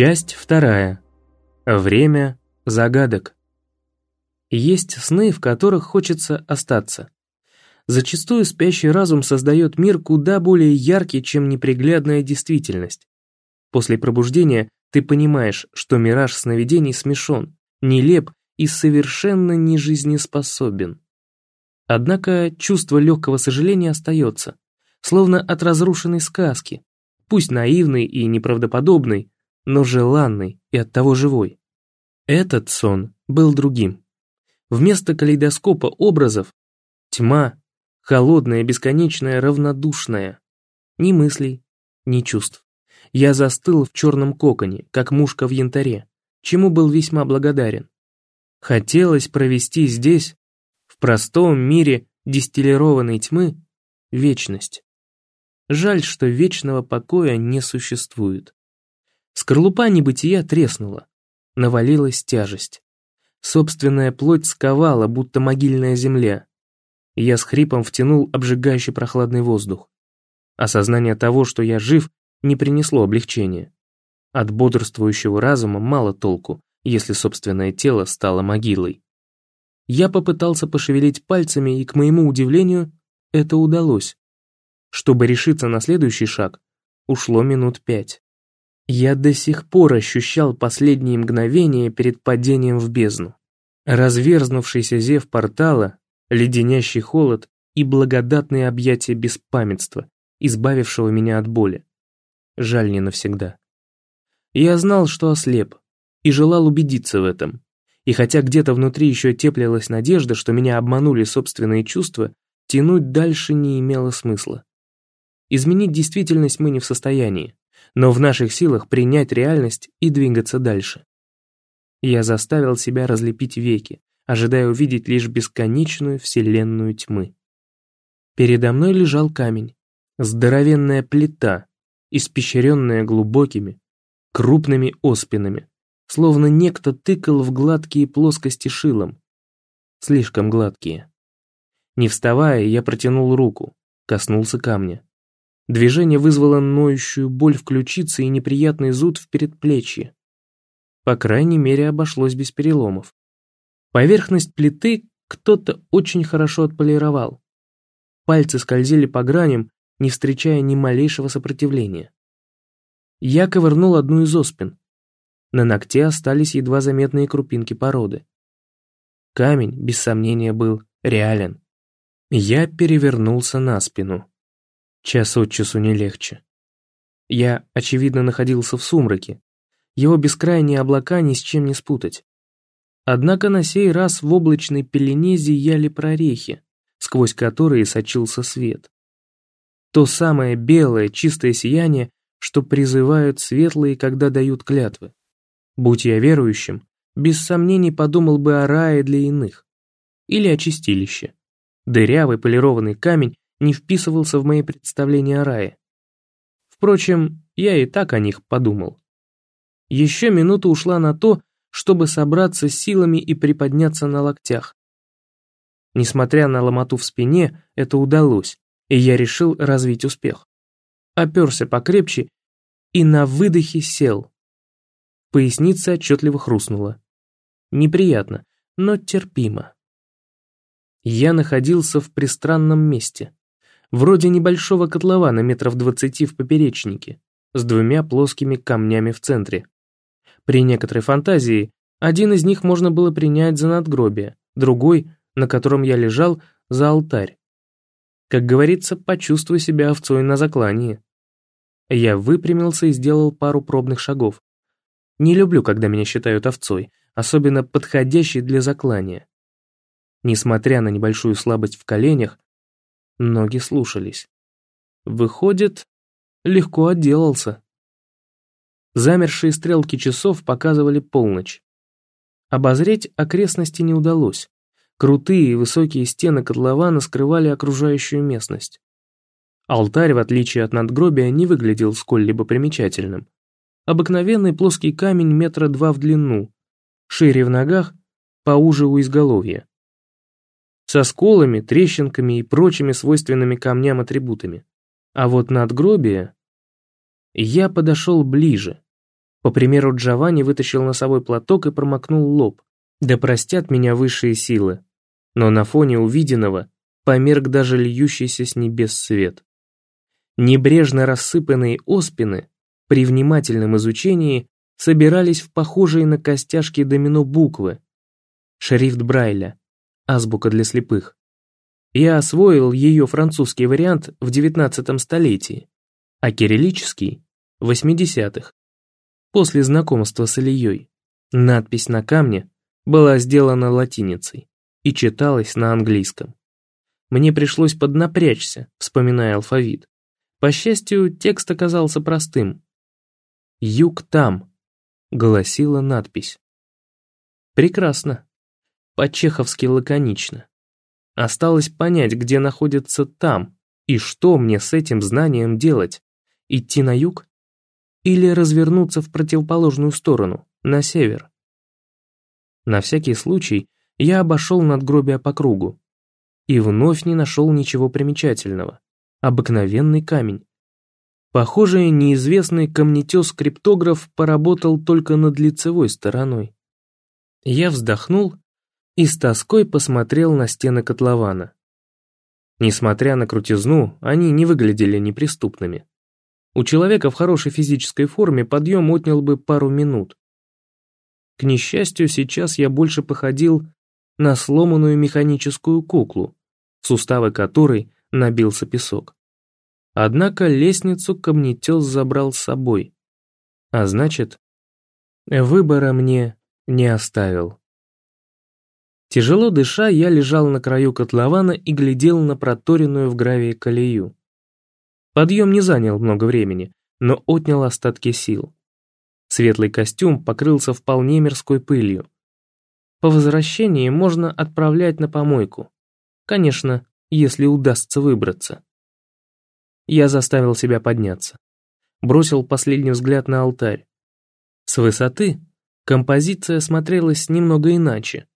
Часть вторая. Время загадок. Есть сны, в которых хочется остаться. Зачастую спящий разум создает мир куда более яркий, чем неприглядная действительность. После пробуждения ты понимаешь, что мираж сновидений смешон, нелеп и совершенно не жизнеспособен. Однако чувство легкого сожаления остается, словно от разрушенной сказки, пусть наивной и неправдоподобной, но желанный и оттого живой. Этот сон был другим. Вместо калейдоскопа образов — тьма, холодная, бесконечная, равнодушная. Ни мыслей, ни чувств. Я застыл в черном коконе, как мушка в янтаре, чему был весьма благодарен. Хотелось провести здесь, в простом мире дистиллированной тьмы, вечность. Жаль, что вечного покоя не существует. Скорлупа небытия треснула, навалилась тяжесть. Собственная плоть сковала, будто могильная земля. Я с хрипом втянул обжигающий прохладный воздух. Осознание того, что я жив, не принесло облегчения. От бодрствующего разума мало толку, если собственное тело стало могилой. Я попытался пошевелить пальцами, и, к моему удивлению, это удалось. Чтобы решиться на следующий шаг, ушло минут пять. Я до сих пор ощущал последние мгновения перед падением в бездну. Разверзнувшийся зев портала, леденящий холод и благодатные объятия беспамятства, избавившего меня от боли. Жаль не навсегда. Я знал, что ослеп, и желал убедиться в этом. И хотя где-то внутри еще теплилась надежда, что меня обманули собственные чувства, тянуть дальше не имело смысла. Изменить действительность мы не в состоянии но в наших силах принять реальность и двигаться дальше. Я заставил себя разлепить веки, ожидая увидеть лишь бесконечную вселенную тьмы. Передо мной лежал камень, здоровенная плита, испещренная глубокими, крупными оспинами, словно некто тыкал в гладкие плоскости шилом. Слишком гладкие. Не вставая, я протянул руку, коснулся камня. Движение вызвало ноющую боль в ключице и неприятный зуд в предплечье. По крайней мере, обошлось без переломов. Поверхность плиты кто-то очень хорошо отполировал. Пальцы скользили по граням, не встречая ни малейшего сопротивления. Я ковырнул одну из оспин. На ногте остались едва заметные крупинки породы. Камень, без сомнения, был реален. Я перевернулся на спину. Час от часу не легче. Я, очевидно, находился в сумраке. Его бескрайние облака ни с чем не спутать. Однако на сей раз в облачной пелене зияли прорехи, сквозь которые сочился свет. То самое белое, чистое сияние, что призывают светлые, когда дают клятвы. Будь я верующим, без сомнений подумал бы о рае для иных. Или о чистилище. Дырявый полированный камень не вписывался в мои представления о рае. Впрочем, я и так о них подумал. Еще минута ушла на то, чтобы собраться с силами и приподняться на локтях. Несмотря на ломоту в спине, это удалось, и я решил развить успех. Оперся покрепче и на выдохе сел. Поясница отчетливо хрустнула. Неприятно, но терпимо. Я находился в пристранном месте вроде небольшого котлована метров двадцати в поперечнике, с двумя плоскими камнями в центре. При некоторой фантазии, один из них можно было принять за надгробие, другой, на котором я лежал, за алтарь. Как говорится, почувствуй себя овцой на заклании. Я выпрямился и сделал пару пробных шагов. Не люблю, когда меня считают овцой, особенно подходящей для заклания. Несмотря на небольшую слабость в коленях, Ноги слушались. Выходит, легко отделался. Замершие стрелки часов показывали полночь. Обозреть окрестности не удалось. Крутые и высокие стены котлована скрывали окружающую местность. Алтарь, в отличие от надгробия, не выглядел сколь-либо примечательным. Обыкновенный плоский камень метра два в длину, шире в ногах, поуже у изголовья со сколами, трещинками и прочими свойственными камням атрибутами. А вот надгробие... Я подошел ближе. По примеру Джованни вытащил носовой платок и промокнул лоб. Да простят меня высшие силы. Но на фоне увиденного померк даже льющийся с небес свет. Небрежно рассыпанные оспины при внимательном изучении собирались в похожие на костяшки домино буквы. Шрифт Брайля, азбука для слепых. Я освоил ее французский вариант в XIX столетии, а кириллический — в 80-х. После знакомства с Ильей. Надпись на камне была сделана латиницей и читалась на английском. Мне пришлось поднапрячься, вспоминая алфавит. По счастью, текст оказался простым. «Юг там», — гласила надпись. Прекрасно. По-чеховски лаконично. Осталось понять, где находится там, и что мне с этим знанием делать. Идти на юг? Или развернуться в противоположную сторону, на север? На всякий случай я обошел надгробие по кругу. И вновь не нашел ничего примечательного. Обыкновенный камень. Похоже, неизвестный камнетес-криптограф поработал только над лицевой стороной. Я вздохнул и с тоской посмотрел на стены котлована. Несмотря на крутизну, они не выглядели неприступными. У человека в хорошей физической форме подъем отнял бы пару минут. К несчастью, сейчас я больше походил на сломанную механическую куклу, в суставы которой набился песок. Однако лестницу камнетес забрал с собой. А значит, выбора мне не оставил. Тяжело дыша, я лежал на краю котлована и глядел на проторенную в гравии колею. Подъем не занял много времени, но отнял остатки сил. Светлый костюм покрылся вполне мирской пылью. По возвращении можно отправлять на помойку. Конечно, если удастся выбраться. Я заставил себя подняться. Бросил последний взгляд на алтарь. С высоты композиция смотрелась немного иначе.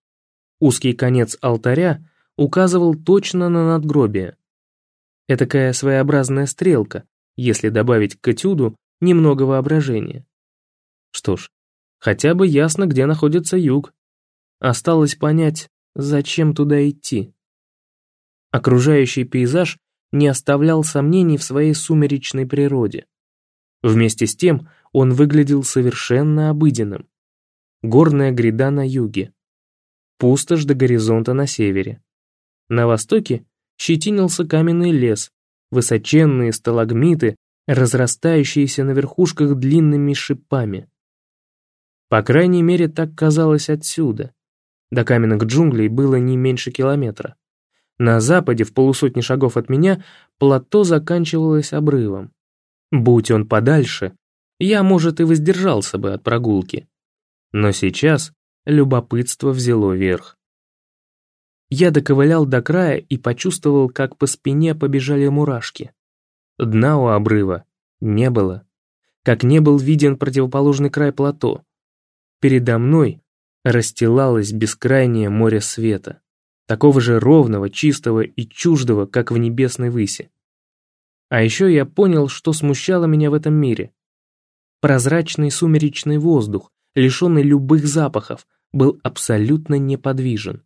Узкий конец алтаря указывал точно на надгробие. Этакая своеобразная стрелка, если добавить к этюду немного воображения. Что ж, хотя бы ясно, где находится юг. Осталось понять, зачем туда идти. Окружающий пейзаж не оставлял сомнений в своей сумеречной природе. Вместе с тем он выглядел совершенно обыденным. Горная гряда на юге, пустошь до горизонта на севере. На востоке щетинился каменный лес, высоченные сталагмиты, разрастающиеся на верхушках длинными шипами. По крайней мере, так казалось отсюда. До каменных джунглей было не меньше километра. На западе, в полусотни шагов от меня, плато заканчивалось обрывом. Будь он подальше, я, может, и воздержался бы от прогулки. Но сейчас любопытство взяло верх. Я доковылял до края и почувствовал, как по спине побежали мурашки. Дна у обрыва не было, как не был виден противоположный край плато. Передо мной расстилалось бескрайнее море света, такого же ровного, чистого и чуждого, как в небесной выси. А еще я понял, что смущало меня в этом мире. Прозрачный сумеречный воздух, лишенный любых запахов, был абсолютно неподвижен.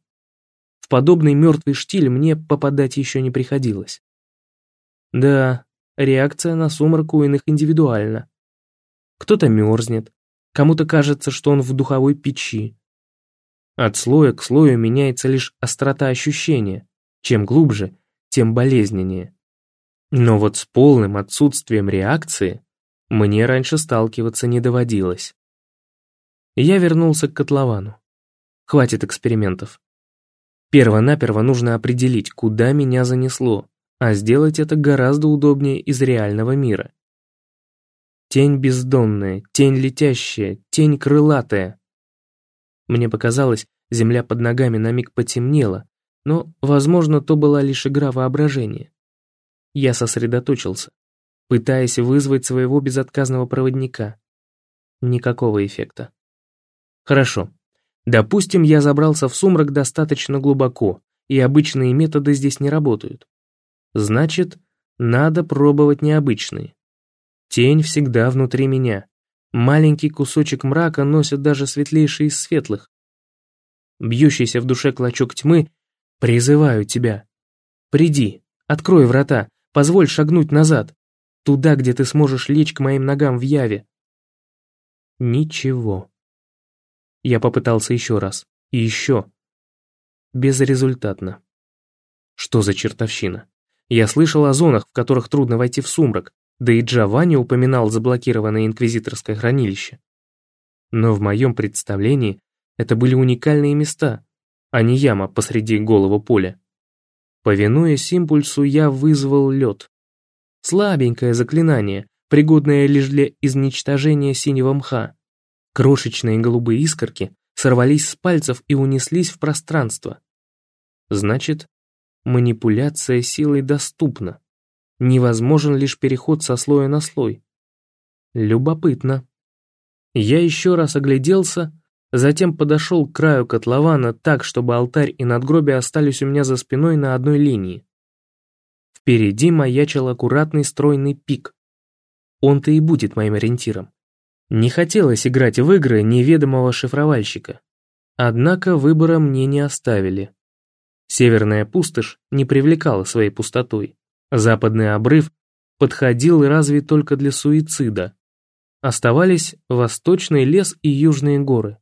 В подобный мертвый штиль мне попадать еще не приходилось. Да, реакция на сумрак у иных индивидуальна. Кто-то мерзнет, кому-то кажется, что он в духовой печи. От слоя к слою меняется лишь острота ощущения. Чем глубже, тем болезненнее. Но вот с полным отсутствием реакции мне раньше сталкиваться не доводилось. Я вернулся к котловану. Хватит экспериментов. Перво-наперво нужно определить, куда меня занесло, а сделать это гораздо удобнее из реального мира. Тень бездонная, тень летящая, тень крылатая. Мне показалось, земля под ногами на миг потемнела, но, возможно, то была лишь игра воображения. Я сосредоточился, пытаясь вызвать своего безотказного проводника. Никакого эффекта. Хорошо. Допустим, я забрался в сумрак достаточно глубоко, и обычные методы здесь не работают. Значит, надо пробовать необычные. Тень всегда внутри меня. Маленький кусочек мрака носят даже светлейшие из светлых. Бьющийся в душе клочок тьмы, призываю тебя. Приди, открой врата, позволь шагнуть назад, туда, где ты сможешь лечь к моим ногам в яве. Ничего. Я попытался еще раз. И еще. Безрезультатно. Что за чертовщина? Я слышал о зонах, в которых трудно войти в сумрак, да и Джованни упоминал заблокированное инквизиторское хранилище. Но в моем представлении это были уникальные места, а не яма посреди голого поля. Повинуясь импульсу, я вызвал лед. Слабенькое заклинание, пригодное лишь для изничтожения синего мха. Крошечные голубые искорки сорвались с пальцев и унеслись в пространство. Значит, манипуляция силой доступна. Невозможен лишь переход со слоя на слой. Любопытно. Я еще раз огляделся, затем подошел к краю котлована так, чтобы алтарь и надгробие остались у меня за спиной на одной линии. Впереди маячил аккуратный стройный пик. Он-то и будет моим ориентиром. Не хотелось играть в игры неведомого шифровальщика. Однако выбора мне не оставили. Северная пустошь не привлекала своей пустотой. Западный обрыв подходил разве только для суицида. Оставались восточный лес и южные горы.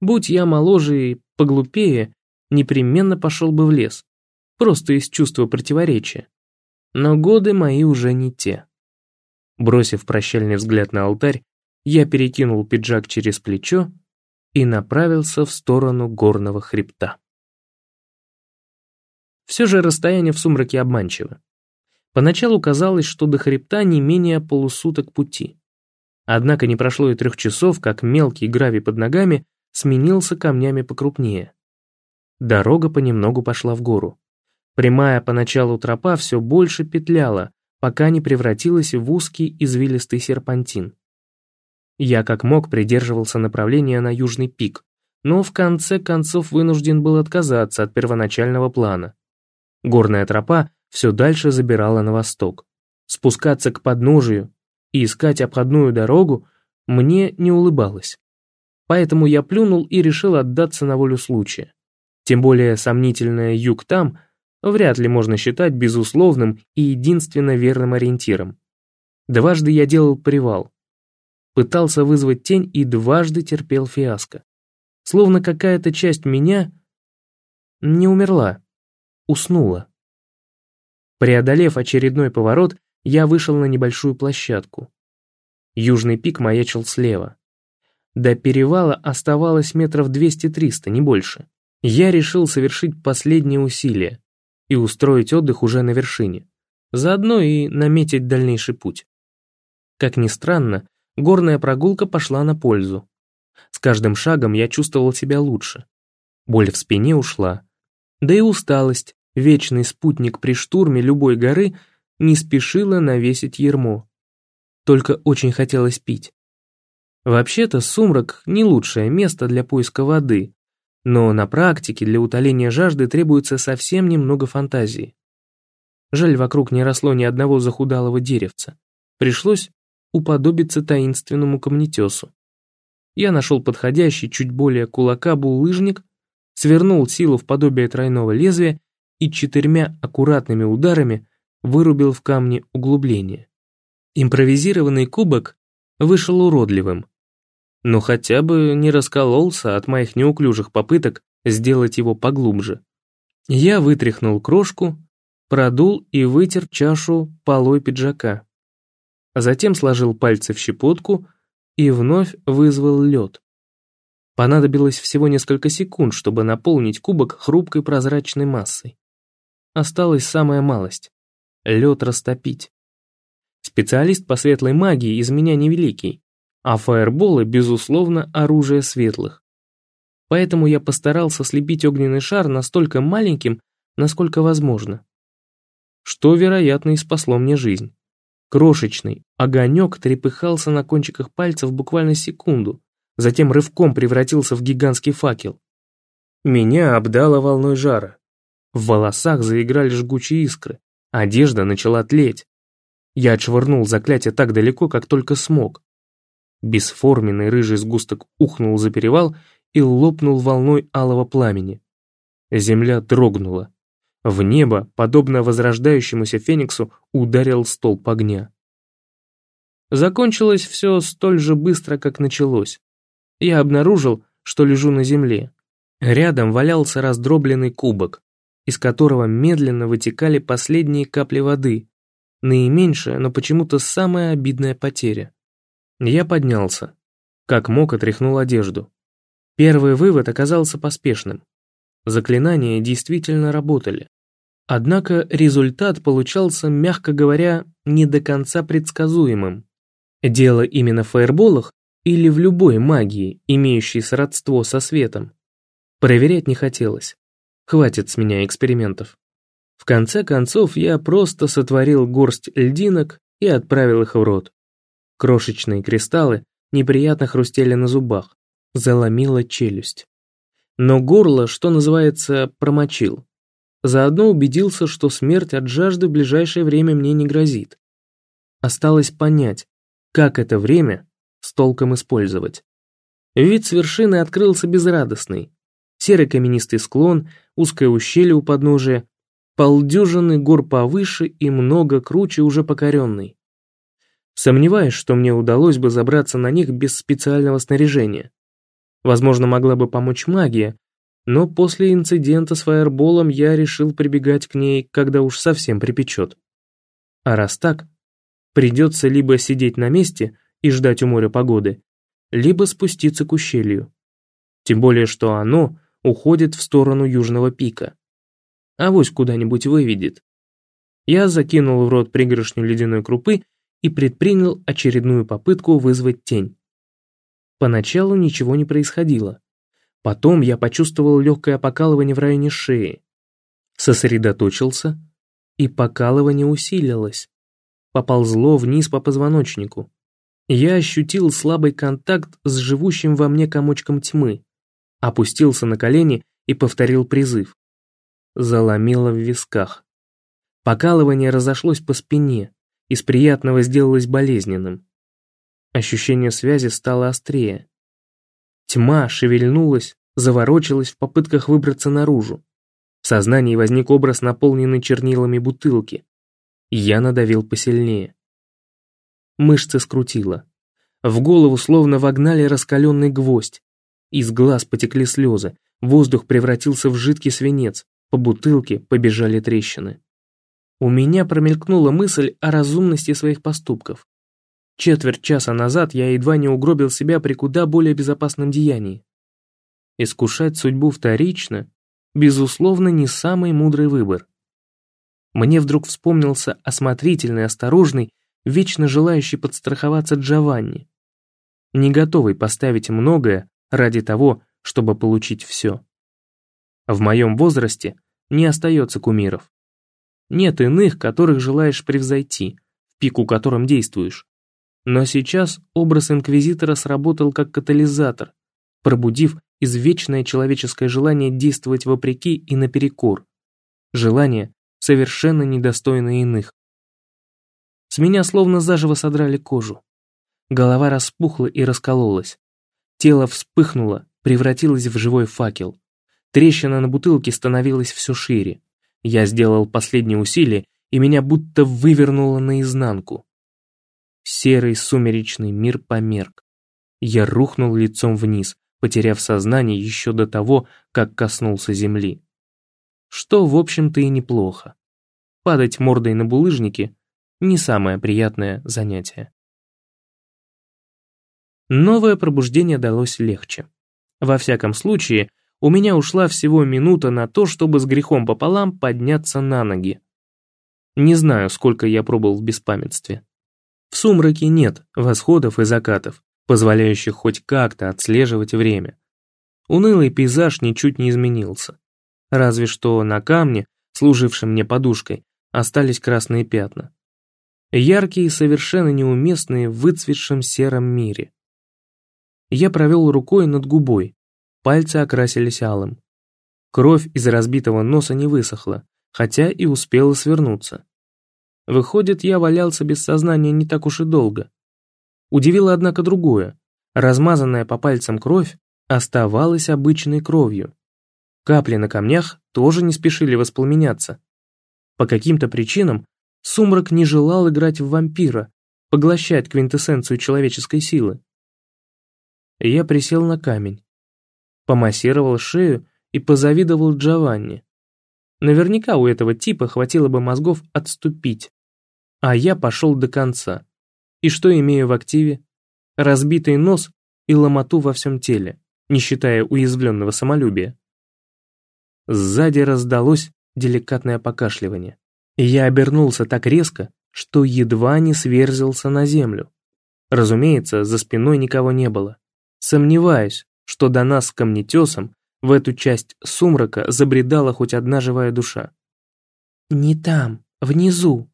Будь я моложе и поглупее, непременно пошел бы в лес, просто из чувства противоречия. Но годы мои уже не те. Бросив прощальный взгляд на алтарь, я перекинул пиджак через плечо и направился в сторону горного хребта. Все же расстояние в сумраке обманчиво. Поначалу казалось, что до хребта не менее полусуток пути. Однако не прошло и трех часов, как мелкий гравий под ногами сменился камнями покрупнее. Дорога понемногу пошла в гору. Прямая поначалу тропа все больше петляла, пока не превратилась в узкий извилистый серпантин. Я как мог придерживался направления на южный пик, но в конце концов вынужден был отказаться от первоначального плана. Горная тропа все дальше забирала на восток. Спускаться к подножию и искать обходную дорогу мне не улыбалось. Поэтому я плюнул и решил отдаться на волю случая. Тем более сомнительная юг там вряд ли можно считать безусловным и единственно верным ориентиром. Дважды я делал привал. Пытался вызвать тень и дважды терпел фиаско. Словно какая-то часть меня не умерла, уснула. Преодолев очередной поворот, я вышел на небольшую площадку. Южный пик маячил слева. До перевала оставалось метров 200-300, не больше. Я решил совершить последние усилия и устроить отдых уже на вершине, заодно и наметить дальнейший путь. Как ни странно, горная прогулка пошла на пользу. С каждым шагом я чувствовал себя лучше. Боль в спине ушла. Да и усталость, вечный спутник при штурме любой горы, не спешила навесить ермо. Только очень хотелось пить. Вообще-то сумрак не лучшее место для поиска воды, но на практике для утоления жажды требуется совсем немного фантазии. Жаль, вокруг не росло ни одного захудалого деревца. Пришлось уподобиться таинственному камнетесу. Я нашел подходящий, чуть более кулака булыжник, свернул силу в подобие тройного лезвия и четырьмя аккуратными ударами вырубил в камне углубление. Импровизированный кубок вышел уродливым, но хотя бы не раскололся от моих неуклюжих попыток сделать его поглубже. Я вытряхнул крошку, продул и вытер чашу полой пиджака. Затем сложил пальцы в щепотку и вновь вызвал лед. Понадобилось всего несколько секунд, чтобы наполнить кубок хрупкой прозрачной массой. Осталась самая малость — лед растопить. Специалист по светлой магии из меня невеликий, а фаерболы, безусловно, оружие светлых. Поэтому я постарался слепить огненный шар настолько маленьким, насколько возможно. Что, вероятно, и спасло мне жизнь. Крошечный огонек трепыхался на кончиках пальцев буквально секунду, затем рывком превратился в гигантский факел. Меня обдало волной жара. В волосах заиграли жгучие искры, одежда начала тлеть. Я отшвырнул заклятие так далеко, как только смог. Бесформенный рыжий сгусток ухнул за перевал и лопнул волной алого пламени. Земля дрогнула. В небо, подобно возрождающемуся фениксу, ударил столб огня. Закончилось все столь же быстро, как началось. Я обнаружил, что лежу на земле. Рядом валялся раздробленный кубок, из которого медленно вытекали последние капли воды, наименьшая, но почему-то самая обидная потеря. Я поднялся. Как мог, отряхнул одежду. Первый вывод оказался поспешным. Заклинания действительно работали. Однако результат получался, мягко говоря, не до конца предсказуемым. Дело именно в фаерболах или в любой магии, имеющей сродство со светом. Проверять не хотелось. Хватит с меня экспериментов. В конце концов, я просто сотворил горсть льдинок и отправил их в рот. Крошечные кристаллы неприятно хрустели на зубах, заломила челюсть. Но горло, что называется, промочил. Заодно убедился, что смерть от жажды в ближайшее время мне не грозит. Осталось понять, как это время с толком использовать. Вид с вершины открылся безрадостный. Серый каменистый склон, узкое ущелье у подножия, полдюжины гор повыше и много круче уже покоренный. Сомневаюсь, что мне удалось бы забраться на них без специального снаряжения. Возможно, могла бы помочь магия, но после инцидента с фаерболом я решил прибегать к ней, когда уж совсем припечет. А раз так, Придется либо сидеть на месте и ждать у моря погоды, либо спуститься к ущелью. Тем более, что оно уходит в сторону южного пика. Авось куда-нибудь выведет. Я закинул в рот пригоршню ледяной крупы и предпринял очередную попытку вызвать тень. Поначалу ничего не происходило. Потом я почувствовал легкое покалывание в районе шеи. Сосредоточился, и покалывание усилилось поползло вниз по позвоночнику. Я ощутил слабый контакт с живущим во мне комочком тьмы, опустился на колени и повторил призыв. Заломило в висках. Покалывание разошлось по спине, из приятного сделалось болезненным. Ощущение связи стало острее. Тьма шевельнулась, заворочилась в попытках выбраться наружу. В сознании возник образ наполненной чернилами бутылки. Я надавил посильнее. Мышцы скрутило. В голову словно вогнали раскаленный гвоздь. Из глаз потекли слезы, воздух превратился в жидкий свинец, по бутылке побежали трещины. У меня промелькнула мысль о разумности своих поступков. Четверть часа назад я едва не угробил себя при куда более безопасном деянии. Искушать судьбу вторично, безусловно, не самый мудрый выбор. Мне вдруг вспомнился осмотрительный, осторожный, вечно желающий подстраховаться Джованни, не готовый поставить многое ради того, чтобы получить все. В моем возрасте не остается кумиров. Нет иных, которых желаешь превзойти, в пику которым действуешь. Но сейчас образ инквизитора сработал как катализатор, пробудив извечное человеческое желание действовать вопреки и наперекор. Желание совершенно недостойны иных. С меня словно заживо содрали кожу. Голова распухла и раскололась. Тело вспыхнуло, превратилось в живой факел. Трещина на бутылке становилась все шире. Я сделал последнее усилие, и меня будто вывернуло наизнанку. Серый сумеречный мир померк. Я рухнул лицом вниз, потеряв сознание еще до того, как коснулся земли что, в общем-то, и неплохо. Падать мордой на булыжники – не самое приятное занятие. Новое пробуждение далось легче. Во всяком случае, у меня ушла всего минута на то, чтобы с грехом пополам подняться на ноги. Не знаю, сколько я пробыл в беспамятстве. В сумраке нет восходов и закатов, позволяющих хоть как-то отслеживать время. Унылый пейзаж ничуть не изменился. Разве что на камне, служившем мне подушкой, остались красные пятна. Яркие и совершенно неуместные в выцветшем сером мире. Я провел рукой над губой, пальцы окрасились алым. Кровь из разбитого носа не высохла, хотя и успела свернуться. Выходит, я валялся без сознания не так уж и долго. Удивило, однако, другое. Размазанная по пальцам кровь оставалась обычной кровью. Капли на камнях тоже не спешили воспламеняться. По каким-то причинам Сумрак не желал играть в вампира, поглощать квинтэссенцию человеческой силы. Я присел на камень, помассировал шею и позавидовал Джованни. Наверняка у этого типа хватило бы мозгов отступить. А я пошел до конца. И что имею в активе? Разбитый нос и ломоту во всем теле, не считая уязвленного самолюбия. Сзади раздалось деликатное покашливание. И я обернулся так резко, что едва не сверзился на землю. Разумеется, за спиной никого не было. Сомневаюсь, что до нас с камнетесом в эту часть сумрака забредала хоть одна живая душа. «Не там, внизу», —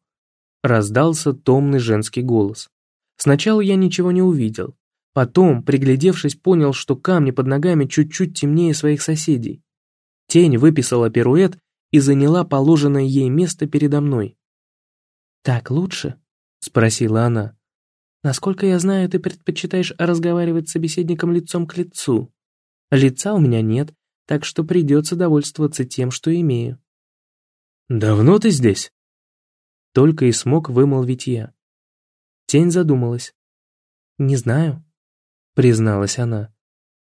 раздался томный женский голос. Сначала я ничего не увидел. Потом, приглядевшись, понял, что камни под ногами чуть-чуть темнее своих соседей. Тень выписала пируэт и заняла положенное ей место передо мной. «Так лучше?» — спросила она. «Насколько я знаю, ты предпочитаешь разговаривать с собеседником лицом к лицу. Лица у меня нет, так что придется довольствоваться тем, что имею». «Давно ты здесь?» Только и смог вымолвить я. Тень задумалась. «Не знаю», — призналась она.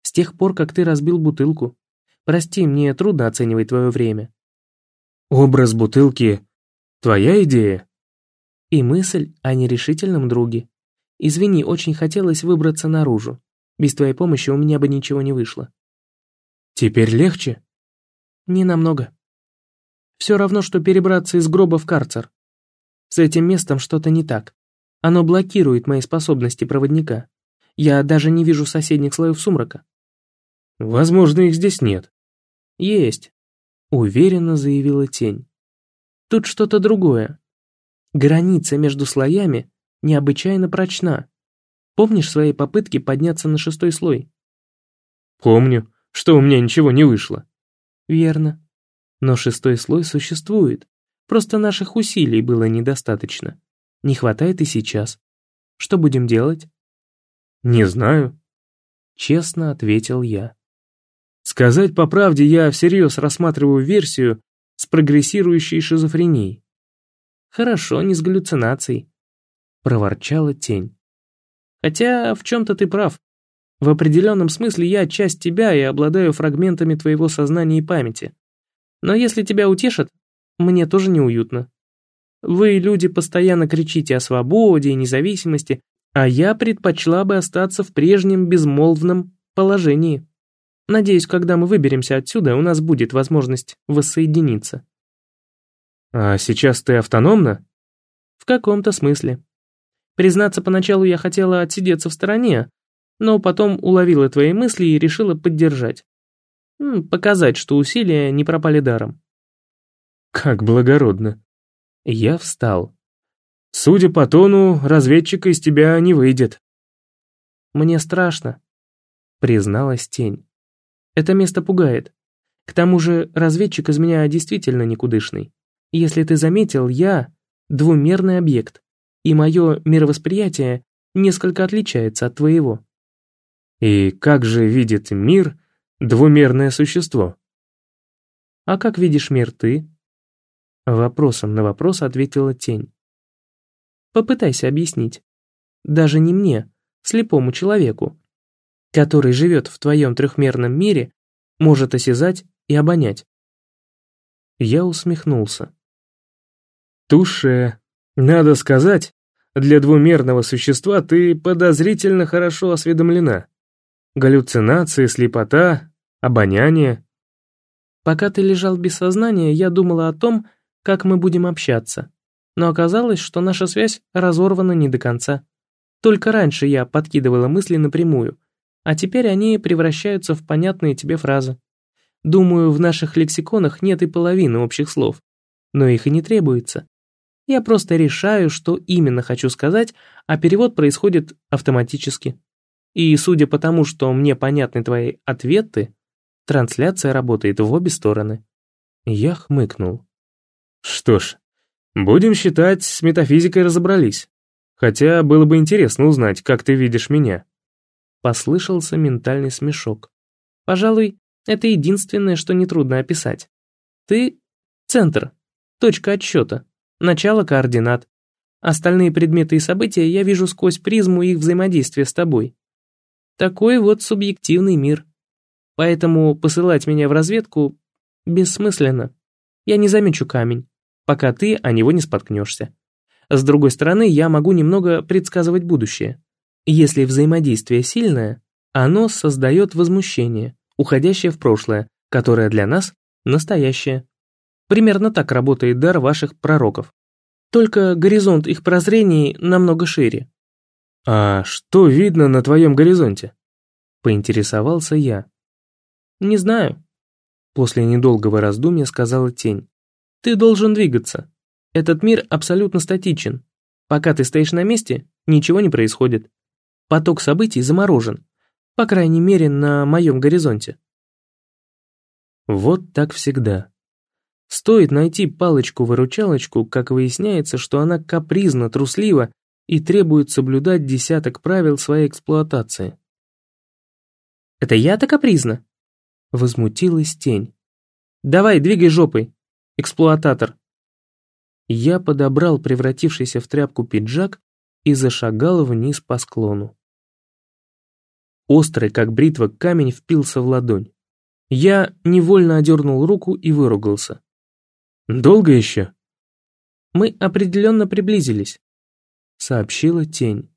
«С тех пор, как ты разбил бутылку. Прости, мне трудно оценивать твое время. Образ бутылки — твоя идея? И мысль о нерешительном друге. Извини, очень хотелось выбраться наружу. Без твоей помощи у меня бы ничего не вышло. Теперь легче? Не намного. Все равно, что перебраться из гроба в карцер. С этим местом что-то не так. Оно блокирует мои способности проводника. Я даже не вижу соседних слоев сумрака. Возможно, их здесь нет. Есть уверенно заявила тень. Тут что-то другое. Граница между слоями необычайно прочна. Помнишь свои попытки подняться на шестой слой? Помню, что у меня ничего не вышло. Верно. Но шестой слой существует. Просто наших усилий было недостаточно. Не хватает и сейчас. Что будем делать? Не знаю. Честно ответил я. Сказать по правде, я всерьез рассматриваю версию с прогрессирующей шизофренией. Хорошо, не с галлюцинацией, проворчала тень. Хотя в чем-то ты прав. В определенном смысле я часть тебя и обладаю фрагментами твоего сознания и памяти. Но если тебя утешат, мне тоже неуютно. Вы, люди, постоянно кричите о свободе и независимости, а я предпочла бы остаться в прежнем безмолвном положении. Надеюсь, когда мы выберемся отсюда, у нас будет возможность воссоединиться. А сейчас ты автономна? В каком-то смысле. Признаться, поначалу я хотела отсидеться в стороне, но потом уловила твои мысли и решила поддержать. Показать, что усилия не пропали даром. Как благородно. Я встал. Судя по тону, разведчика из тебя не выйдет. Мне страшно, призналась тень. Это место пугает. К тому же разведчик из меня действительно никудышный. Если ты заметил, я — двумерный объект, и мое мировосприятие несколько отличается от твоего. И как же видит мир двумерное существо? А как видишь мир ты? Вопросом на вопрос ответила тень. Попытайся объяснить. Даже не мне, слепому человеку, который живет в твоем трехмерном мире, может осязать и обонять. Я усмехнулся. Туше, надо сказать, для двумерного существа ты подозрительно хорошо осведомлена. Галлюцинации, слепота, обоняние. Пока ты лежал без сознания, я думала о том, как мы будем общаться. Но оказалось, что наша связь разорвана не до конца. Только раньше я подкидывала мысли напрямую, а теперь они превращаются в понятные тебе фразы. Думаю, в наших лексиконах нет и половины общих слов, но их и не требуется. Я просто решаю, что именно хочу сказать, а перевод происходит автоматически. И судя по тому, что мне понятны твои ответы, трансляция работает в обе стороны. Я хмыкнул. Что ж, будем считать, с метафизикой разобрались. Хотя было бы интересно узнать, как ты видишь меня». Послышался ментальный смешок. «Пожалуй, это единственное, что нетрудно описать. Ты — центр, точка отсчета, начало координат. Остальные предметы и события я вижу сквозь призму их взаимодействия с тобой. Такой вот субъективный мир. Поэтому посылать меня в разведку бессмысленно. Я не замечу камень, пока ты о него не споткнешься. С другой стороны, я могу немного предсказывать будущее. Если взаимодействие сильное, оно создает возмущение, уходящее в прошлое, которое для нас настоящее. Примерно так работает дар ваших пророков. Только горизонт их прозрений намного шире. «А что видно на твоем горизонте?» Поинтересовался я. «Не знаю», — после недолгого раздумья сказала тень. «Ты должен двигаться. Этот мир абсолютно статичен. Пока ты стоишь на месте, ничего не происходит. Поток событий заморожен, по крайней мере, на моем горизонте». Вот так всегда. Стоит найти палочку-выручалочку, как выясняется, что она капризна, труслива и требует соблюдать десяток правил своей эксплуатации. «Это я-то капризна?» Возмутилась тень. «Давай, двигай жопой, эксплуататор!» Я подобрал превратившийся в тряпку пиджак и зашагал вниз по склону. Острый, как бритва, камень впился в ладонь. Я невольно одернул руку и выругался. «Долго еще?» «Мы определенно приблизились», — сообщила тень.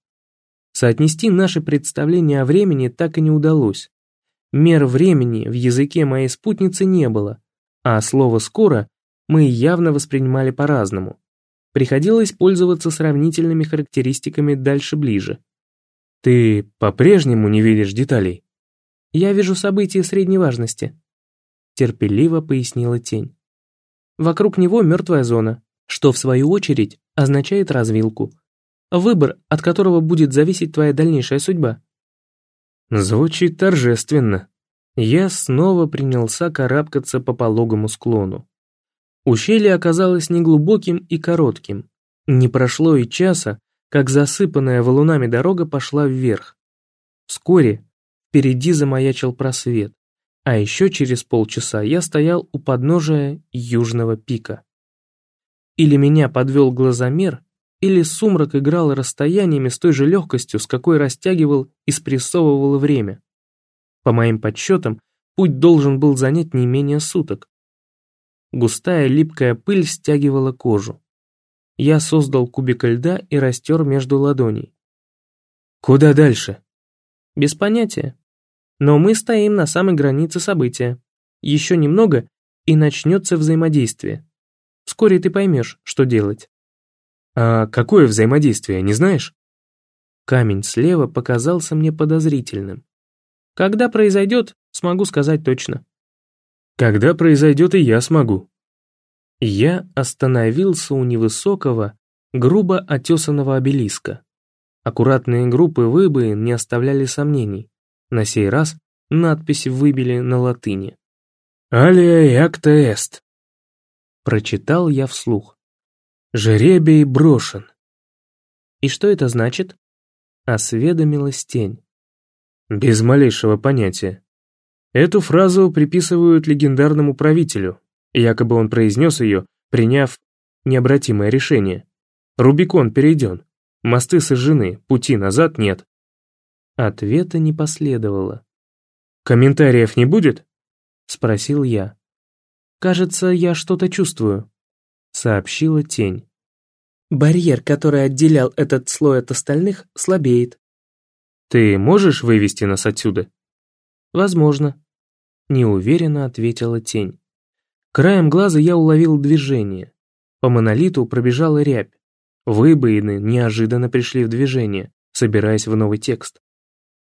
Соотнести наши представления о времени так и не удалось. Мер времени в языке моей спутницы не было, а слово «скоро» мы явно воспринимали по-разному. Приходилось пользоваться сравнительными характеристиками дальше-ближе. «Ты по-прежнему не видишь деталей?» «Я вижу события средней важности», — терпеливо пояснила тень. Вокруг него мертвая зона, что в свою очередь означает развилку. Выбор, от которого будет зависеть твоя дальнейшая судьба. Звучит торжественно. Я снова принялся карабкаться по пологому склону. Ущелье оказалось неглубоким и коротким. Не прошло и часа, как засыпанная валунами дорога пошла вверх. Вскоре впереди замаячил просвет. А еще через полчаса я стоял у подножия южного пика. Или меня подвел глазомер, или сумрак играл расстояниями с той же легкостью, с какой растягивал и спрессовывал время. По моим подсчетам, путь должен был занять не менее суток. Густая липкая пыль стягивала кожу. Я создал кубик льда и растер между ладоней. «Куда дальше?» «Без понятия. Но мы стоим на самой границе события. Еще немного, и начнется взаимодействие. Вскоре ты поймешь, что делать. А какое взаимодействие, не знаешь? Камень слева показался мне подозрительным. Когда произойдет, смогу сказать точно. Когда произойдет, и я смогу. Я остановился у невысокого, грубо отесанного обелиска. Аккуратные группы выбоин не оставляли сомнений. На сей раз надпись выбили на латыни. «Алия якта эст», — прочитал я вслух. «Жеребий брошен». «И что это значит?» — осведомилась тень. «Без малейшего понятия. Эту фразу приписывают легендарному правителю, якобы он произнес ее, приняв необратимое решение. Рубикон перейден, мосты сожжены, пути назад нет. Ответа не последовало. «Комментариев не будет?» — спросил я. «Кажется, я что-то чувствую», — сообщила тень. «Барьер, который отделял этот слой от остальных, слабеет». «Ты можешь вывести нас отсюда?» «Возможно», — неуверенно ответила тень. Краем глаза я уловил движение. По монолиту пробежала рябь. Выбоины неожиданно пришли в движение, собираясь в новый текст.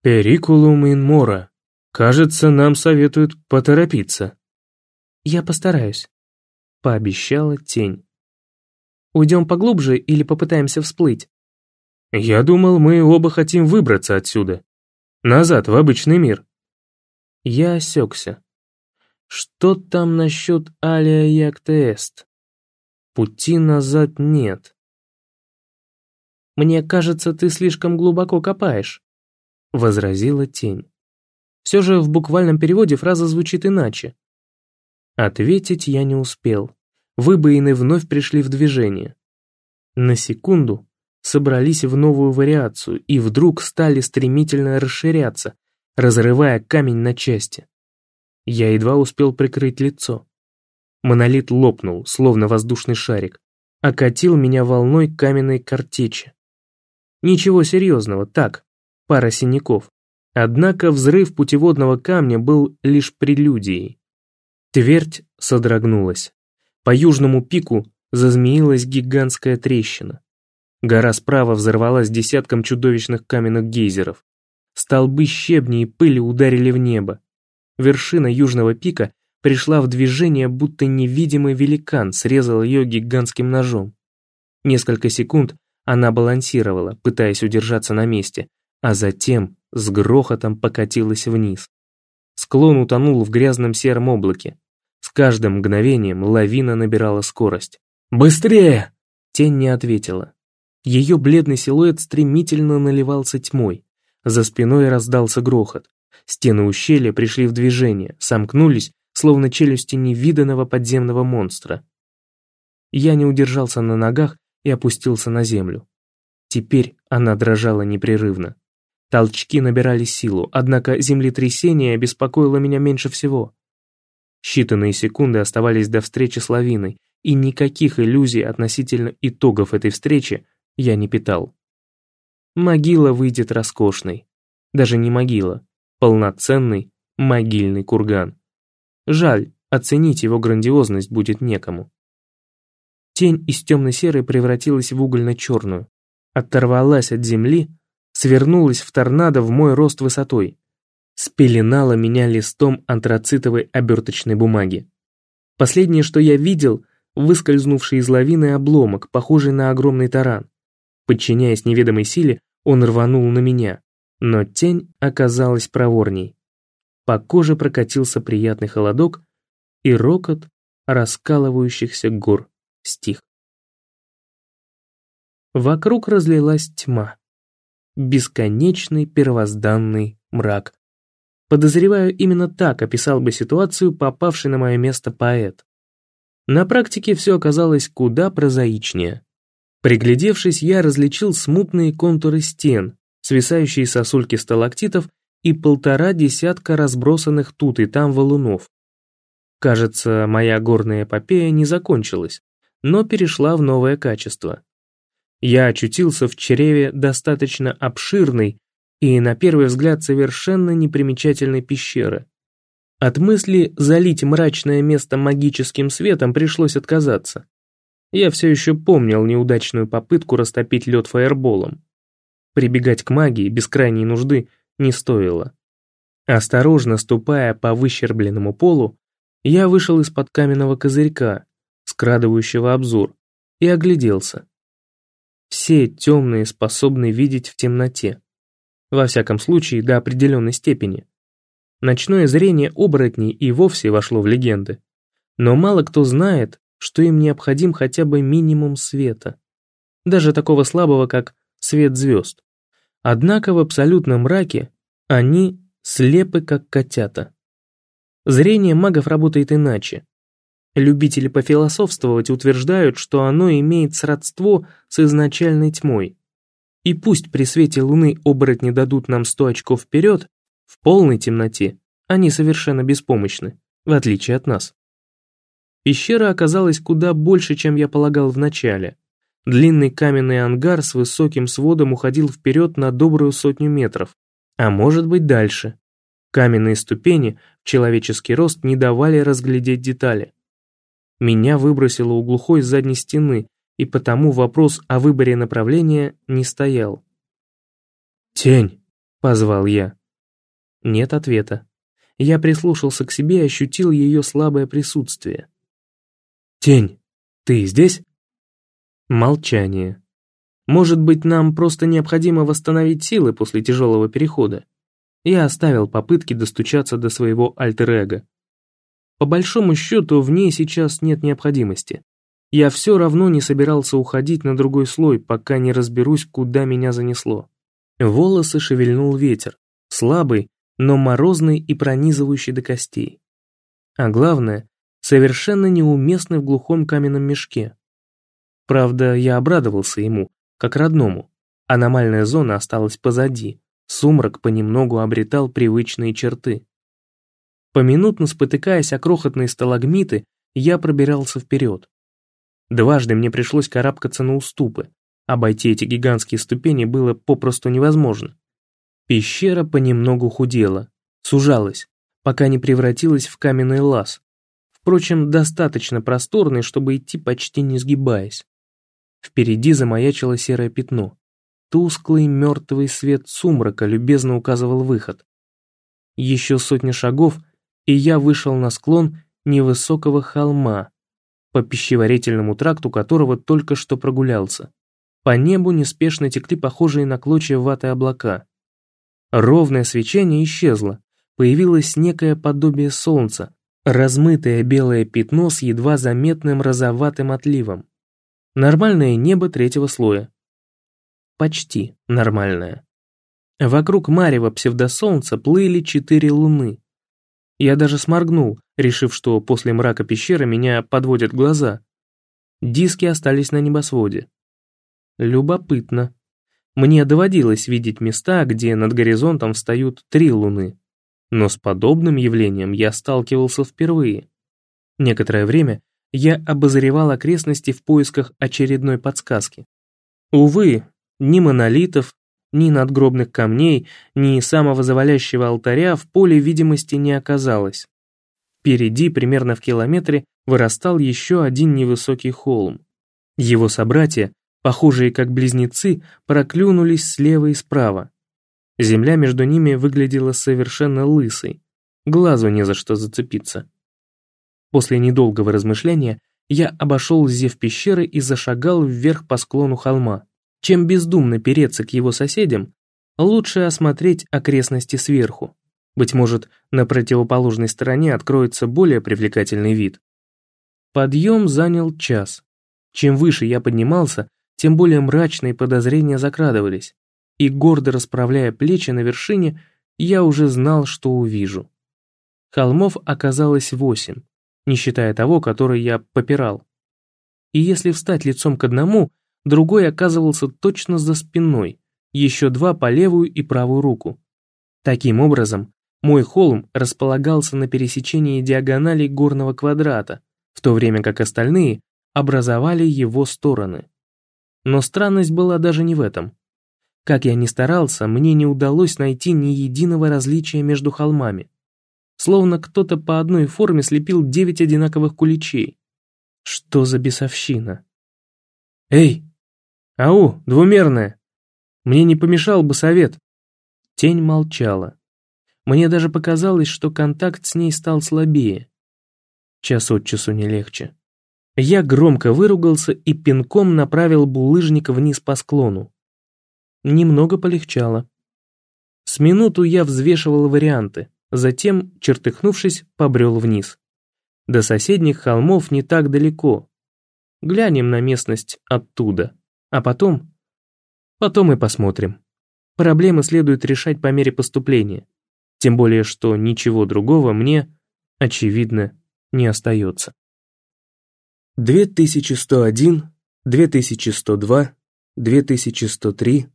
«Перикулум ин мора. Кажется, нам советуют поторопиться». «Я постараюсь», — пообещала тень. «Уйдем поглубже или попытаемся всплыть?» «Я думал, мы оба хотим выбраться отсюда. Назад, в обычный мир». Я осекся. Что там насчет Алия Яктест? Пути назад нет. «Мне кажется, ты слишком глубоко копаешь», — возразила тень. Все же в буквальном переводе фраза звучит иначе. Ответить я не успел. Выбоины вновь пришли в движение. На секунду собрались в новую вариацию и вдруг стали стремительно расширяться, разрывая камень на части. Я едва успел прикрыть лицо. Монолит лопнул, словно воздушный шарик, окатил меня волной каменной картечи. Ничего серьезного, так, пара синяков. Однако взрыв путеводного камня был лишь прелюдией. Твердь содрогнулась. По южному пику зазмеилась гигантская трещина. Гора справа взорвалась десятком чудовищных каменных гейзеров. Столбы щебни и пыли ударили в небо. Вершина южного пика пришла в движение, будто невидимый великан срезал ее гигантским ножом. Несколько секунд она балансировала, пытаясь удержаться на месте, а затем с грохотом покатилась вниз. Склон утонул в грязном сером облаке. С каждым мгновением лавина набирала скорость. «Быстрее!» Тень не ответила. Ее бледный силуэт стремительно наливался тьмой. За спиной раздался грохот. Стены ущелья пришли в движение, сомкнулись, словно челюсти невиданного подземного монстра. Я не удержался на ногах и опустился на землю. Теперь она дрожала непрерывно. Толчки набирали силу, однако землетрясение беспокоило меня меньше всего. Считанные секунды оставались до встречи с лавиной, и никаких иллюзий относительно итогов этой встречи я не питал. Могила выйдет роскошной. Даже не могила, полноценный могильный курган. Жаль, оценить его грандиозность будет некому. Тень из темно-серой превратилась в угольно-черную, оторвалась от земли, свернулась в торнадо в мой рост высотой, спеленала меня листом антрацитовой оберточной бумаги. Последнее, что я видел, выскользнувший из лавины обломок, похожий на огромный таран. Подчиняясь неведомой силе, он рванул на меня, но тень оказалась проворней. По коже прокатился приятный холодок, и рокот раскалывающихся гор стих. Вокруг разлилась тьма. Бесконечный первозданный мрак. Подозреваю, именно так описал бы ситуацию попавший на мое место поэт. На практике все оказалось куда прозаичнее. Приглядевшись, я различил смутные контуры стен, свисающие сосульки сталактитов и полтора десятка разбросанных тут и там валунов. Кажется, моя горная эпопея не закончилась, но перешла в новое качество. Я очутился в чреве достаточно обширной и, на первый взгляд, совершенно непримечательной пещеры. От мысли залить мрачное место магическим светом пришлось отказаться. Я все еще помнил неудачную попытку растопить лед фаерболом. Прибегать к магии без крайней нужды не стоило. Осторожно ступая по выщербленному полу, я вышел из-под каменного козырька, скрадывающего обзор, и огляделся. Все темные способны видеть в темноте. Во всяком случае, до определенной степени. Ночное зрение оборотней и вовсе вошло в легенды. Но мало кто знает, что им необходим хотя бы минимум света. Даже такого слабого, как свет звезд. Однако в абсолютном мраке они слепы, как котята. Зрение магов работает иначе. Любители пофилософствовать утверждают, что оно имеет сродство с изначальной тьмой. И пусть при свете луны оборотни дадут нам сто очков вперед, в полной темноте они совершенно беспомощны, в отличие от нас. Пещера оказалась куда больше, чем я полагал вначале. Длинный каменный ангар с высоким сводом уходил вперед на добрую сотню метров, а может быть дальше. Каменные ступени в человеческий рост не давали разглядеть детали. Меня выбросило у глухой задней стены, и потому вопрос о выборе направления не стоял. «Тень!» — позвал я. Нет ответа. Я прислушался к себе и ощутил ее слабое присутствие. «Тень, ты здесь?» Молчание. Может быть, нам просто необходимо восстановить силы после тяжелого перехода. Я оставил попытки достучаться до своего альтер-эго. По большому счету, в ней сейчас нет необходимости. я все равно не собирался уходить на другой слой, пока не разберусь, куда меня занесло. Волосы шевельнул ветер, слабый, но морозный и пронизывающий до костей. А главное, совершенно неуместный в глухом каменном мешке. Правда, я обрадовался ему, как родному. Аномальная зона осталась позади, сумрак понемногу обретал привычные черты. Поминутно спотыкаясь о крохотные сталагмиты, я пробирался вперед. Дважды мне пришлось карабкаться на уступы. Обойти эти гигантские ступени было попросту невозможно. Пещера понемногу худела, сужалась, пока не превратилась в каменный лаз. Впрочем, достаточно просторный, чтобы идти почти не сгибаясь. Впереди замаячило серое пятно. Тусклый мертвый свет сумрака любезно указывал выход. Еще сотни шагов, и я вышел на склон невысокого холма, по пищеварительному тракту которого только что прогулялся. По небу неспешно текли похожие на клочья ваты облака. Ровное свечение исчезло, появилось некое подобие солнца, размытое белое пятно с едва заметным розоватым отливом. Нормальное небо третьего слоя. Почти нормальное. Вокруг марева псевдосолнца плыли четыре луны. Я даже сморгнул, решив, что после мрака пещеры меня подводят глаза. Диски остались на небосводе. Любопытно. Мне доводилось видеть места, где над горизонтом встают три луны. Но с подобным явлением я сталкивался впервые. Некоторое время я обозревал окрестности в поисках очередной подсказки. Увы, ни монолитов, ни надгробных камней, ни самого завалящего алтаря в поле видимости не оказалось. Впереди, примерно в километре, вырастал еще один невысокий холм. Его собратья, похожие как близнецы, проклюнулись слева и справа. Земля между ними выглядела совершенно лысой, глазу не за что зацепиться. После недолгого размышления я обошел зев пещеры и зашагал вверх по склону холма. Чем бездумно переться к его соседям, лучше осмотреть окрестности сверху. Быть может, на противоположной стороне откроется более привлекательный вид. Подъем занял час. Чем выше я поднимался, тем более мрачные подозрения закрадывались. И гордо расправляя плечи на вершине, я уже знал, что увижу. Холмов оказалось восемь, не считая того, который я попирал. И если встать лицом к одному – другой оказывался точно за спиной, еще два по левую и правую руку. Таким образом, мой холм располагался на пересечении диагоналей горного квадрата, в то время как остальные образовали его стороны. Но странность была даже не в этом. Как я ни старался, мне не удалось найти ни единого различия между холмами. Словно кто-то по одной форме слепил девять одинаковых куличей. Что за бесовщина? «Эй!» «Ау, двумерная! Мне не помешал бы совет!» Тень молчала. Мне даже показалось, что контакт с ней стал слабее. Час от часу не легче. Я громко выругался и пинком направил булыжник вниз по склону. Немного полегчало. С минуту я взвешивал варианты, затем, чертыхнувшись, побрел вниз. До соседних холмов не так далеко. Глянем на местность оттуда. А потом... Потом и посмотрим. Проблемы следует решать по мере поступления. Тем более, что ничего другого мне, очевидно, не остается. 2101, 2102, 2103.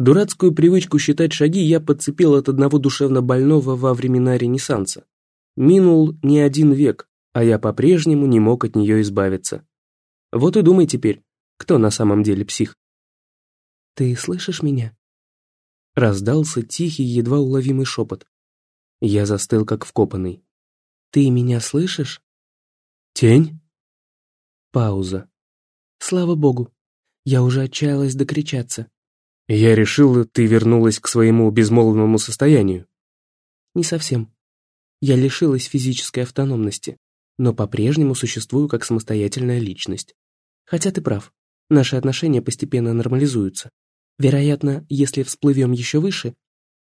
Дурацкую привычку считать шаги я подцепил от одного душевно больного во времена Ренессанса. Минул не один век, а я по-прежнему не мог от нее избавиться. Вот и думай теперь, кто на самом деле псих. «Ты слышишь меня?» Раздался тихий, едва уловимый шепот. Я застыл, как вкопанный. «Ты меня слышишь?» «Тень?» Пауза. «Слава богу, я уже отчаялась докричаться». «Я решил, ты вернулась к своему безмолвному состоянию». «Не совсем. Я лишилась физической автономности, но по-прежнему существую как самостоятельная личность. Хотя ты прав, Наши отношения постепенно нормализуются. Вероятно, если всплывем еще выше,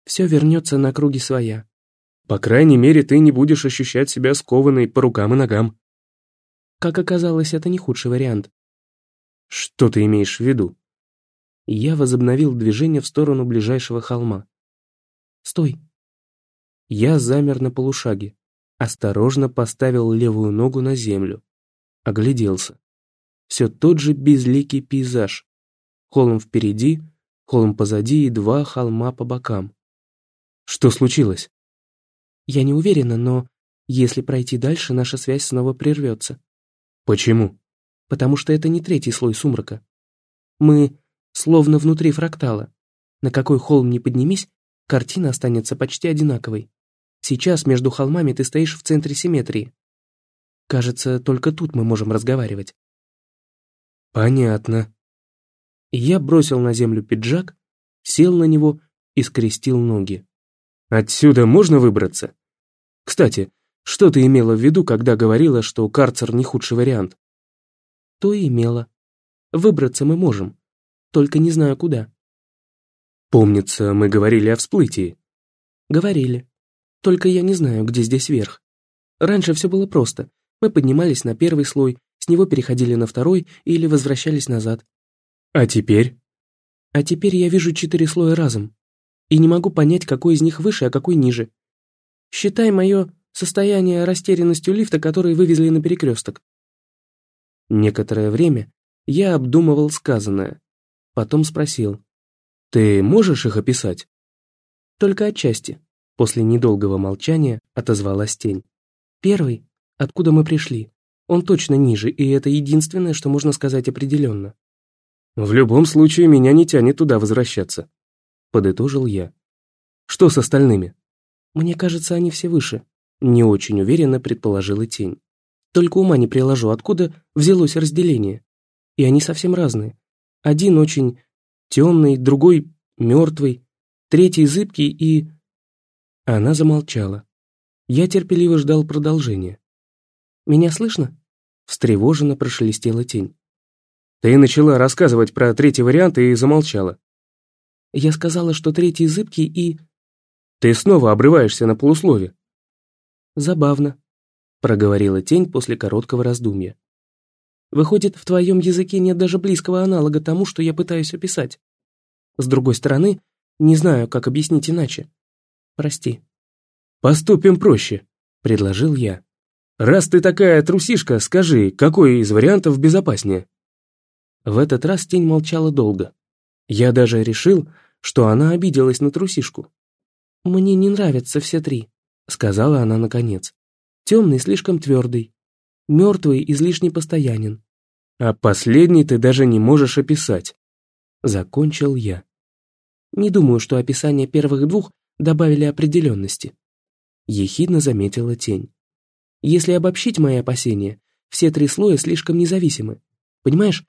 все вернется на круги своя. По крайней мере, ты не будешь ощущать себя скованной по рукам и ногам. Как оказалось, это не худший вариант. Что ты имеешь в виду? Я возобновил движение в сторону ближайшего холма. Стой. Я замер на полушаге, осторожно поставил левую ногу на землю, огляделся. Все тот же безликий пейзаж. Холм впереди, холм позади и два холма по бокам. Что случилось? Я не уверена, но если пройти дальше, наша связь снова прервется. Почему? Потому что это не третий слой сумрака. Мы словно внутри фрактала. На какой холм ни поднимись, картина останется почти одинаковой. Сейчас между холмами ты стоишь в центре симметрии. Кажется, только тут мы можем разговаривать. Понятно. Я бросил на землю пиджак, сел на него и скрестил ноги. Отсюда можно выбраться? Кстати, что ты имела в виду, когда говорила, что карцер не худший вариант? То и имела. Выбраться мы можем, только не знаю куда. Помнится, мы говорили о всплытии. Говорили. Только я не знаю, где здесь верх. Раньше все было просто. Мы поднимались на первый слой, с него переходили на второй или возвращались назад. А теперь? А теперь я вижу четыре слоя разом. И не могу понять, какой из них выше, а какой ниже. Считай мое состояние растерянностью лифта, который вывезли на перекресток. Некоторое время я обдумывал сказанное. Потом спросил. «Ты можешь их описать?» «Только отчасти», — после недолгого молчания отозвалась тень. «Первый, откуда мы пришли. Он точно ниже, и это единственное, что можно сказать определенно». «В любом случае, меня не тянет туда возвращаться», — подытожил я. «Что с остальными?» «Мне кажется, они все выше», — не очень уверенно предположила тень. «Только ума не приложу, откуда взялось разделение. И они совсем разные. Один очень темный, другой мертвый, третий зыбкий и...» Она замолчала. Я терпеливо ждал продолжения. «Меня слышно?» Встревоженно прошелестела тень. «Ты начала рассказывать про третий вариант и замолчала». «Я сказала, что третий зыбкий и...» «Ты снова обрываешься на полуслове». «Забавно», — проговорила тень после короткого раздумья. Выходит, в твоем языке нет даже близкого аналога тому, что я пытаюсь описать. С другой стороны, не знаю, как объяснить иначе. Прости. Поступим проще, предложил я. Раз ты такая трусишка, скажи, какой из вариантов безопаснее? В этот раз тень молчала долго. Я даже решил, что она обиделась на трусишку. «Мне не нравятся все три», — сказала она наконец. «Темный слишком твердый, Мертвый излишне постоянен. А последний ты даже не можешь описать. Закончил я. Не думаю, что описание первых двух добавили определенности. Ехидно заметила тень. Если обобщить мои опасения, все три слоя слишком независимы. Понимаешь,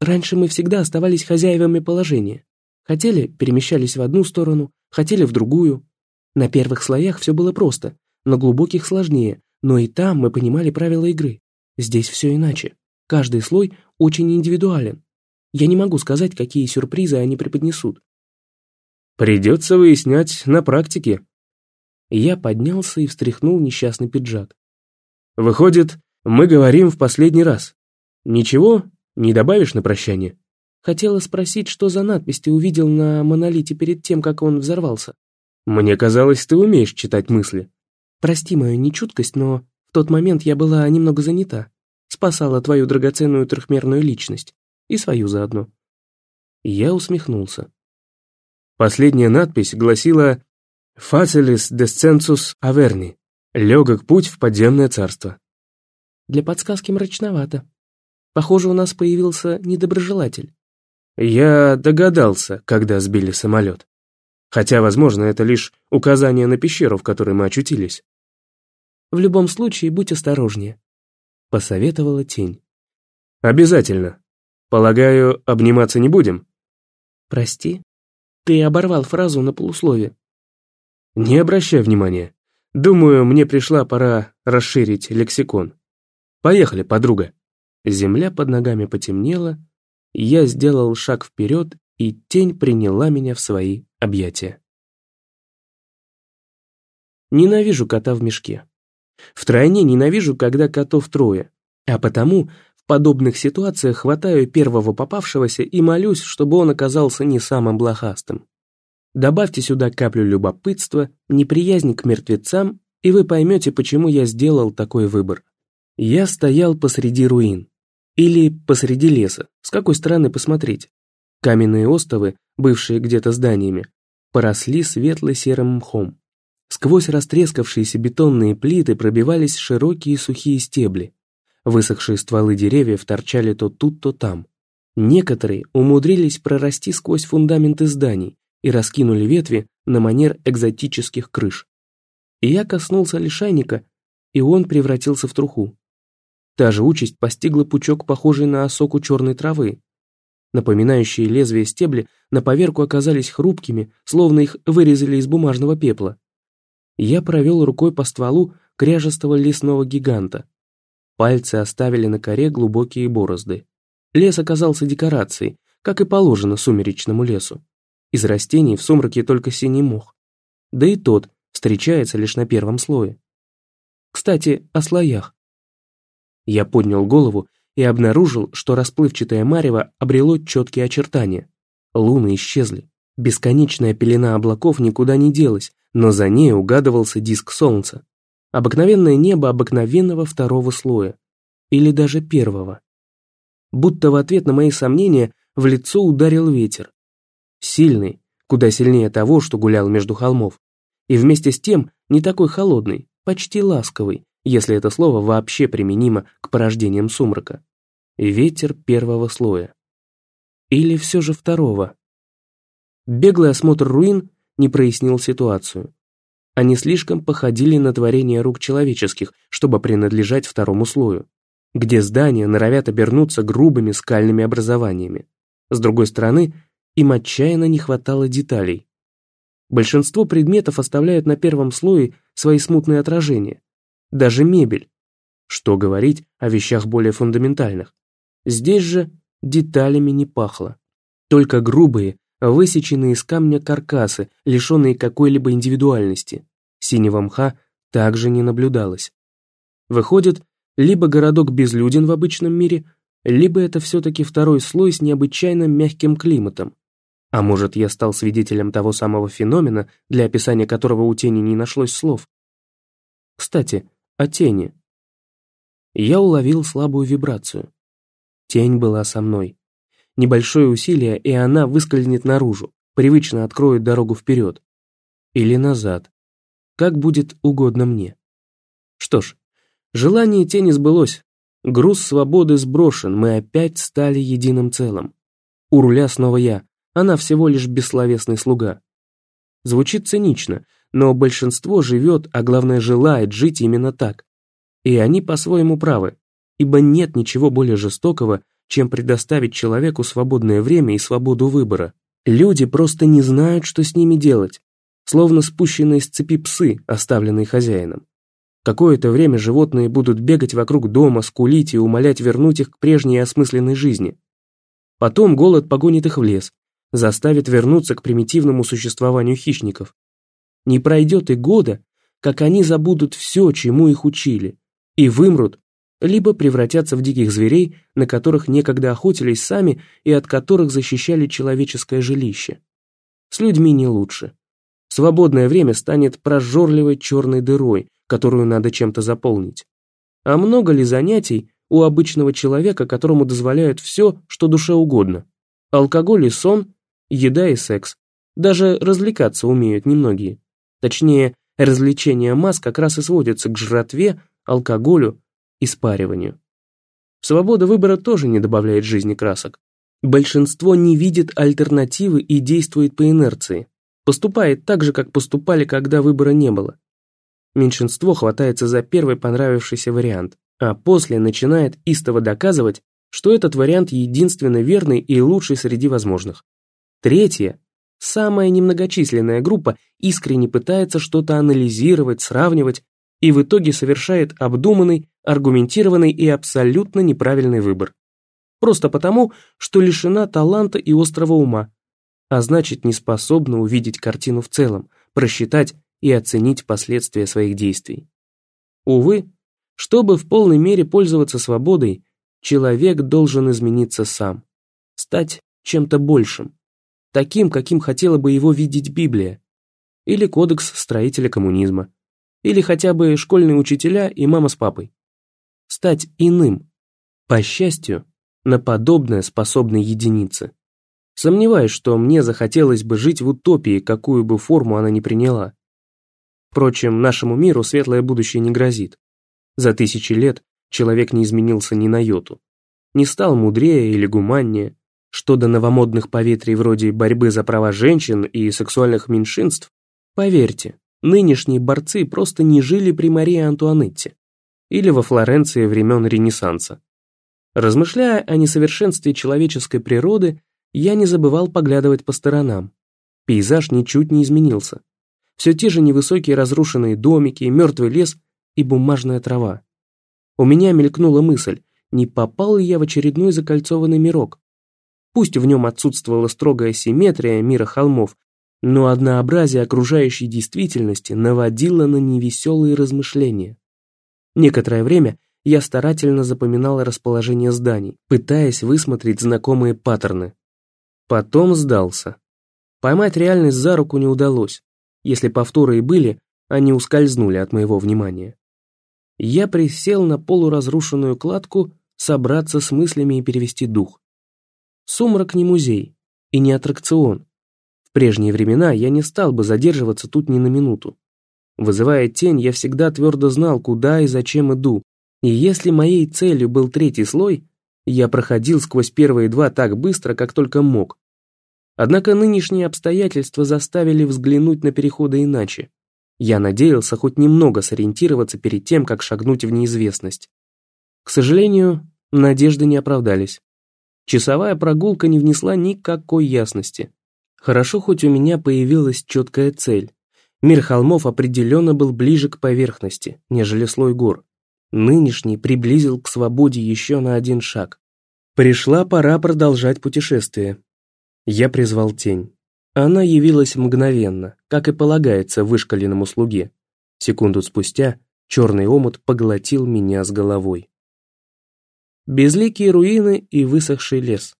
раньше мы всегда оставались хозяевами положения. Хотели – перемещались в одну сторону, хотели в другую. На первых слоях все было просто, на глубоких сложнее, но и там мы понимали правила игры. Здесь все иначе. Каждый слой очень индивидуален. Я не могу сказать, какие сюрпризы они преподнесут. Придется выяснять на практике. Я поднялся и встряхнул несчастный пиджак. Выходит, мы говорим в последний раз. Ничего, не добавишь на прощание? Хотела спросить, что за надпись ты увидел на монолите перед тем, как он взорвался. Мне казалось, ты умеешь читать мысли. Прости мою нечуткость, но тот момент я была немного занята. Спасала твою драгоценную трехмерную личность. И свою заодно. Я усмехнулся. Последняя надпись гласила «Facilis descensus averni» — «Легок путь в подземное царство». Для подсказки мрачновато. Похоже, у нас появился недоброжелатель. Я догадался, когда сбили самолет. Хотя, возможно, это лишь указание на пещеру, в которой мы очутились. В любом случае, будь осторожнее», — посоветовала тень. «Обязательно. Полагаю, обниматься не будем?» «Прости, ты оборвал фразу на полуслове». «Не обращай внимания. Думаю, мне пришла пора расширить лексикон. Поехали, подруга». Земля под ногами потемнела, я сделал шаг вперед, и тень приняла меня в свои объятия. Ненавижу кота в мешке. Втройне ненавижу, когда котов трое. А потому в подобных ситуациях хватаю первого попавшегося и молюсь, чтобы он оказался не самым блохастым. Добавьте сюда каплю любопытства, неприязнь к мертвецам, и вы поймете, почему я сделал такой выбор. Я стоял посреди руин. Или посреди леса, с какой стороны посмотреть. Каменные остовы, бывшие где-то зданиями, поросли светло-серым мхом. Сквозь растрескавшиеся бетонные плиты пробивались широкие сухие стебли. Высохшие стволы деревьев торчали то тут, то там. Некоторые умудрились прорасти сквозь фундаменты зданий и раскинули ветви на манер экзотических крыш. И я коснулся лишайника, и он превратился в труху. Та же участь постигла пучок, похожий на осоку черной травы. Напоминающие лезвия стебли на поверку оказались хрупкими, словно их вырезали из бумажного пепла. Я провел рукой по стволу кряжестого лесного гиганта. Пальцы оставили на коре глубокие борозды. Лес оказался декорацией, как и положено сумеречному лесу. Из растений в сумраке только синий мох. Да и тот встречается лишь на первом слое. Кстати, о слоях. Я поднял голову и обнаружил, что расплывчатое марево обрело четкие очертания. Луны исчезли. Бесконечная пелена облаков никуда не делась, но за ней угадывался диск солнца. Обыкновенное небо обыкновенного второго слоя. Или даже первого. Будто в ответ на мои сомнения в лицо ударил ветер. Сильный, куда сильнее того, что гулял между холмов. И вместе с тем не такой холодный, почти ласковый, если это слово вообще применимо к порождениям сумрака. Ветер первого слоя. Или все же второго. Беглый осмотр руин не прояснил ситуацию. Они слишком походили на творение рук человеческих, чтобы принадлежать второму слою, где здания норовят обернуться грубыми скальными образованиями. С другой стороны, им отчаянно не хватало деталей. Большинство предметов оставляют на первом слое свои смутные отражения, даже мебель. Что говорить о вещах более фундаментальных. Здесь же деталями не пахло. Только грубые, высеченные из камня каркасы, лишенные какой-либо индивидуальности. Синего мха также не наблюдалось. Выходит, либо городок безлюден в обычном мире, либо это все-таки второй слой с необычайно мягким климатом. А может, я стал свидетелем того самого феномена, для описания которого у тени не нашлось слов. Кстати, о тени. Я уловил слабую вибрацию. Тень была со мной. Небольшое усилие, и она выскользнет наружу, привычно откроет дорогу вперед. Или назад. Как будет угодно мне. Что ж, желание тени сбылось. Груз свободы сброшен, мы опять стали единым целым. У руля снова я, она всего лишь бессловесный слуга. Звучит цинично, но большинство живет, а главное желает жить именно так. И они по-своему правы, ибо нет ничего более жестокого, чем предоставить человеку свободное время и свободу выбора. Люди просто не знают, что с ними делать, словно спущенные с цепи псы, оставленные хозяином. Какое-то время животные будут бегать вокруг дома, скулить и умолять вернуть их к прежней осмысленной жизни. Потом голод погонит их в лес, заставит вернуться к примитивному существованию хищников. Не пройдет и года, как они забудут все, чему их учили, и вымрут, либо превратятся в диких зверей, на которых некогда охотились сами и от которых защищали человеческое жилище. С людьми не лучше. Свободное время станет прожорливой черной дырой, которую надо чем-то заполнить. А много ли занятий у обычного человека, которому дозволяют все, что душе угодно? Алкоголь и сон, еда и секс. Даже развлекаться умеют немногие. Точнее, развлечение масс как раз и сводится к жратве, алкоголю и спариванию. Свобода выбора тоже не добавляет жизни красок. Большинство не видит альтернативы и действует по инерции. Поступает так же, как поступали, когда выбора не было. Меньшинство хватается за первый понравившийся вариант, а после начинает истово доказывать, что этот вариант единственно верный и лучший среди возможных. Третье Самая немногочисленная группа искренне пытается что-то анализировать, сравнивать и в итоге совершает обдуманный, аргументированный и абсолютно неправильный выбор. Просто потому, что лишена таланта и острого ума, а значит не способна увидеть картину в целом, просчитать и оценить последствия своих действий. Увы, Чтобы в полной мере пользоваться свободой, человек должен измениться сам, стать чем-то большим, таким, каким хотела бы его видеть Библия, или кодекс строителя коммунизма, или хотя бы школьные учителя и мама с папой. Стать иным. По счастью, на подобное способны единицы. Сомневаюсь, что мне захотелось бы жить в утопии, какую бы форму она ни приняла. Впрочем, нашему миру светлое будущее не грозит. За тысячи лет человек не изменился ни на йоту. Не стал мудрее или гуманнее. Что до новомодных поветрий вроде борьбы за права женщин и сексуальных меньшинств, поверьте, нынешние борцы просто не жили при Марии Антуанетте или во Флоренции времен Ренессанса. Размышляя о несовершенстве человеческой природы, я не забывал поглядывать по сторонам. Пейзаж ничуть не изменился. Все те же невысокие разрушенные домики, мертвый лес и бумажная трава. У меня мелькнула мысль, не попал ли я в очередной закольцованный мирок. Пусть в нем отсутствовала строгая симметрия мира холмов, но однообразие окружающей действительности наводило на невеселые размышления. Некоторое время я старательно запоминал расположение зданий, пытаясь высмотреть знакомые паттерны. Потом сдался. Поймать реальность за руку не удалось. Если повторы и были, они ускользнули от моего внимания. Я присел на полуразрушенную кладку, собраться с мыслями и перевести дух. Сумрак не музей и не аттракцион. В прежние времена я не стал бы задерживаться тут ни на минуту. Вызывая тень, я всегда твердо знал, куда и зачем иду, и если моей целью был третий слой, я проходил сквозь первые два так быстро, как только мог. Однако нынешние обстоятельства заставили взглянуть на переходы иначе. Я надеялся хоть немного сориентироваться перед тем, как шагнуть в неизвестность. К сожалению, надежды не оправдались. Часовая прогулка не внесла никакой ясности. Хорошо, хоть у меня появилась четкая цель. Мир холмов определенно был ближе к поверхности, нежели слой гор. Нынешний приблизил к свободе еще на один шаг. Пришла пора продолжать путешествие. Я призвал тень. Она явилась мгновенно, как и полагается вышкаленному слуге. Секунду спустя черный омут поглотил меня с головой. Безликие руины и высохший лес.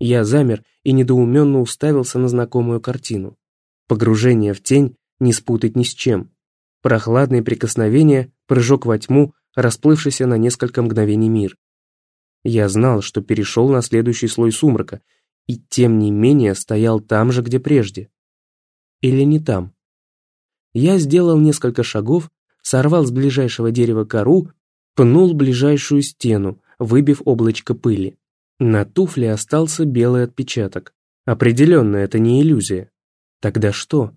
Я замер и недоуменно уставился на знакомую картину. Погружение в тень не спутать ни с чем. Прохладные прикосновения, прыжок во тьму, расплывшийся на несколько мгновений мир. Я знал, что перешел на следующий слой сумрака, и тем не менее стоял там же, где прежде. Или не там. Я сделал несколько шагов, сорвал с ближайшего дерева кору, пнул ближайшую стену, выбив облачко пыли. На туфле остался белый отпечаток. Определенно, это не иллюзия. Тогда что?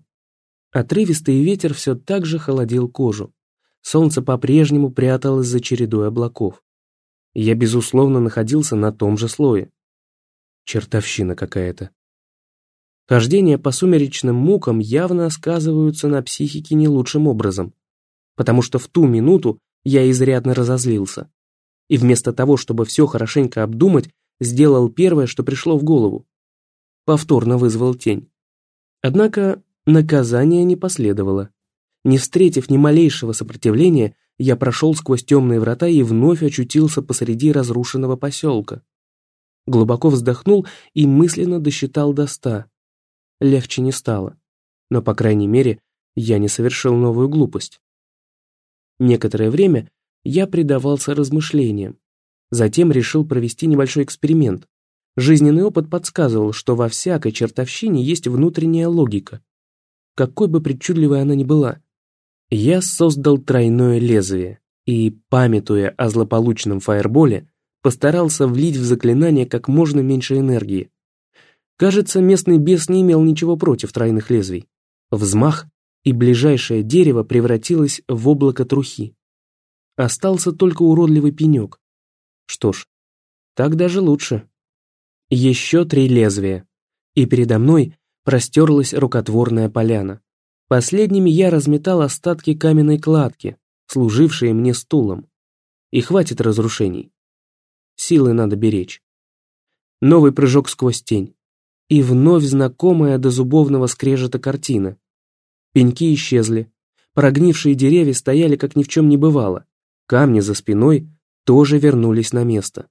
Отрывистый ветер все так же холодил кожу. Солнце по-прежнему пряталось за чередой облаков. Я, безусловно, находился на том же слое. Чертовщина какая-то. Хождения по сумеречным мукам явно сказываются на психике не лучшим образом, потому что в ту минуту я изрядно разозлился. И вместо того, чтобы все хорошенько обдумать, сделал первое, что пришло в голову. Повторно вызвал тень. Однако наказание не последовало. Не встретив ни малейшего сопротивления, я прошел сквозь темные врата и вновь очутился посреди разрушенного поселка. Глубоко вздохнул и мысленно досчитал до ста. Легче не стало, но, по крайней мере, я не совершил новую глупость. Некоторое время я предавался размышлениям. Затем решил провести небольшой эксперимент. Жизненный опыт подсказывал, что во всякой чертовщине есть внутренняя логика. Какой бы причудливой она ни была. Я создал тройное лезвие и, памятуя о злополучном фаерболе, постарался влить в заклинание как можно меньше энергии. Кажется, местный бес не имел ничего против тройных лезвий. Взмах, и ближайшее дерево превратилось в облако трухи. Остался только уродливый пенек. Что ж, так даже лучше. Еще три лезвия, и передо мной простерлась рукотворная поляна. Последними я разметал остатки каменной кладки, служившие мне стулом. И хватит разрушений. Силы надо беречь. Новый прыжок сквозь тень. И вновь знакомая до зубовного скрежета картина. Пеньки исчезли. Прогнившие деревья стояли, как ни в чем не бывало. камни за спиной тоже вернулись на место.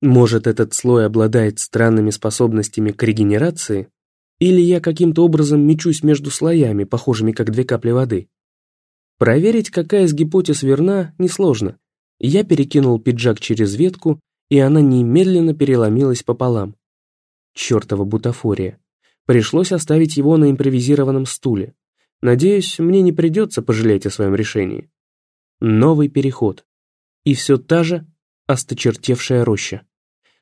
Может, этот слой обладает странными способностями к регенерации? Или я каким-то образом мечусь между слоями, похожими как две капли воды? Проверить, какая из гипотез верна, несложно. Я перекинул пиджак через ветку, и она немедленно переломилась пополам. Чёртова бутафория. Пришлось оставить его на импровизированном стуле. Надеюсь, мне не придется пожалеть о своем решении. Новый переход. И все та же осточертевшая роща.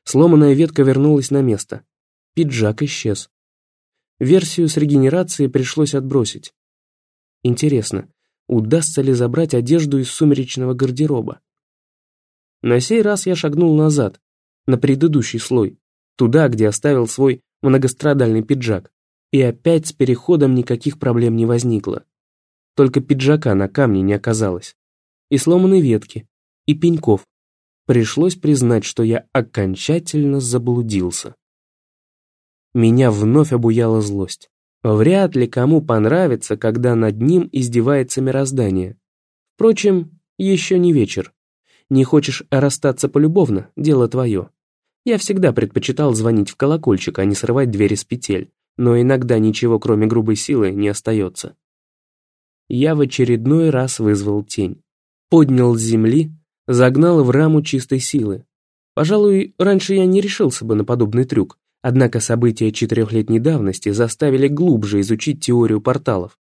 Сломанная ветка вернулась на место. Пиджак исчез. Версию с регенерацией пришлось отбросить. Интересно, удастся ли забрать одежду из сумеречного гардероба? На сей раз я шагнул назад, на предыдущий слой, туда, где оставил свой многострадальный пиджак, и опять с переходом никаких проблем не возникло. Только пиджака на камне не оказалось, и сломанной ветки, и пеньков, пришлось признать, что я окончательно заблудился. Меня вновь обуяла злость. Вряд ли кому понравится, когда над ним издевается мироздание. Впрочем, еще не вечер. Не хочешь расстаться полюбовно, дело твое. Я всегда предпочитал звонить в колокольчик, а не срывать двери с петель, но иногда ничего кроме грубой силы не остается. Я в очередной раз вызвал тень. Поднял с земли загнал в раму чистой силы. Пожалуй, раньше я не решился бы на подобный трюк, однако события четырехлетней давности заставили глубже изучить теорию порталов,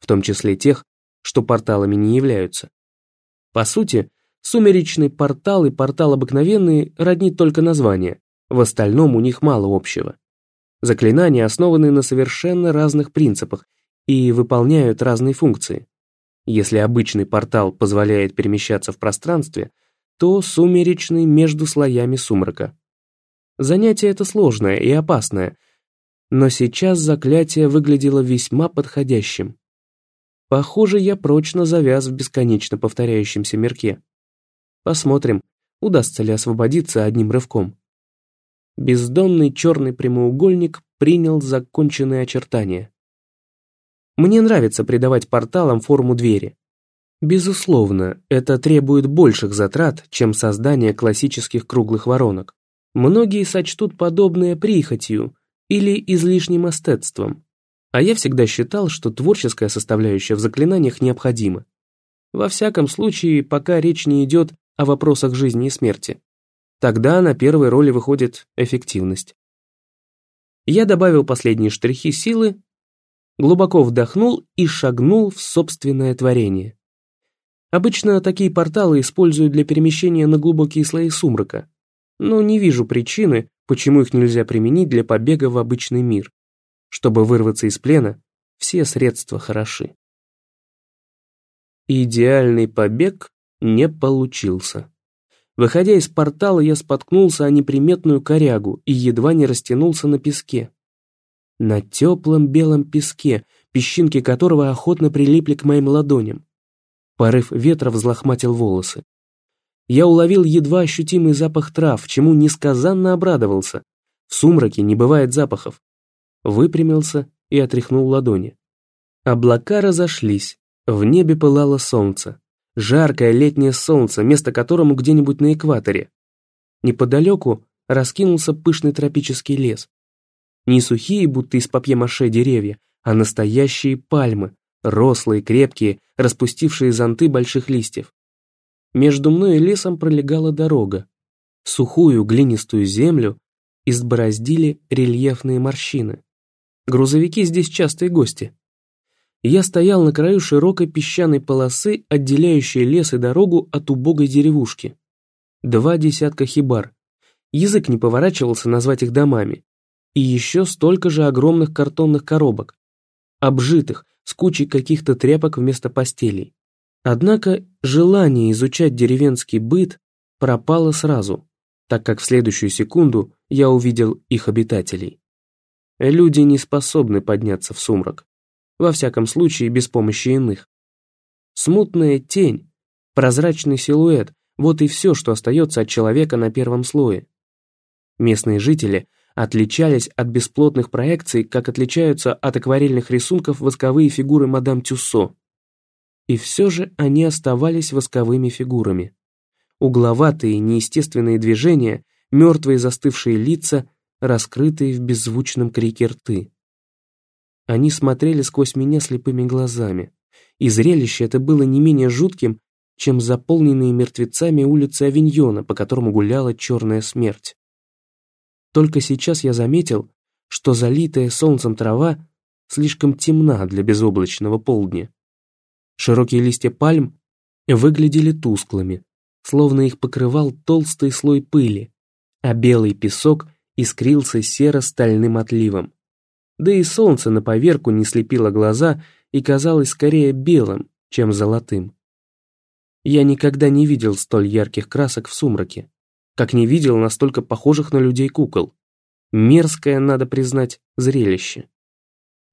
в том числе тех, что порталами не являются. По сути, сумеречный портал и портал обыкновенный роднит только название, в остальном у них мало общего. Заклинания основаны на совершенно разных принципах и выполняют разные функции. Если обычный портал позволяет перемещаться в пространстве, то сумеречный между слоями сумрака. Занятие это сложное и опасное, но сейчас заклятие выглядело весьма подходящим. Похоже, я прочно завяз в бесконечно повторяющемся мирке. Посмотрим, удастся ли освободиться одним рывком. Бездонный черный прямоугольник принял законченные очертания. Мне нравится придавать порталам форму двери. Безусловно, это требует больших затрат, чем создание классических круглых воронок. Многие сочтут подобное прихотью или излишним эстетством. А я всегда считал, что творческая составляющая в заклинаниях необходима. Во всяком случае, пока речь не идет о вопросах жизни и смерти. Тогда на первой роли выходит эффективность. Я добавил последние штрихи силы глубоко вдохнул и шагнул в собственное творение. Обычно такие порталы используют для перемещения на глубокие слои сумрака, но не вижу причины, почему их нельзя применить для побега в обычный мир. Чтобы вырваться из плена, все средства хороши. Идеальный побег не получился. Выходя из портала, я споткнулся о неприметную корягу и едва не растянулся на песке на теплом белом песке, песчинки которого охотно прилипли к моим ладоням. Порыв ветра взлохматил волосы. Я уловил едва ощутимый запах трав, чему несказанно обрадовался. В сумраке не бывает запахов. Выпрямился и отряхнул ладони. Облака разошлись, в небе пылало солнце. Жаркое летнее солнце, место которому где-нибудь на экваторе. Неподалеку раскинулся пышный тропический лес. Не сухие, будто из папье-маше деревья, а настоящие пальмы, рослые, крепкие, распустившие зонты больших листьев. Между мной и лесом пролегала дорога. Сухую глинистую землю избороздили рельефные морщины. Грузовики здесь частые гости. Я стоял на краю широкой песчаной полосы, отделяющей лес и дорогу от убогой деревушки. Два десятка хибар. Язык не поворачивался назвать их домами и еще столько же огромных картонных коробок, обжитых, с кучей каких-то тряпок вместо постелей. Однако желание изучать деревенский быт пропало сразу, так как в следующую секунду я увидел их обитателей. Люди не способны подняться в сумрак, во всяком случае без помощи иных. Смутная тень, прозрачный силуэт – вот и все, что остается от человека на первом слое. Местные жители отличались от бесплотных проекций, как отличаются от акварельных рисунков восковые фигуры мадам Тюссо. И все же они оставались восковыми фигурами. Угловатые, неестественные движения, мертвые застывшие лица, раскрытые в беззвучном крике рты. Они смотрели сквозь меня слепыми глазами, и зрелище это было не менее жутким, чем заполненные мертвецами улицы Авиньона, по которому гуляла черная смерть. Только сейчас я заметил, что залитая солнцем трава слишком темна для безоблачного полдня. Широкие листья пальм выглядели тусклыми, словно их покрывал толстый слой пыли, а белый песок искрился серо-стальным отливом. Да и солнце на поверку не слепило глаза и казалось скорее белым, чем золотым. Я никогда не видел столь ярких красок в сумраке, как не видел настолько похожих на людей кукол. Мерзкое, надо признать, зрелище.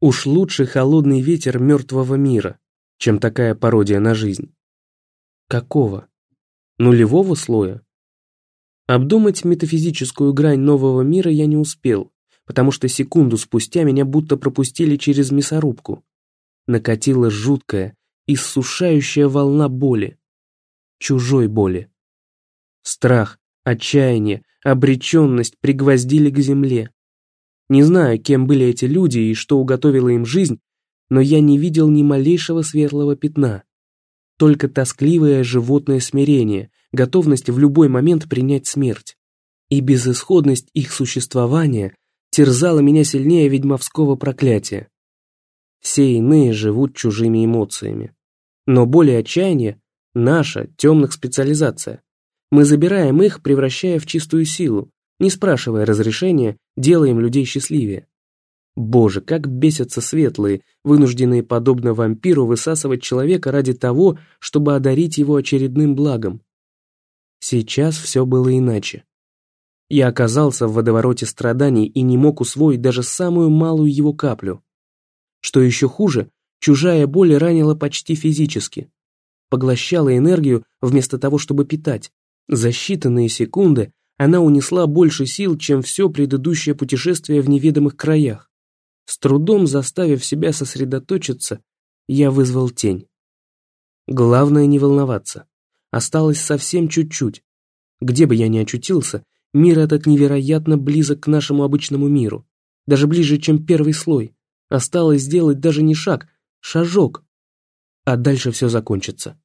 Уж лучше холодный ветер мертвого мира, чем такая пародия на жизнь. Какого? Нулевого слоя? Обдумать метафизическую грань нового мира я не успел, потому что секунду спустя меня будто пропустили через мясорубку. Накатила жуткая, иссушающая волна боли. Чужой боли. Страх, отчаяние, обреченность пригвоздили к земле. Не знаю, кем были эти люди и что уготовила им жизнь, но я не видел ни малейшего светлого пятна. Только тоскливое животное смирение, готовность в любой момент принять смерть. И безысходность их существования терзала меня сильнее ведьмовского проклятия. Все иные живут чужими эмоциями. Но боль и отчаяние – наша, темных специализация. Мы забираем их, превращая в чистую силу, не спрашивая разрешения, делаем людей счастливее. Боже, как бесятся светлые, вынужденные подобно вампиру высасывать человека ради того, чтобы одарить его очередным благом. Сейчас все было иначе. Я оказался в водовороте страданий и не мог усвоить даже самую малую его каплю. Что еще хуже, чужая боль ранила почти физически. Поглощала энергию вместо того, чтобы питать. За считанные секунды она унесла больше сил, чем все предыдущее путешествие в неведомых краях. С трудом заставив себя сосредоточиться, я вызвал тень. Главное не волноваться. Осталось совсем чуть-чуть. Где бы я ни очутился, мир этот невероятно близок к нашему обычному миру. Даже ближе, чем первый слой. Осталось сделать даже не шаг, шажок. А дальше все закончится.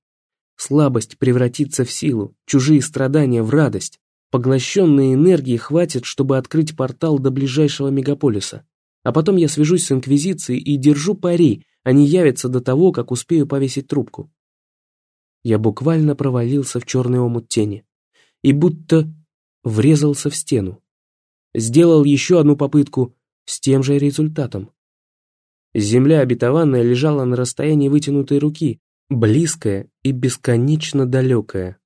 Слабость превратится в силу, чужие страдания в радость. Поглощенной энергии хватит, чтобы открыть портал до ближайшего мегаполиса. А потом я свяжусь с Инквизицией и держу пари, они явятся до того, как успею повесить трубку. Я буквально провалился в черный омут тени. И будто врезался в стену. Сделал еще одну попытку с тем же результатом. Земля обетованная лежала на расстоянии вытянутой руки, близкая и бесконечно далекая.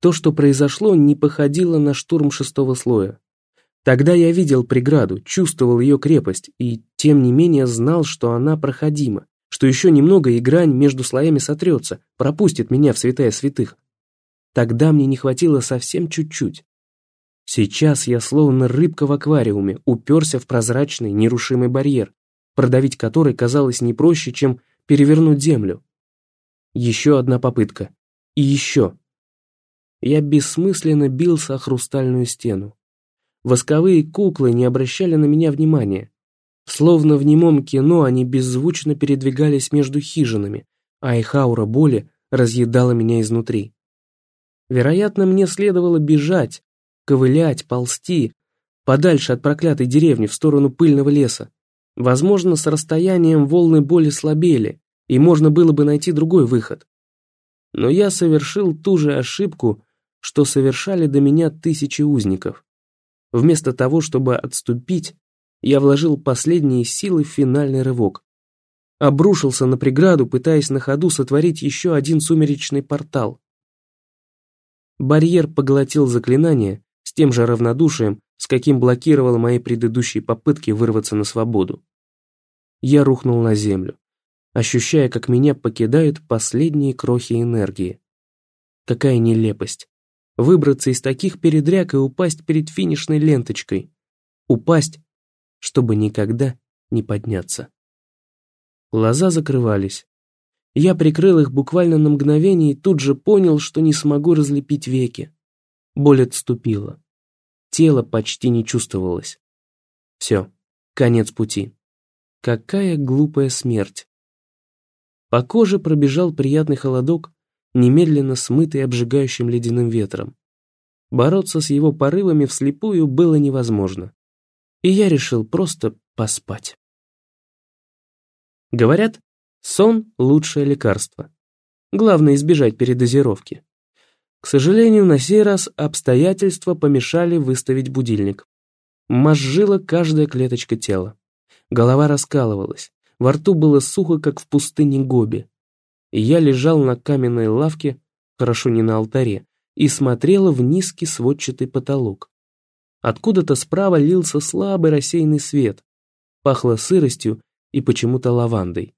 То, что произошло, не походило на штурм шестого слоя. Тогда я видел преграду, чувствовал ее крепость и, тем не менее, знал, что она проходима, что еще немного и грань между слоями сотрется, пропустит меня в святая святых. Тогда мне не хватило совсем чуть-чуть. Сейчас я словно рыбка в аквариуме уперся в прозрачный нерушимый барьер, продавить который казалось не проще, чем перевернуть землю. Еще одна попытка. И еще. Я бессмысленно бился о хрустальную стену. Восковые куклы не обращали на меня внимания. Словно в немом кино они беззвучно передвигались между хижинами, а их аура боли разъедала меня изнутри. Вероятно, мне следовало бежать, ковылять, ползти, подальше от проклятой деревни в сторону пыльного леса. Возможно, с расстоянием волны боли слабели, и можно было бы найти другой выход. Но я совершил ту же ошибку, что совершали до меня тысячи узников. Вместо того, чтобы отступить, я вложил последние силы в финальный рывок. Обрушился на преграду, пытаясь на ходу сотворить еще один сумеречный портал. Барьер поглотил заклинание с тем же равнодушием, с каким блокировал мои предыдущие попытки вырваться на свободу. Я рухнул на землю, ощущая, как меня покидают последние крохи энергии. Какая нелепость. Выбраться из таких передряг и упасть перед финишной ленточкой. Упасть, чтобы никогда не подняться. Глаза закрывались. Я прикрыл их буквально на мгновение и тут же понял, что не смогу разлепить веки. Боль отступила. Тело почти не чувствовалось. Все, конец пути. Какая глупая смерть. По коже пробежал приятный холодок, немедленно смытый обжигающим ледяным ветром. Бороться с его порывами вслепую было невозможно. И я решил просто поспать. Говорят, сон – лучшее лекарство. Главное избежать передозировки. К сожалению, на сей раз обстоятельства помешали выставить будильник. Мозжила каждая клеточка тела. Голова раскалывалась, во рту было сухо, как в пустыне Гоби. Я лежал на каменной лавке, хорошо не на алтаре, и смотрела в низкий сводчатый потолок. Откуда-то справа лился слабый рассеянный свет, пахло сыростью и почему-то лавандой.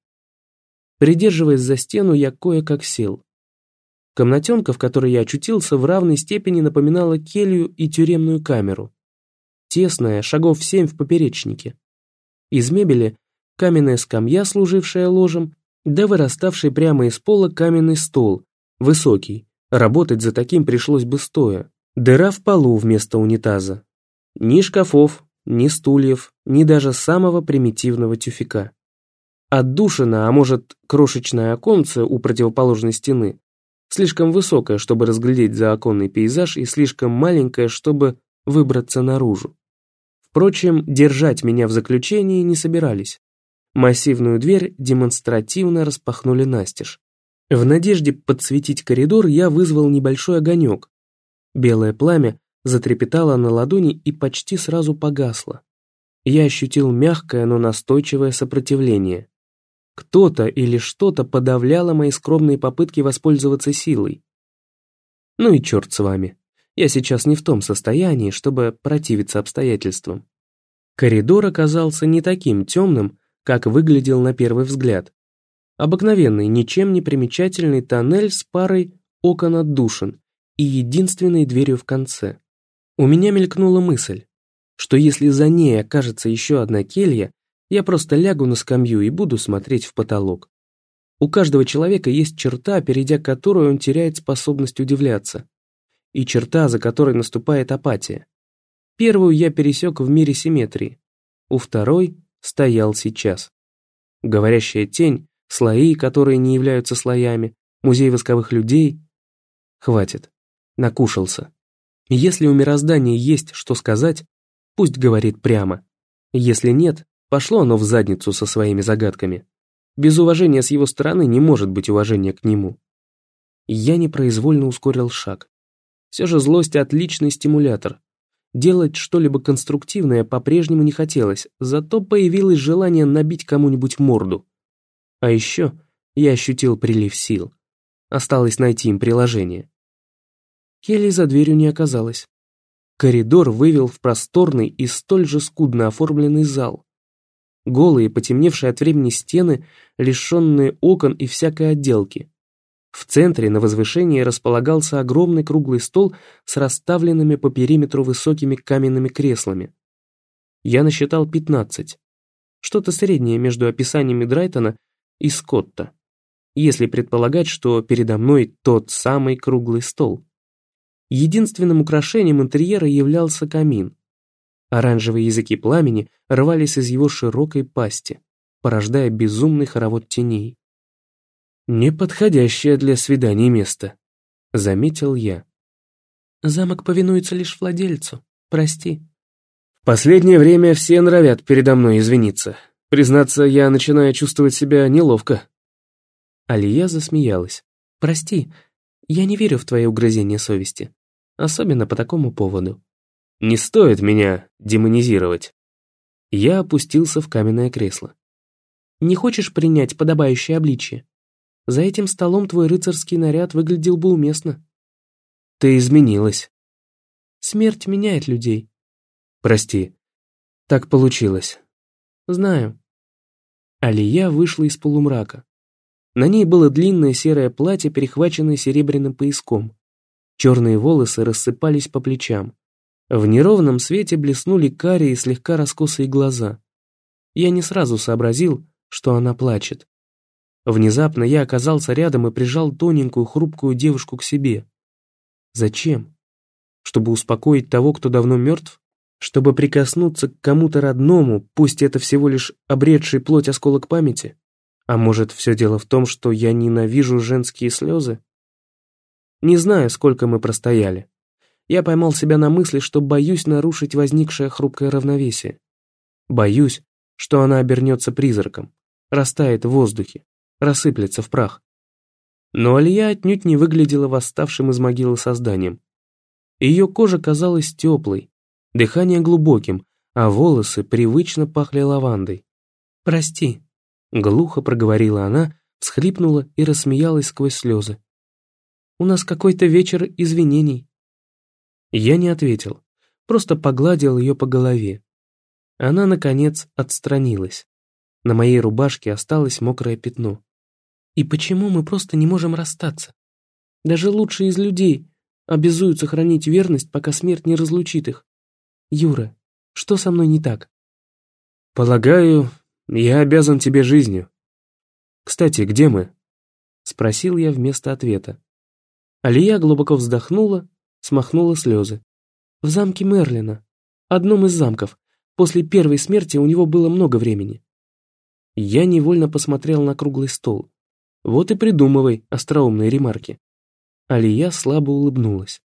Придерживаясь за стену, я кое-как сел. Комнатенка, в которой я очутился, в равной степени напоминала келью и тюремную камеру. Тесная, шагов семь в поперечнике. Из мебели каменная скамья, служившая ложем, да выраставший прямо из пола каменный стол, высокий. Работать за таким пришлось бы стоя. Дыра в полу вместо унитаза. Ни шкафов, ни стульев, ни даже самого примитивного тюфика. Отдушина, а может, крошечное оконце у противоположной стены, слишком высокое, чтобы разглядеть за оконный пейзаж, и слишком маленькое, чтобы выбраться наружу. Впрочем, держать меня в заключении не собирались. Массивную дверь демонстративно распахнули настежь. В надежде подсветить коридор я вызвал небольшой огонек. Белое пламя затрепетало на ладони и почти сразу погасло. Я ощутил мягкое, но настойчивое сопротивление. Кто-то или что-то подавляло мои скромные попытки воспользоваться силой. Ну и черт с вами. Я сейчас не в том состоянии, чтобы противиться обстоятельствам. Коридор оказался не таким темным, как выглядел на первый взгляд. Обыкновенный, ничем не примечательный тоннель с парой окон отдушин и единственной дверью в конце. У меня мелькнула мысль, что если за ней окажется еще одна келья, я просто лягу на скамью и буду смотреть в потолок. У каждого человека есть черта, перейдя которую он теряет способность удивляться. И черта, за которой наступает апатия. Первую я пересек в мире симметрии. У второй стоял сейчас. Говорящая тень, слои, которые не являются слоями, музей восковых людей. Хватит. Накушался. Если у мироздания есть что сказать, пусть говорит прямо. Если нет, пошло оно в задницу со своими загадками. Без уважения с его стороны не может быть уважения к нему. Я непроизвольно ускорил шаг. Все же злость – отличный стимулятор, Делать что-либо конструктивное по-прежнему не хотелось, зато появилось желание набить кому-нибудь морду. А еще я ощутил прилив сил. Осталось найти им приложение. Келли за дверью не оказалось. Коридор вывел в просторный и столь же скудно оформленный зал. Голые, потемневшие от времени стены, лишенные окон и всякой отделки. В центре на возвышении располагался огромный круглый стол с расставленными по периметру высокими каменными креслами. Я насчитал 15. Что-то среднее между описаниями Драйтона и Скотта, если предполагать, что передо мной тот самый круглый стол. Единственным украшением интерьера являлся камин. Оранжевые языки пламени рвались из его широкой пасти, порождая безумный хоровод теней. «Неподходящее для свиданий место», — заметил я. «Замок повинуется лишь владельцу. Прости». «В последнее время все норовят передо мной извиниться. Признаться, я начинаю чувствовать себя неловко». Алия засмеялась. «Прости, я не верю в твои угрызения совести. Особенно по такому поводу». «Не стоит меня демонизировать». Я опустился в каменное кресло. «Не хочешь принять подобающее обличие?» За этим столом твой рыцарский наряд выглядел бы уместно. Ты изменилась. Смерть меняет людей. Прости. Так получилось. Знаю. Алия вышла из полумрака. На ней было длинное серое платье, перехваченное серебряным пояском. Черные волосы рассыпались по плечам. В неровном свете блеснули карие и слегка раскосые глаза. Я не сразу сообразил, что она плачет. Внезапно я оказался рядом и прижал тоненькую, хрупкую девушку к себе. Зачем? Чтобы успокоить того, кто давно мертв? Чтобы прикоснуться к кому-то родному, пусть это всего лишь обретший плоть осколок памяти? А может, все дело в том, что я ненавижу женские слезы? Не знаю, сколько мы простояли. Я поймал себя на мысли, что боюсь нарушить возникшее хрупкое равновесие. Боюсь, что она обернется призраком, растает в воздухе, рассыплется в прах. Но Алия отнюдь не выглядела восставшим из могилы созданием. Ее кожа казалась теплой, дыхание глубоким, а волосы привычно пахли лавандой. «Прости», — глухо проговорила она, всхлипнула и рассмеялась сквозь слезы. «У нас какой-то вечер извинений». Я не ответил, просто погладил ее по голове. Она, наконец, отстранилась. На моей рубашке осталось мокрое пятно. И почему мы просто не можем расстаться? Даже лучшие из людей обязуют сохранить верность, пока смерть не разлучит их. Юра, что со мной не так? Полагаю, я обязан тебе жизнью. Кстати, где мы? Спросил я вместо ответа. Алия глубоко вздохнула, смахнула слезы. В замке Мерлина, одном из замков. После первой смерти у него было много времени. Я невольно посмотрел на круглый стол. Вот и придумывай остроумные ремарки. Алия слабо улыбнулась.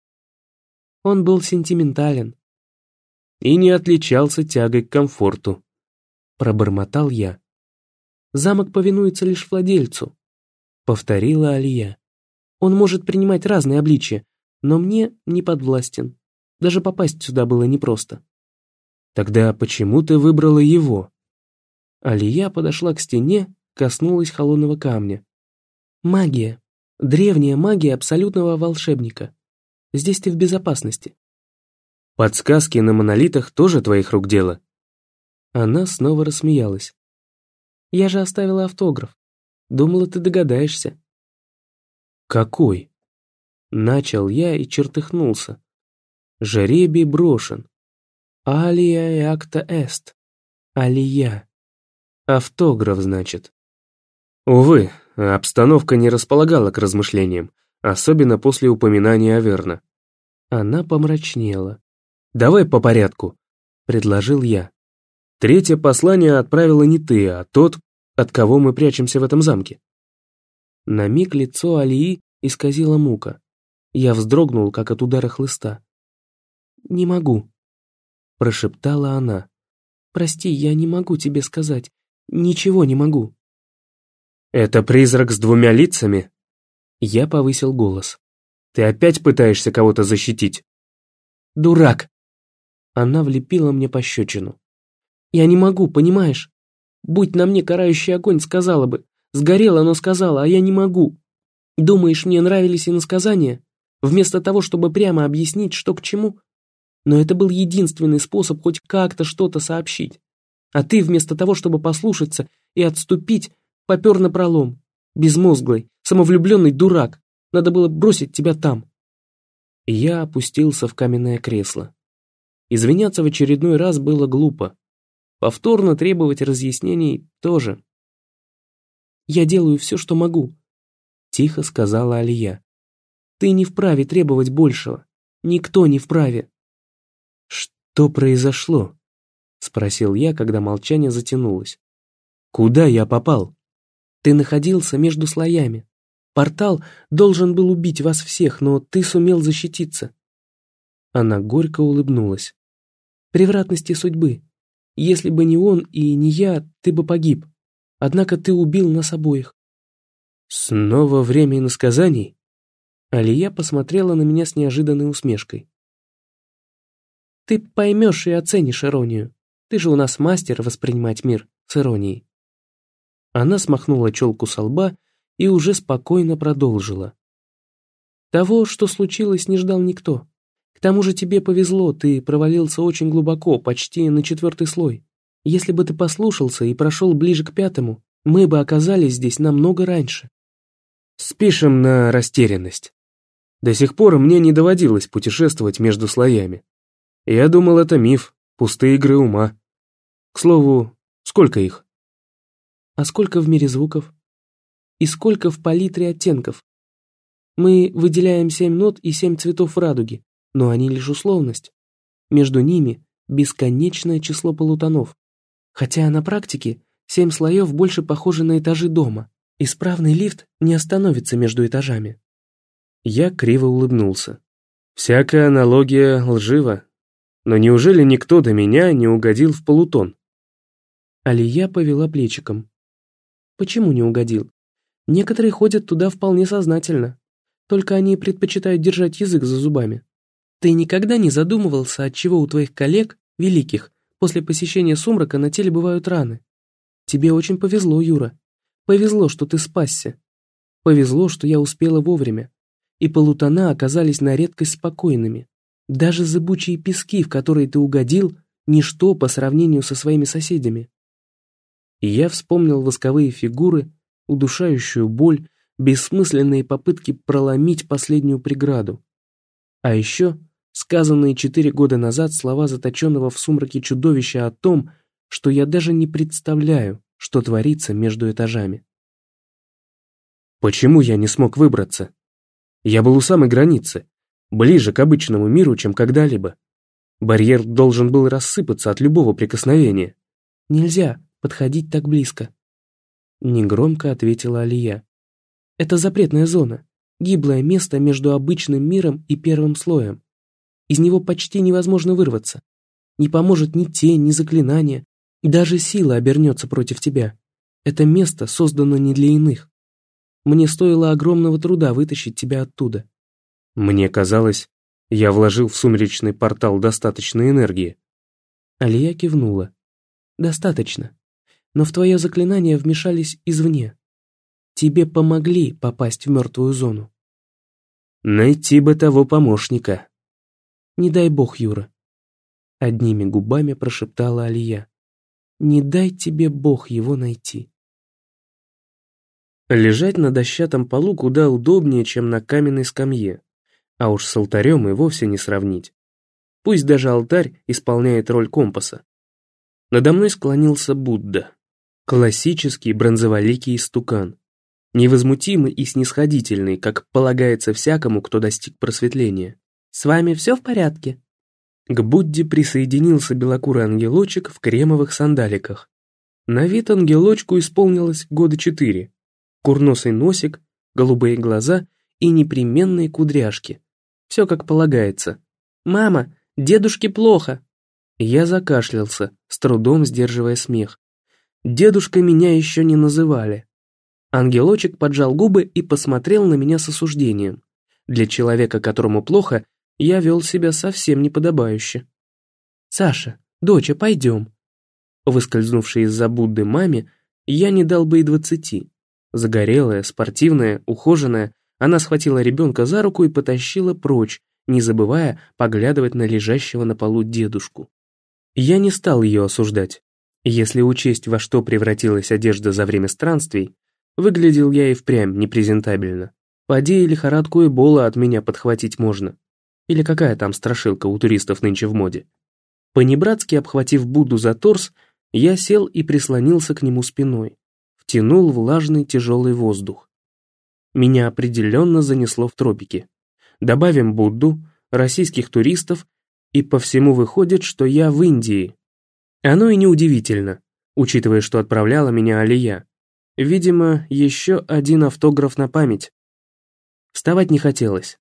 Он был сентиментален. И не отличался тягой к комфорту. Пробормотал я. Замок повинуется лишь владельцу. Повторила Алия. Он может принимать разные обличия, но мне не подвластен. Даже попасть сюда было непросто. Тогда почему ты выбрала его? Алия подошла к стене, коснулась холодного камня. Магия. Древняя магия абсолютного волшебника. Здесь ты в безопасности. Подсказки на монолитах тоже твоих рук дело? Она снова рассмеялась. Я же оставила автограф. Думала, ты догадаешься. Какой? Начал я и чертыхнулся. Жеребий брошен. Алия и акта эст. Алия. Автограф, значит. Увы, обстановка не располагала к размышлениям, особенно после упоминания Аверна. Она помрачнела. «Давай по порядку», — предложил я. «Третье послание отправила не ты, а тот, от кого мы прячемся в этом замке». На миг лицо Алии исказило мука. Я вздрогнул, как от удара хлыста. «Не могу», — прошептала она. «Прости, я не могу тебе сказать. Ничего не могу». «Это призрак с двумя лицами?» Я повысил голос. «Ты опять пытаешься кого-то защитить?» «Дурак!» Она влепила мне пощечину. «Я не могу, понимаешь? Будь на мне карающий огонь, сказала бы. Сгорела, но сказала, а я не могу. Думаешь, мне нравились иносказания? Вместо того, чтобы прямо объяснить, что к чему? Но это был единственный способ хоть как-то что-то сообщить. А ты вместо того, чтобы послушаться и отступить, Попер на пролом. Безмозглый, самовлюбленный дурак. Надо было бросить тебя там. Я опустился в каменное кресло. Извиняться в очередной раз было глупо. Повторно требовать разъяснений тоже. «Я делаю все, что могу», — тихо сказала Алия. «Ты не вправе требовать большего. Никто не вправе». «Что произошло?» — спросил я, когда молчание затянулось. «Куда я попал?» Ты находился между слоями. Портал должен был убить вас всех, но ты сумел защититься. Она горько улыбнулась. Превратности судьбы. Если бы не он и не я, ты бы погиб. Однако ты убил нас обоих. Снова время иносказаний? Алия посмотрела на меня с неожиданной усмешкой. Ты поймешь и оценишь иронию. Ты же у нас мастер воспринимать мир с иронией. Она смахнула челку со лба и уже спокойно продолжила. Того, что случилось, не ждал никто. К тому же тебе повезло, ты провалился очень глубоко, почти на четвертый слой. Если бы ты послушался и прошел ближе к пятому, мы бы оказались здесь намного раньше. Спишем на растерянность. До сих пор мне не доводилось путешествовать между слоями. Я думал, это миф, пустые игры ума. К слову, сколько их? А сколько в мире звуков? и сколько в палитре оттенков. Мы выделяем семь нот и семь цветов в радуге, но они лишь условность. Между ними бесконечное число полутонов. Хотя на практике семь слоев больше похожи на этажи дома. Исправный лифт не остановится между этажами. Я криво улыбнулся. Всякая аналогия лжива. Но неужели никто до меня не угодил в полутон? Алия повела плечиком. Почему не угодил? Некоторые ходят туда вполне сознательно. Только они предпочитают держать язык за зубами. Ты никогда не задумывался, от чего у твоих коллег, великих, после посещения сумрака на теле бывают раны? Тебе очень повезло, Юра. Повезло, что ты спасся. Повезло, что я успела вовремя. И полутона оказались на редкость спокойными. Даже зыбучие пески, в которые ты угодил, ничто по сравнению со своими соседями. И я вспомнил восковые фигуры, удушающую боль, бессмысленные попытки проломить последнюю преграду. А еще сказанные четыре года назад слова заточенного в сумраке чудовища о том, что я даже не представляю, что творится между этажами. Почему я не смог выбраться? Я был у самой границы, ближе к обычному миру, чем когда-либо. Барьер должен был рассыпаться от любого прикосновения. Нельзя подходить так близко. Негромко ответила Алия. Это запретная зона, гиблое место между обычным миром и первым слоем. Из него почти невозможно вырваться. Не поможет ни тень, ни заклинание, даже сила обернется против тебя. Это место создано не для иных. Мне стоило огромного труда вытащить тебя оттуда. Мне казалось, я вложил в сумеречный портал достаточно энергии. Алия кивнула. Достаточно. Но в твое заклинание вмешались извне. Тебе помогли попасть в мертвую зону. Найти бы того помощника. Не дай бог, Юра. Одними губами прошептала Алия. Не дай тебе бог его найти. Лежать на дощатом полу куда удобнее, чем на каменной скамье. А уж с алтарем и вовсе не сравнить. Пусть даже алтарь исполняет роль компаса. Надо мной склонился Будда. Классический бронзоволикий истукан невозмутимый и снисходительный, как полагается всякому, кто достиг просветления. «С вами все в порядке?» К Будде присоединился белокурый ангелочек в кремовых сандаликах. На вид ангелочку исполнилось года четыре. Курносый носик, голубые глаза и непременные кудряшки. Все как полагается. «Мама, дедушке плохо!» Я закашлялся, с трудом сдерживая смех. Дедушка меня еще не называли. Ангелочек поджал губы и посмотрел на меня с осуждением. Для человека, которому плохо, я вел себя совсем неподобающе. «Саша, доча, пойдем». Выскользнувшей из-за Будды маме, я не дал бы и двадцати. Загорелая, спортивная, ухоженная, она схватила ребенка за руку и потащила прочь, не забывая поглядывать на лежащего на полу дедушку. Я не стал ее осуждать. Если учесть, во что превратилась одежда за время странствий, Выглядел я и впрямь непрезентабельно. Поди и лихорадку Эбола от меня подхватить можно. Или какая там страшилка у туристов нынче в моде. Понебратски обхватив Будду за торс, я сел и прислонился к нему спиной. Втянул влажный тяжелый воздух. Меня определенно занесло в тропики. Добавим Будду, российских туристов, и по всему выходит, что я в Индии. Оно и неудивительно, учитывая, что отправляла меня Алия. Видимо, еще один автограф на память. Вставать не хотелось.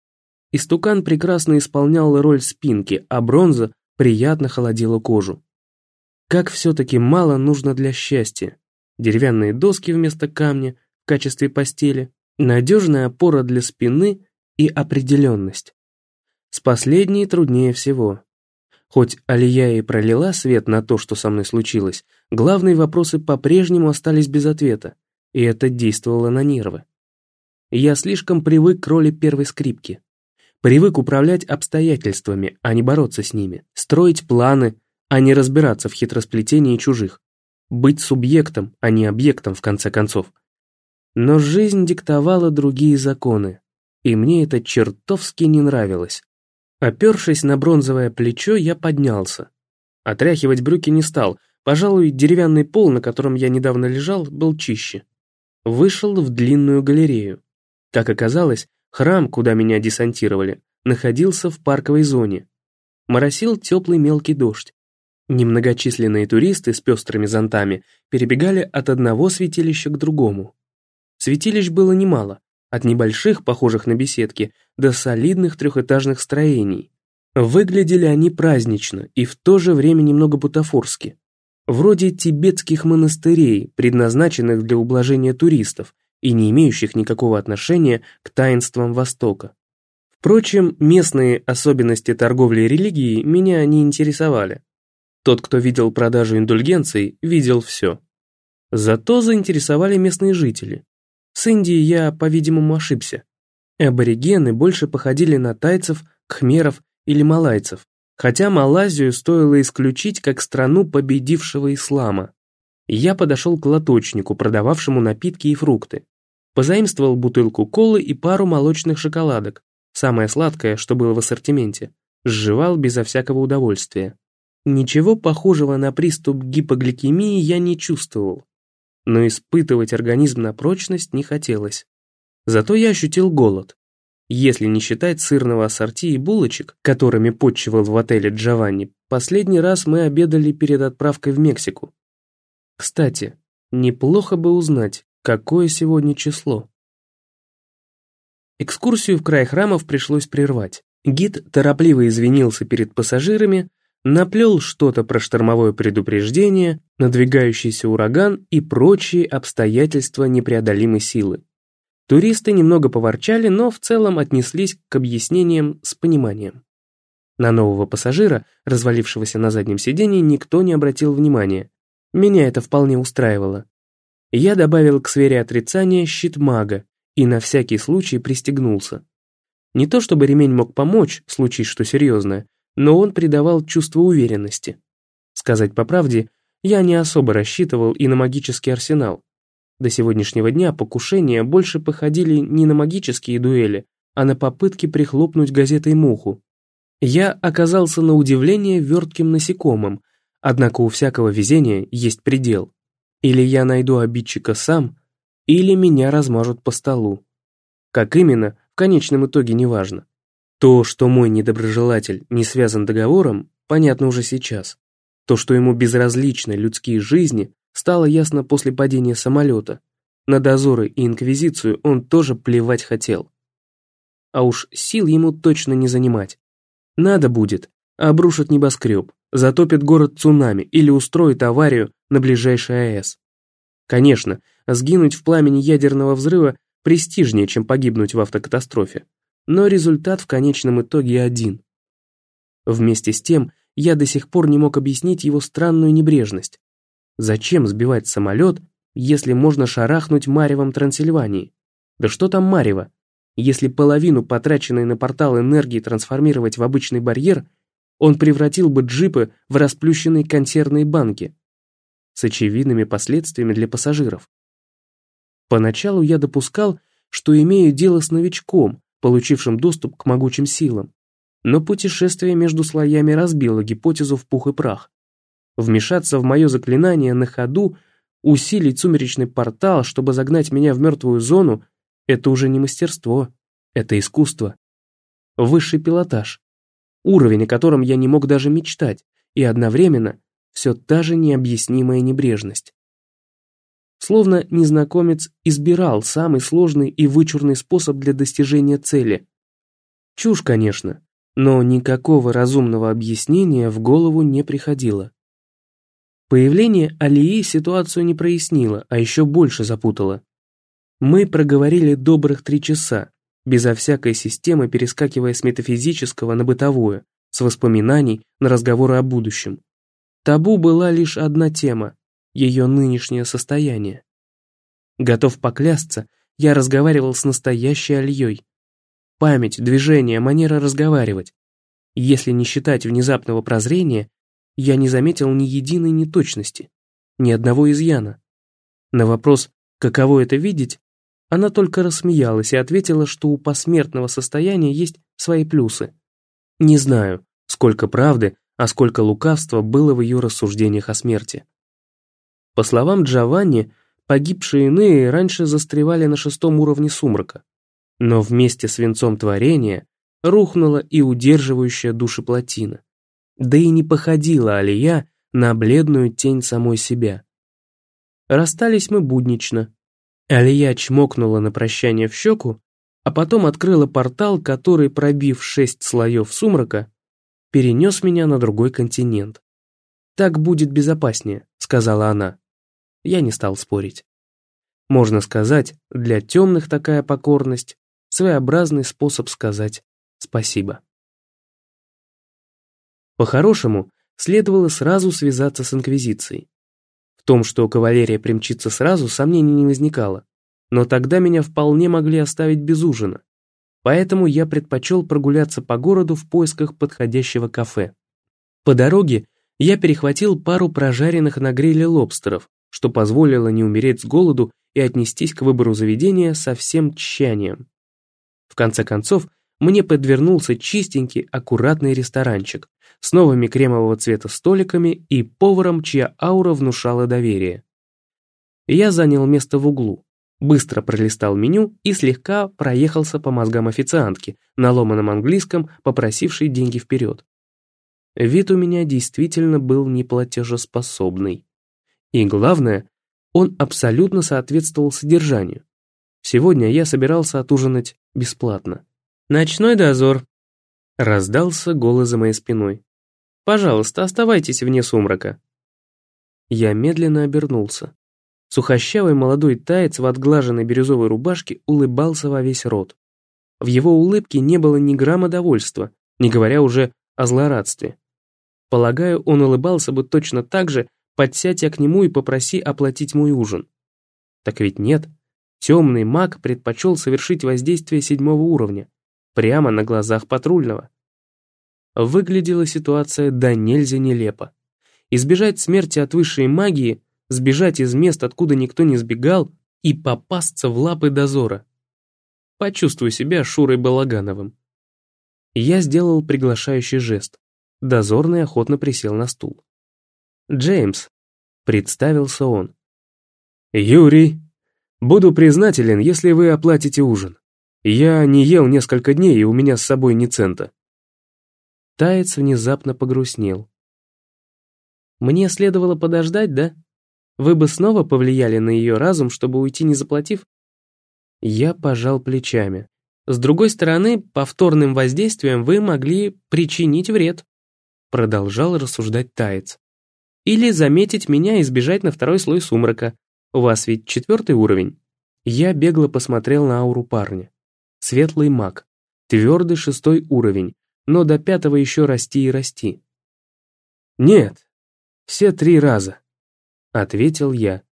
Истукан прекрасно исполнял роль спинки, а бронза приятно холодила кожу. Как все-таки мало нужно для счастья. Деревянные доски вместо камня в качестве постели, надежная опора для спины и определенность. С последней труднее всего. Хоть Алия и пролила свет на то, что со мной случилось, главные вопросы по-прежнему остались без ответа и это действовало на нервы. Я слишком привык к роли первой скрипки. Привык управлять обстоятельствами, а не бороться с ними, строить планы, а не разбираться в хитросплетении чужих, быть субъектом, а не объектом в конце концов. Но жизнь диктовала другие законы, и мне это чертовски не нравилось. Опершись на бронзовое плечо, я поднялся. Отряхивать брюки не стал, пожалуй, деревянный пол, на котором я недавно лежал, был чище. вышел в длинную галерею. Как оказалось, храм, куда меня десантировали, находился в парковой зоне. Моросил теплый мелкий дождь. Немногочисленные туристы с пестрыми зонтами перебегали от одного святилища к другому. Святилищ было немало, от небольших, похожих на беседки, до солидных трехэтажных строений. Выглядели они празднично и в то же время немного бутафорски. Вроде тибетских монастырей, предназначенных для ублажения туристов и не имеющих никакого отношения к таинствам Востока. Впрочем, местные особенности торговли религией меня не интересовали. Тот, кто видел продажу индульгенций, видел все. Зато заинтересовали местные жители. С Индией я, по-видимому, ошибся. Аборигены больше походили на тайцев, кхмеров или малайцев, хотя Малайзию стоило исключить как страну победившего ислама. Я подошел к лоточнику, продававшему напитки и фрукты. Позаимствовал бутылку колы и пару молочных шоколадок, самое сладкое, что было в ассортименте. Сживал безо всякого удовольствия. Ничего похожего на приступ гипогликемии я не чувствовал. Но испытывать организм на прочность не хотелось. Зато я ощутил голод. Если не считать сырного ассорти и булочек, которыми подчивал в отеле Джованни, последний раз мы обедали перед отправкой в Мексику. Кстати, неплохо бы узнать, какое сегодня число. Экскурсию в край храмов пришлось прервать. Гид торопливо извинился перед пассажирами, наплел что-то про штормовое предупреждение, надвигающийся ураган и прочие обстоятельства непреодолимой силы. Туристы немного поворчали, но в целом отнеслись к объяснениям с пониманием. На нового пассажира, развалившегося на заднем сидении, никто не обратил внимания. Меня это вполне устраивало. Я добавил к сфере отрицания щит мага и на всякий случай пристегнулся. Не то чтобы ремень мог помочь, случись что серьезное, но он придавал чувство уверенности. Сказать по правде, я не особо рассчитывал и на магический арсенал. До сегодняшнего дня покушения больше походили не на магические дуэли, а на попытки прихлопнуть газетой муху. Я оказался на удивление вертким насекомым, однако у всякого везения есть предел. Или я найду обидчика сам, или меня размажут по столу. Как именно, в конечном итоге неважно. То, что мой недоброжелатель не связан договором, понятно уже сейчас. То, что ему безразличны людские жизни, стало ясно после падения самолета. На дозоры и инквизицию он тоже плевать хотел. А уж сил ему точно не занимать. Надо будет, обрушит небоскреб, затопит город цунами или устроит аварию на ближайшей АЭС. Конечно, сгинуть в пламени ядерного взрыва престижнее, чем погибнуть в автокатастрофе но результат в конечном итоге один. Вместе с тем, я до сих пор не мог объяснить его странную небрежность. Зачем сбивать самолет, если можно шарахнуть Маревом Трансильвании? Да что там Марево? Если половину потраченной на портал энергии трансформировать в обычный барьер, он превратил бы джипы в расплющенные консервные банки с очевидными последствиями для пассажиров. Поначалу я допускал, что имею дело с новичком, получившим доступ к могучим силам. Но путешествие между слоями разбило гипотезу в пух и прах. Вмешаться в мое заклинание на ходу, усилить сумеречный портал, чтобы загнать меня в мертвую зону, это уже не мастерство, это искусство. Высший пилотаж. Уровень, о котором я не мог даже мечтать, и одновременно все та же необъяснимая небрежность. Словно незнакомец избирал самый сложный и вычурный способ для достижения цели. Чушь, конечно, но никакого разумного объяснения в голову не приходило. Появление Алии ситуацию не прояснило, а еще больше запутало. Мы проговорили добрых три часа, безо всякой системы перескакивая с метафизического на бытовое, с воспоминаний на разговоры о будущем. Табу была лишь одна тема ее нынешнее состояние. Готов поклясться, я разговаривал с настоящей Альей. Память, движение, манера разговаривать. Если не считать внезапного прозрения, я не заметил ни единой неточности, ни одного изъяна. На вопрос «каково это видеть?» она только рассмеялась и ответила, что у посмертного состояния есть свои плюсы. Не знаю, сколько правды, а сколько лукавства было в ее рассуждениях о смерти. По словам Джованни, Погибшие иные раньше застревали на шестом уровне сумрака. Но вместе с венцом творения рухнула и удерживающая души плотина. Да и не походила Алия на бледную тень самой себя. Расстались мы буднично. Алия чмокнула на прощание в щеку, а потом открыла портал, который, пробив шесть слоев сумрака, перенес меня на другой континент. «Так будет безопаснее», — сказала она. Я не стал спорить. Можно сказать, для темных такая покорность — своеобразный способ сказать спасибо. По-хорошему, следовало сразу связаться с Инквизицией. В том, что кавалерия примчится сразу, сомнений не возникало, но тогда меня вполне могли оставить без ужина. Поэтому я предпочел прогуляться по городу в поисках подходящего кафе. По дороге я перехватил пару прожаренных на гриле лобстеров, что позволило не умереть с голоду и отнестись к выбору заведения со всем тщанием. В конце концов, мне подвернулся чистенький, аккуратный ресторанчик с новыми кремового цвета столиками и поваром, чья аура внушала доверие. Я занял место в углу, быстро пролистал меню и слегка проехался по мозгам официантки, на ломаном английском, попросившей деньги вперед. Вид у меня действительно был неплатежеспособный. И главное, он абсолютно соответствовал содержанию. Сегодня я собирался отужинать бесплатно. «Ночной дозор», — раздался голос за моей спиной. «Пожалуйста, оставайтесь вне сумрака». Я медленно обернулся. Сухощавый молодой таец в отглаженной бирюзовой рубашке улыбался во весь рот. В его улыбке не было ни грамма довольства, не говоря уже о злорадстве. Полагаю, он улыбался бы точно так же, подсядь я к нему и попроси оплатить мой ужин. Так ведь нет. Темный маг предпочел совершить воздействие седьмого уровня, прямо на глазах патрульного. Выглядела ситуация да нельзя нелепо. Избежать смерти от высшей магии, сбежать из мест, откуда никто не сбегал, и попасться в лапы дозора. Почувствуй себя Шурой Балагановым. Я сделал приглашающий жест. Дозорный охотно присел на стул. «Джеймс», — представился он. «Юрий, буду признателен, если вы оплатите ужин. Я не ел несколько дней, и у меня с собой ни цента». Таец внезапно погрустнел. «Мне следовало подождать, да? Вы бы снова повлияли на ее разум, чтобы уйти не заплатив?» Я пожал плечами. С другой стороны, повторным воздействием вы могли причинить вред продолжал рассуждать Таец. Или заметить меня и сбежать на второй слой сумрака. У вас ведь четвертый уровень. Я бегло посмотрел на ауру парня. Светлый маг. Твердый шестой уровень, но до пятого еще расти и расти. Нет, все три раза, ответил я.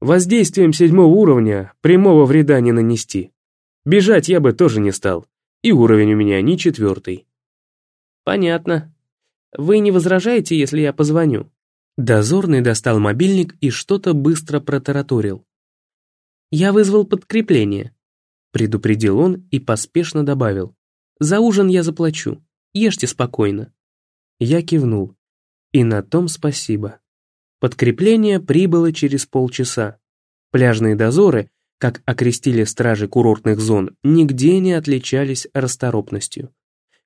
Воздействием седьмого уровня прямого вреда не нанести. Бежать я бы тоже не стал, и уровень у меня не четвертый. Понятно, вы не возражаете, если я позвоню?» Дозорный достал мобильник и что-то быстро протараторил. «Я вызвал подкрепление», — предупредил он и поспешно добавил. «За ужин я заплачу. Ешьте спокойно». Я кивнул. И на том спасибо. Подкрепление прибыло через полчаса. Пляжные дозоры, как окрестили стражи курортных зон, нигде не отличались расторопностью.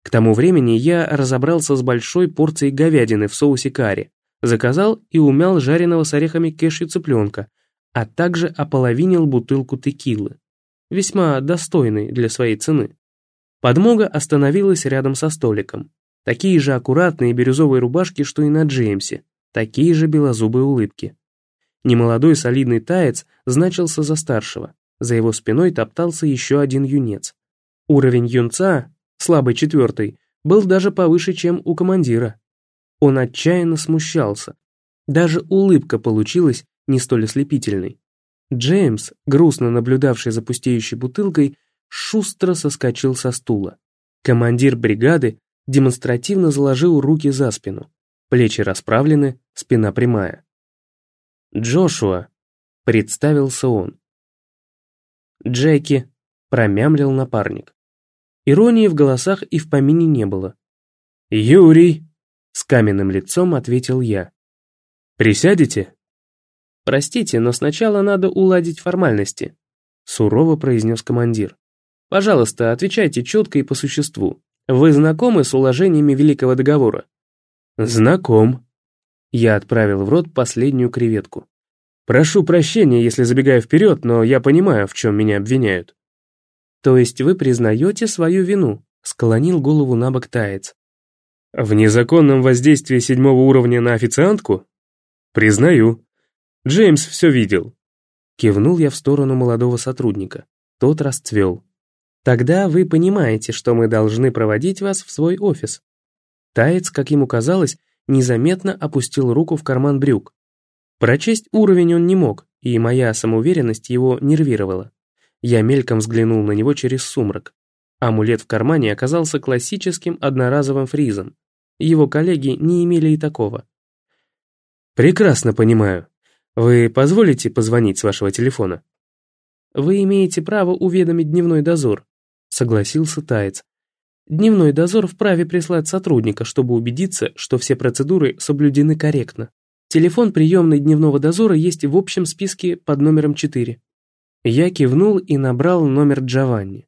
К тому времени я разобрался с большой порцией говядины в соусе карри, заказал и умял жареного с орехами кешью цыпленка, а также ополовинил бутылку текилы, весьма достойной для своей цены. Подмога остановилась рядом со столиком. Такие же аккуратные бирюзовые рубашки, что и на Джеймсе, такие же белозубые улыбки. Немолодой солидный таец значился за старшего, за его спиной топтался еще один юнец. Уровень юнца слабый четвертый, был даже повыше, чем у командира. Он отчаянно смущался. Даже улыбка получилась не столь ослепительной. Джеймс, грустно наблюдавший за пустеющей бутылкой, шустро соскочил со стула. Командир бригады демонстративно заложил руки за спину. Плечи расправлены, спина прямая. «Джошуа», — представился он. «Джеки», — промямлил напарник. Иронии в голосах и в помине не было. «Юрий!» — с каменным лицом ответил я. «Присядете?» «Простите, но сначала надо уладить формальности», — сурово произнес командир. «Пожалуйста, отвечайте четко и по существу. Вы знакомы с уложениями Великого договора?» «Знаком». Я отправил в рот последнюю креветку. «Прошу прощения, если забегаю вперед, но я понимаю, в чем меня обвиняют». «То есть вы признаете свою вину?» — склонил голову на бок Таец. «В незаконном воздействии седьмого уровня на официантку?» «Признаю. Джеймс все видел». Кивнул я в сторону молодого сотрудника. Тот расцвел. «Тогда вы понимаете, что мы должны проводить вас в свой офис». Таец, как ему казалось, незаметно опустил руку в карман брюк. Прочесть уровень он не мог, и моя самоуверенность его нервировала. Я мельком взглянул на него через сумрак. Амулет в кармане оказался классическим одноразовым фризом. Его коллеги не имели и такого. «Прекрасно понимаю. Вы позволите позвонить с вашего телефона?» «Вы имеете право уведомить дневной дозор», — согласился Таец. «Дневной дозор вправе прислать сотрудника, чтобы убедиться, что все процедуры соблюдены корректно. Телефон приемной дневного дозора есть в общем списке под номером 4». Я кивнул и набрал номер Джованни.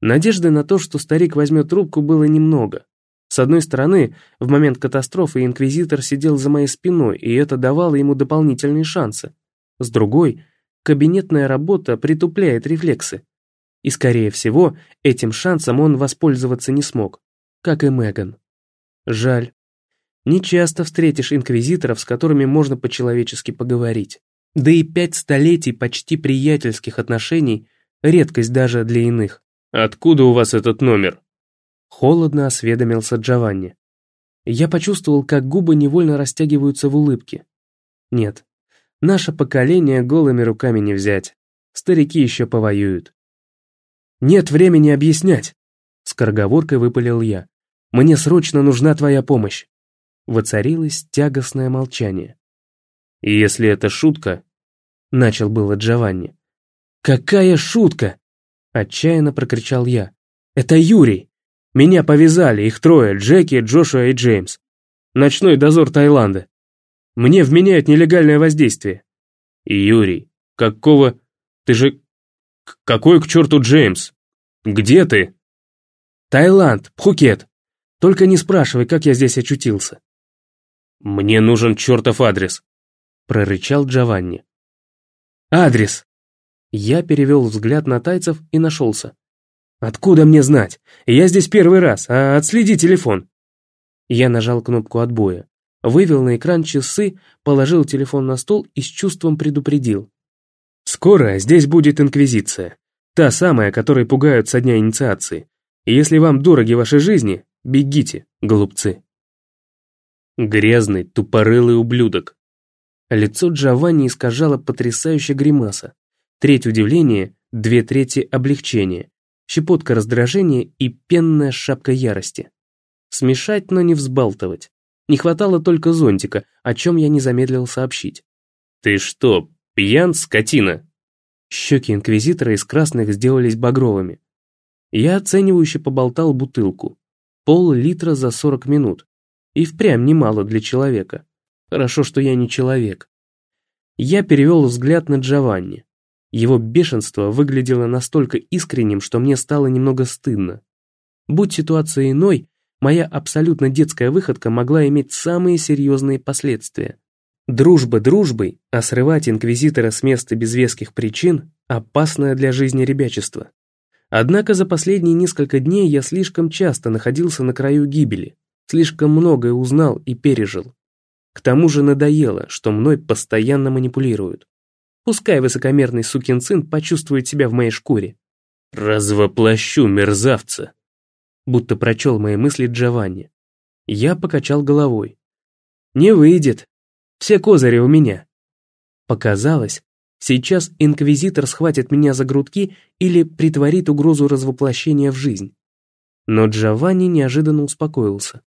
Надежды на то, что старик возьмет трубку, было немного. С одной стороны, в момент катастрофы инквизитор сидел за моей спиной, и это давало ему дополнительные шансы. С другой, кабинетная работа притупляет рефлексы. И, скорее всего, этим шансом он воспользоваться не смог, как и Меган. Жаль. Не часто встретишь инквизиторов, с которыми можно по-человечески поговорить. Да и пять столетий почти приятельских отношений – редкость даже для иных. «Откуда у вас этот номер?» Холодно осведомился Джованни. Я почувствовал, как губы невольно растягиваются в улыбке. Нет, наше поколение голыми руками не взять. Старики еще повоюют. «Нет времени объяснять!» Скороговоркой выпалил я. «Мне срочно нужна твоя помощь!» Воцарилось тягостное молчание. «И если это шутка...» Начал было Джованни. «Какая шутка!» Отчаянно прокричал я. «Это Юрий! Меня повязали, их трое, Джеки, Джошуа и Джеймс. Ночной дозор Таиланда. Мне вменяют нелегальное воздействие. Юрий, какого... Ты же... Какой к черту Джеймс? Где ты? Таиланд, Пхукет. Только не спрашивай, как я здесь очутился. Мне нужен чертов адрес, прорычал Джованни. Адрес. Я перевел взгляд на тайцев и нашелся. «Откуда мне знать? Я здесь первый раз, а отследи телефон». Я нажал кнопку отбоя, вывел на экран часы, положил телефон на стол и с чувством предупредил. «Скоро здесь будет Инквизиция. Та самая, которой пугают со дня инициации. если вам дороги ваши жизни, бегите, голубцы». Грязный, тупорылый ублюдок. Лицо Джованни искажало потрясающая гримаса. Треть удивления, две трети облегчения щепотка раздражения и пенная шапка ярости. Смешать, но не взбалтывать. Не хватало только зонтика, о чем я не замедлил сообщить. «Ты что, пьян, скотина?» Щеки инквизитора из красных сделались багровыми. Я оценивающе поболтал бутылку. Пол-литра за сорок минут. И впрямь немало для человека. Хорошо, что я не человек. Я перевел взгляд на Джованни. Его бешенство выглядело настолько искренним, что мне стало немного стыдно. Будь ситуация иной, моя абсолютно детская выходка могла иметь самые серьезные последствия. Дружба дружбой, а срывать инквизитора с места без веских причин – опасное для жизни ребячество. Однако за последние несколько дней я слишком часто находился на краю гибели, слишком многое узнал и пережил. К тому же надоело, что мной постоянно манипулируют. Пускай высокомерный сукин сын почувствует себя в моей шкуре. «Развоплощу мерзавца!» Будто прочел мои мысли Джованни. Я покачал головой. «Не выйдет. Все козыри у меня». Показалось, сейчас инквизитор схватит меня за грудки или притворит угрозу развоплощения в жизнь. Но Джованни неожиданно успокоился.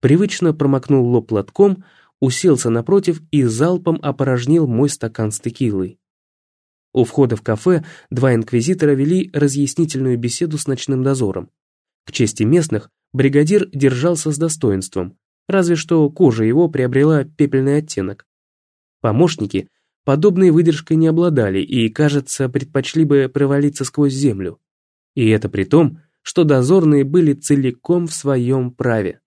Привычно промокнул лоб платком, уселся напротив и залпом опорожнил мой стакан с текилой. У входа в кафе два инквизитора вели разъяснительную беседу с ночным дозором. К чести местных, бригадир держался с достоинством, разве что кожа его приобрела пепельный оттенок. Помощники подобной выдержкой не обладали и, кажется, предпочли бы провалиться сквозь землю. И это при том, что дозорные были целиком в своем праве.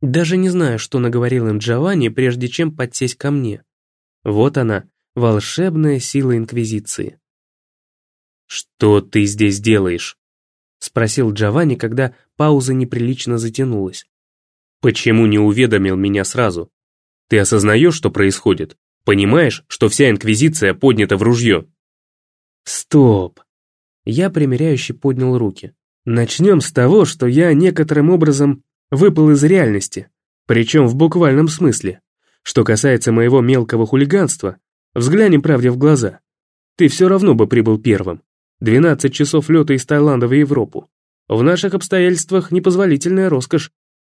Даже не знаю, что наговорил им Джованни, прежде чем подсесть ко мне. Вот она, волшебная сила Инквизиции. «Что ты здесь делаешь?» — спросил Джованни, когда пауза неприлично затянулась. «Почему не уведомил меня сразу? Ты осознаешь, что происходит? Понимаешь, что вся Инквизиция поднята в ружье?» «Стоп!» Я примиряюще поднял руки. «Начнем с того, что я некоторым образом выпал из реальности, причем в буквальном смысле. Что касается моего мелкого хулиганства, взглянем правде в глаза. Ты все равно бы прибыл первым. 12 часов лета из Таиланда в Европу. В наших обстоятельствах непозволительная роскошь.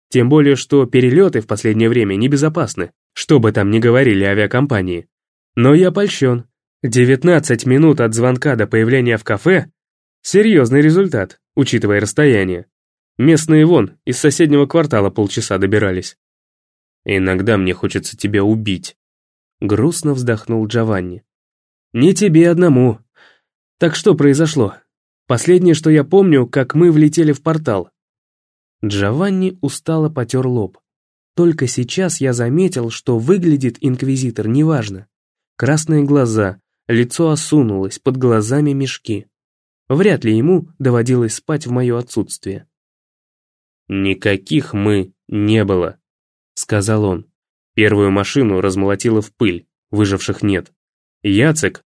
Тем более, что перелеты в последнее время небезопасны, что бы там ни говорили авиакомпании. Но я польщен. 19 минут от звонка до появления в кафе – серьезный результат, учитывая расстояние. Местные вон, из соседнего квартала полчаса добирались. Иногда мне хочется тебя убить. Грустно вздохнул Джованни. Не тебе одному. Так что произошло? Последнее, что я помню, как мы влетели в портал. Джованни устало потер лоб. Только сейчас я заметил, что выглядит инквизитор неважно. Красные глаза, лицо осунулось, под глазами мешки. Вряд ли ему доводилось спать в мое отсутствие. «Никаких мы не было», — сказал он. Первую машину размолотило в пыль, выживших нет. Яцек...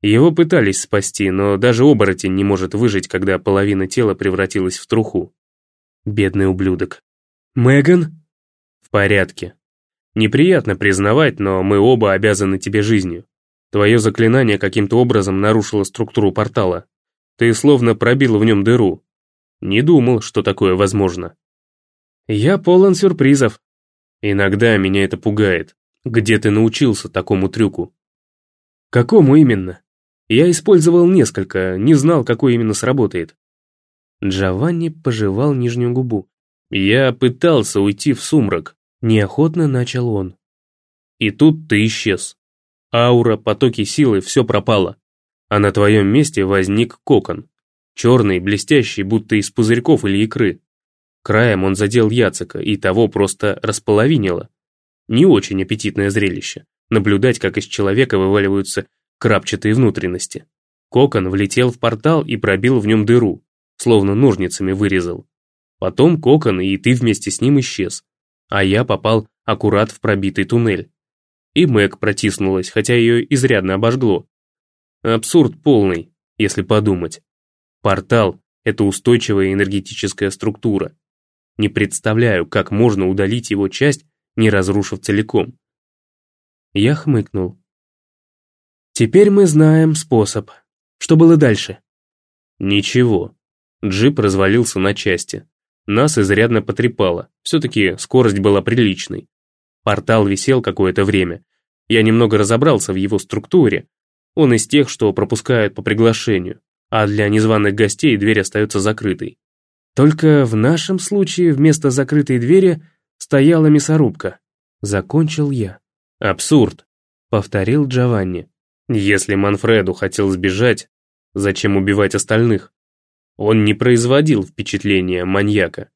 Его пытались спасти, но даже оборотень не может выжить, когда половина тела превратилась в труху. Бедный ублюдок. «Меган?» «В порядке. Неприятно признавать, но мы оба обязаны тебе жизнью. Твое заклинание каким-то образом нарушило структуру портала. Ты словно пробил в нем дыру, не думал, что такое возможно. Я полон сюрпризов. Иногда меня это пугает. Где ты научился такому трюку? Какому именно? Я использовал несколько, не знал, какой именно сработает. Джованни пожевал нижнюю губу. Я пытался уйти в сумрак. Неохотно начал он. И тут ты исчез. Аура, потоки силы, все пропало. А на твоем месте возник кокон. Черный, блестящий, будто из пузырьков или икры. Краем он задел Яцека, и того просто располовинило. Не очень аппетитное зрелище. Наблюдать, как из человека вываливаются крапчатые внутренности. Кокон влетел в портал и пробил в нем дыру, словно ножницами вырезал. Потом кокон и ты вместе с ним исчез. А я попал аккурат в пробитый туннель. И Мэг протиснулась, хотя ее изрядно обожгло. Абсурд полный, если подумать. Портал — это устойчивая энергетическая структура. Не представляю, как можно удалить его часть, не разрушив целиком. Я хмыкнул. Теперь мы знаем способ. Что было дальше? Ничего. Джип развалился на части. Нас изрядно потрепало, все-таки скорость была приличной. Портал висел какое-то время. Я немного разобрался в его структуре. Он из тех, что пропускают по приглашению а для незваных гостей дверь остается закрытой. Только в нашем случае вместо закрытой двери стояла мясорубка. Закончил я. Абсурд, повторил Джованни. Если Манфреду хотел сбежать, зачем убивать остальных? Он не производил впечатления маньяка.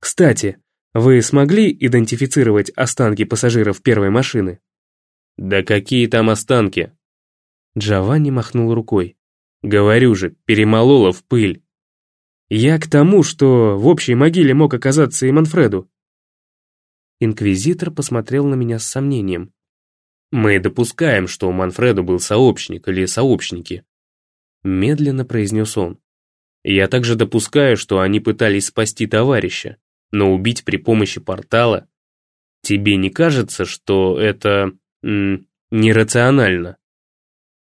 Кстати, вы смогли идентифицировать останки пассажиров первой машины? Да какие там останки? Джованни махнул рукой. Говорю же, перемолола в пыль. Я к тому, что в общей могиле мог оказаться и Манфреду. Инквизитор посмотрел на меня с сомнением. Мы допускаем, что у Манфреду был сообщник или сообщники. Медленно произнес он. Я также допускаю, что они пытались спасти товарища, но убить при помощи портала... Тебе не кажется, что это... М, нерационально?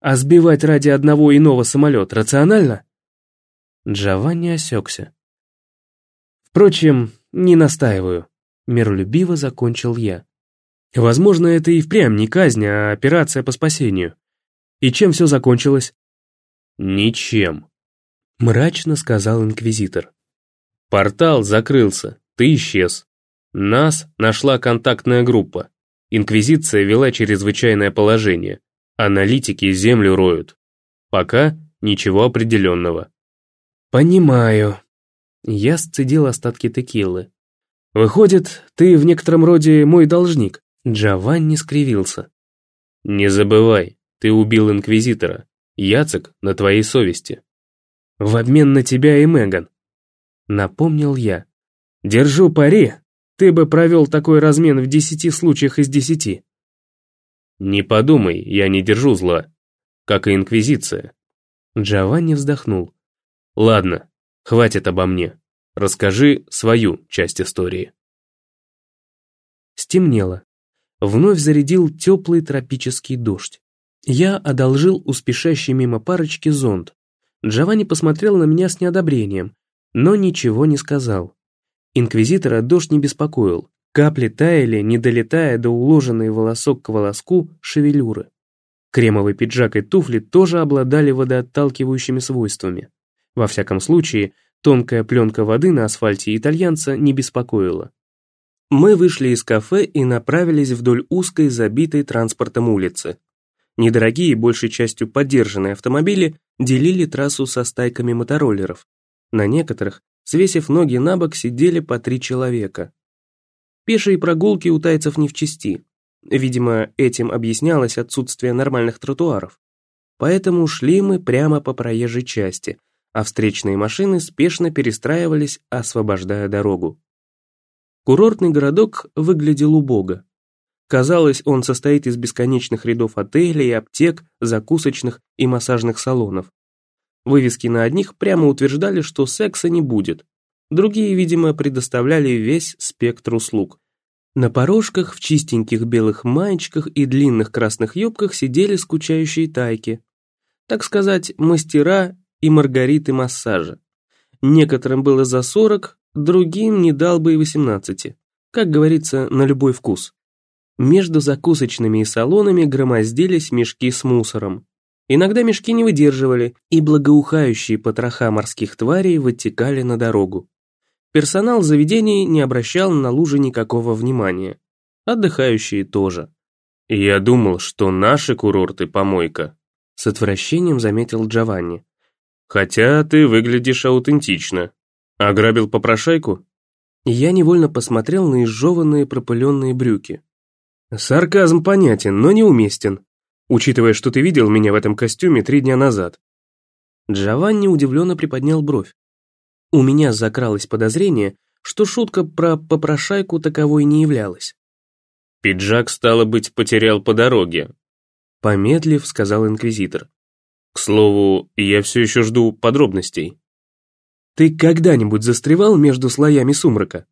А сбивать ради одного иного самолет рационально? Джованни осекся. Впрочем, не настаиваю. Миролюбиво закончил я. Возможно, это и впрямь не казнь, а операция по спасению. И чем все закончилось? Ничем. Мрачно сказал инквизитор. Портал закрылся, ты исчез. Нас нашла контактная группа. Инквизиция вела чрезвычайное положение. Аналитики землю роют. Пока ничего определенного. Понимаю. Я сцедил остатки текилы. Выходит, ты в некотором роде мой должник. Джованни скривился. Не забывай, ты убил Инквизитора. Яцек на твоей совести. В обмен на тебя и Меган. Напомнил я. Держу пари, ты бы провел такой размен в десяти случаях из десяти. Не подумай, я не держу зла. Как и Инквизиция. Джованни вздохнул. Ладно, хватит обо мне. Расскажи свою часть истории. Стемнело. Вновь зарядил теплый тропический дождь. Я одолжил у спешащей мимо парочки зонт. Джованни посмотрел на меня с неодобрением, но ничего не сказал. Инквизитора дождь не беспокоил. Капли таяли, не долетая до уложенной волосок к волоску шевелюры. Кремовый пиджак и туфли тоже обладали водоотталкивающими свойствами. Во всяком случае, тонкая пленка воды на асфальте итальянца не беспокоила. Мы вышли из кафе и направились вдоль узкой, забитой транспортом улицы. Недорогие, большей частью поддержанные автомобили делили трассу со стайками мотороллеров. На некоторых, свесив ноги на бок, сидели по три человека. Пешие прогулки у тайцев не в чести. Видимо, этим объяснялось отсутствие нормальных тротуаров. Поэтому шли мы прямо по проезжей части, а встречные машины спешно перестраивались, освобождая дорогу. Курортный городок выглядел убого. Казалось, он состоит из бесконечных рядов отелей, аптек, закусочных и массажных салонов. Вывески на одних прямо утверждали, что секса не будет. Другие, видимо, предоставляли весь спектр услуг. На порожках в чистеньких белых маечках и длинных красных юбках сидели скучающие тайки. Так сказать, мастера и маргариты массажа. Некоторым было за сорок, другим не дал бы и восемнадцати. Как говорится, на любой вкус. Между закусочными и салонами громоздились мешки с мусором. Иногда мешки не выдерживали, и благоухающие потроха морских тварей вытекали на дорогу. Персонал заведений не обращал на лужи никакого внимания. Отдыхающие тоже. «Я думал, что наши курорты помойка», — с отвращением заметил Джованни. «Хотя ты выглядишь аутентично. Ограбил попрошайку?» Я невольно посмотрел на изжеванные пропыленные брюки. Сарказм понятен, но неуместен, учитывая, что ты видел меня в этом костюме три дня назад. Джованни удивленно приподнял бровь. У меня закралось подозрение, что шутка про попрошайку таковой не являлась. «Пиджак, стало быть, потерял по дороге», — помедлив, сказал инквизитор. «К слову, я все еще жду подробностей». «Ты когда-нибудь застревал между слоями сумрака?»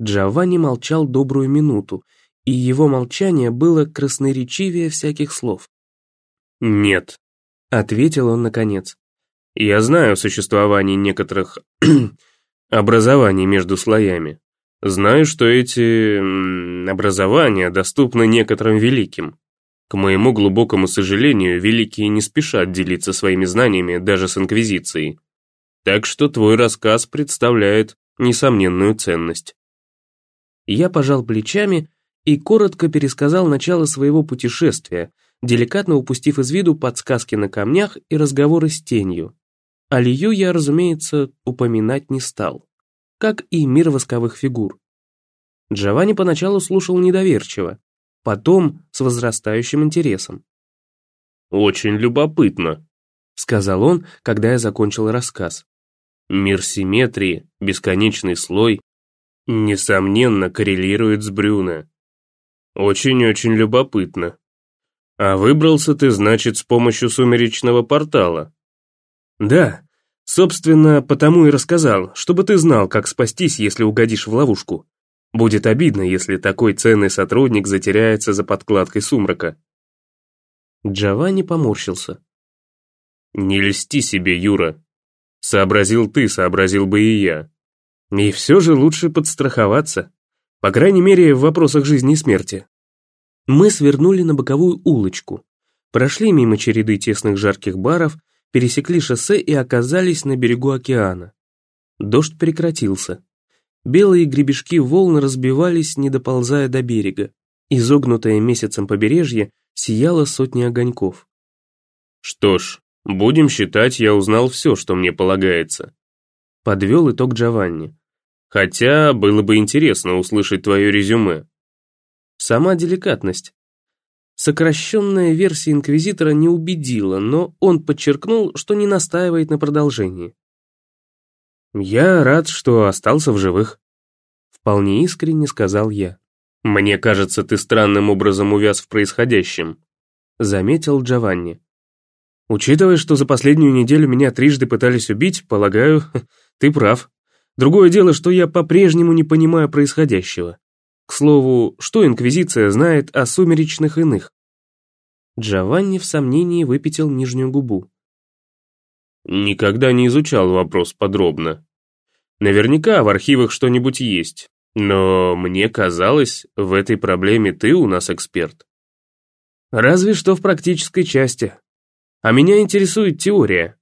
Джованни молчал добрую минуту, и его молчание было красноречивее всяких слов. «Нет», — ответил он наконец. Я знаю о существовании некоторых образований между слоями. Знаю, что эти образования доступны некоторым великим. К моему глубокому сожалению, великие не спешат делиться своими знаниями даже с Инквизицией. Так что твой рассказ представляет несомненную ценность. Я пожал плечами и коротко пересказал начало своего путешествия, деликатно упустив из виду подсказки на камнях и разговоры с тенью. Алию я, разумеется, упоминать не стал, как и мир восковых фигур. Джованни поначалу слушал недоверчиво, потом с возрастающим интересом. «Очень любопытно», — сказал он, когда я закончил рассказ. «Мир симметрии, бесконечный слой, несомненно, коррелирует с Брюне. Очень-очень любопытно. А выбрался ты, значит, с помощью сумеречного портала. Да, собственно, потому и рассказал, чтобы ты знал, как спастись, если угодишь в ловушку. Будет обидно, если такой ценный сотрудник затеряется за подкладкой сумрака. Джованни поморщился. Не льсти себе, Юра. Сообразил ты, сообразил бы и я. И все же лучше подстраховаться. По крайней мере, в вопросах жизни и смерти. Мы свернули на боковую улочку, прошли мимо череды тесных жарких баров, пересекли шоссе и оказались на берегу океана. Дождь прекратился. Белые гребешки волн разбивались, не доползая до берега. Изогнутое месяцем побережье сияла сотни огоньков. «Что ж, будем считать, я узнал все, что мне полагается», — подвел итог Джованни. «Хотя было бы интересно услышать твое резюме». Сама деликатность. Сокращенная версия Инквизитора не убедила, но он подчеркнул, что не настаивает на продолжении. «Я рад, что остался в живых», — вполне искренне сказал я. «Мне кажется, ты странным образом увяз в происходящем», — заметил Джованни. «Учитывая, что за последнюю неделю меня трижды пытались убить, полагаю, ты прав. Другое дело, что я по-прежнему не понимаю происходящего. К слову, что Инквизиция знает о сумеречных иных?» Джованни в сомнении выпятил нижнюю губу. «Никогда не изучал вопрос подробно. Наверняка в архивах что-нибудь есть, но мне казалось, в этой проблеме ты у нас эксперт. Разве что в практической части. А меня интересует теория.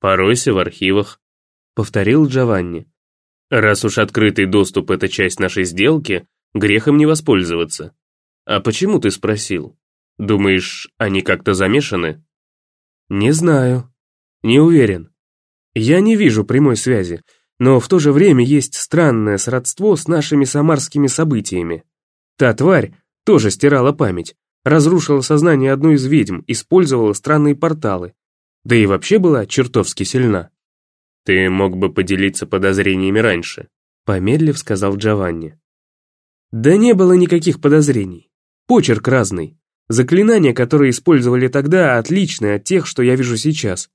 Поройся в архивах, повторил Джованни. Раз уж открытый доступ — это часть нашей сделки, грехом не воспользоваться. А почему ты спросил? Думаешь, они как-то замешаны? Не знаю. Не уверен. Я не вижу прямой связи, но в то же время есть странное сродство с нашими самарскими событиями. Та тварь тоже стирала память, разрушила сознание одной из ведьм, использовала странные порталы. Да и вообще была чертовски сильна. «Ты мог бы поделиться подозрениями раньше», — помедлив сказал Джованни. «Да не было никаких подозрений. Почерк разный. Заклинания, которые использовали тогда, отличные от тех, что я вижу сейчас.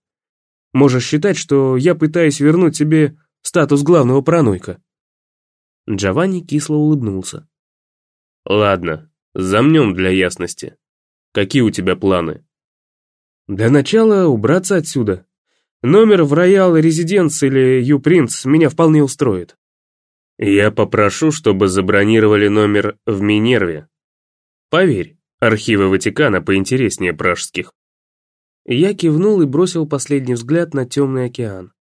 Можешь считать, что я пытаюсь вернуть себе статус главного паранойка». Джованни кисло улыбнулся. «Ладно, замнем для ясности. Какие у тебя планы?» «Для начала убраться отсюда. Номер в Роял Резиденс или Ю Принц меня вполне устроит». «Я попрошу, чтобы забронировали номер в Минерве. Поверь, архивы Ватикана поинтереснее пражских». Я кивнул и бросил последний взгляд на темный океан.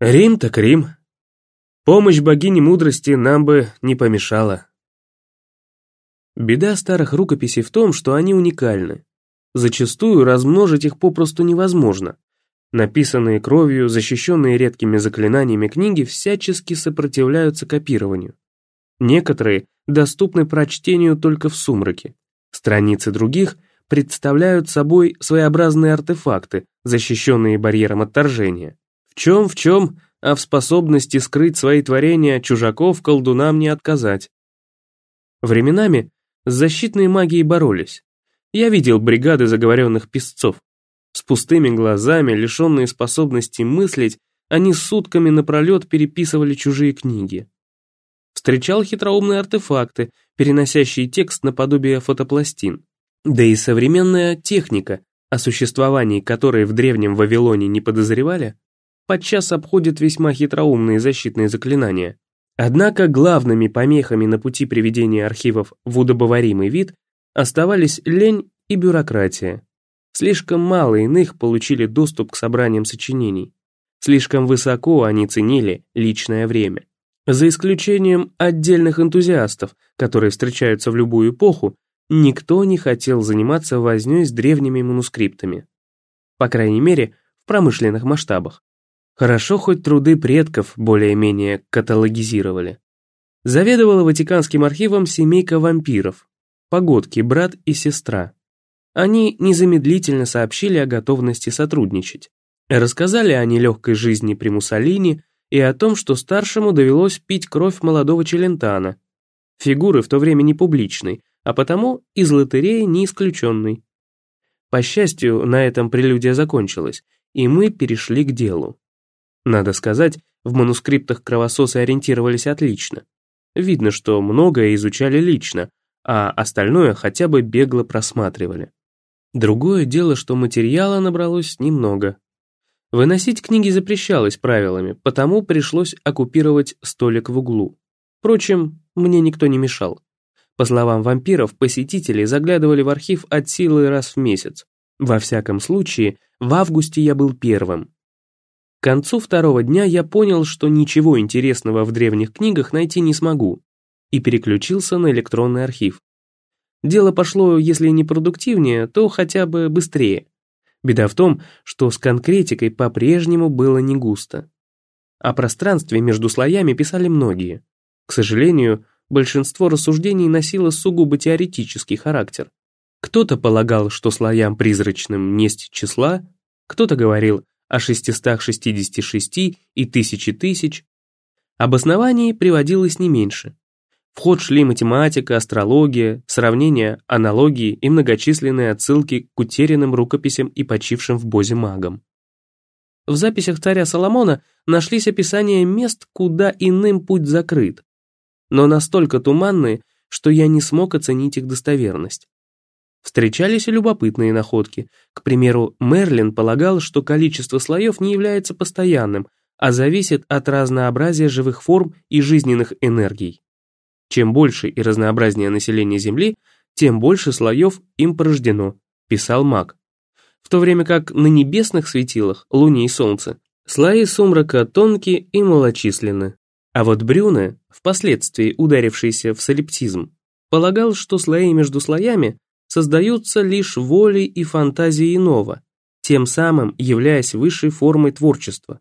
Рим так Рим. Помощь богини мудрости нам бы не помешала. Беда старых рукописей в том, что они уникальны. Зачастую размножить их попросту невозможно. Написанные кровью, защищенные редкими заклинаниями книги всячески сопротивляются копированию. Некоторые доступны прочтению только в сумраке. Страницы других представляют собой своеобразные артефакты, защищенные барьером отторжения. В чем, в чем, а в способности скрыть свои творения чужаков колдунам не отказать. Временами с защитной магией боролись. Я видел бригады заговоренных песцов. С пустыми глазами, лишенные способности мыслить, они сутками напролет переписывали чужие книги. Встречал хитроумные артефакты, переносящие текст наподобие фотопластин. Да и современная техника, о существовании которой в древнем Вавилоне не подозревали, подчас обходит весьма хитроумные защитные заклинания. Однако главными помехами на пути приведения архивов в удобоваримый вид оставались лень и бюрократия. Слишком мало иных получили доступ к собраниям сочинений. Слишком высоко они ценили личное время. За исключением отдельных энтузиастов, которые встречаются в любую эпоху, Никто не хотел заниматься вознёй с древними манускриптами. По крайней мере, в промышленных масштабах. Хорошо хоть труды предков более-менее каталогизировали. Заведовала Ватиканским архивом семейка вампиров, погодки, брат и сестра. Они незамедлительно сообщили о готовности сотрудничать. Рассказали о нелегкой жизни при Муссолини и о том, что старшему довелось пить кровь молодого Челентана. Фигуры в то время не публичной, а потому из лотереи не исключенный. По счастью, на этом прелюдия закончилась, и мы перешли к делу. Надо сказать, в манускриптах кровососы ориентировались отлично. Видно, что многое изучали лично, а остальное хотя бы бегло просматривали. Другое дело, что материала набралось немного. Выносить книги запрещалось правилами, потому пришлось оккупировать столик в углу. Впрочем, мне никто не мешал. По словам вампиров, посетители заглядывали в архив от силы раз в месяц. Во всяком случае, в августе я был первым. К концу второго дня я понял, что ничего интересного в древних книгах найти не смогу, и переключился на электронный архив. Дело пошло, если не продуктивнее, то хотя бы быстрее. Беда в том, что с конкретикой по-прежнему было не густо. О пространстве между слоями писали многие. К сожалению, большинство рассуждений носило сугубо теоретический характер. Кто-то полагал, что слоям призрачным несть числа, кто-то говорил о 666 и тысячи тысяч. Обоснований приводилось не меньше. В ход шли математика, астрология, сравнения, аналогии и многочисленные отсылки к утерянным рукописям и почившим в Бозе магам. В записях царя Соломона нашлись описания мест, куда иным путь закрыт, но настолько туманные, что я не смог оценить их достоверность. Встречались и любопытные находки. К примеру, Мерлин полагал, что количество слоев не является постоянным, а зависит от разнообразия живых форм и жизненных энергий. Чем больше и разнообразнее население Земли, тем больше слоев им порождено, писал маг. В то время как на небесных светилах, Луне и Солнце, слои сумрака тонкие и малочисленны. А вот Брюне, впоследствии ударившийся в солиптизм, полагал, что слои между слоями создаются лишь волей и фантазией иного, тем самым являясь высшей формой творчества,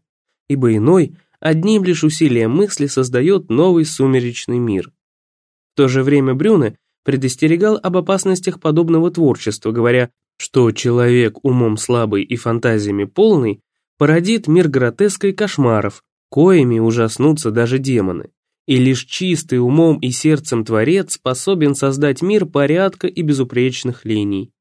ибо иной одним лишь усилием мысли создает новый сумеречный мир. В то же время Брюне предостерегал об опасностях подобного творчества, говоря, что человек умом слабый и фантазиями полный породит мир гротеска и кошмаров, коими ужаснутся даже демоны. И лишь чистый умом и сердцем творец способен создать мир порядка и безупречных линий.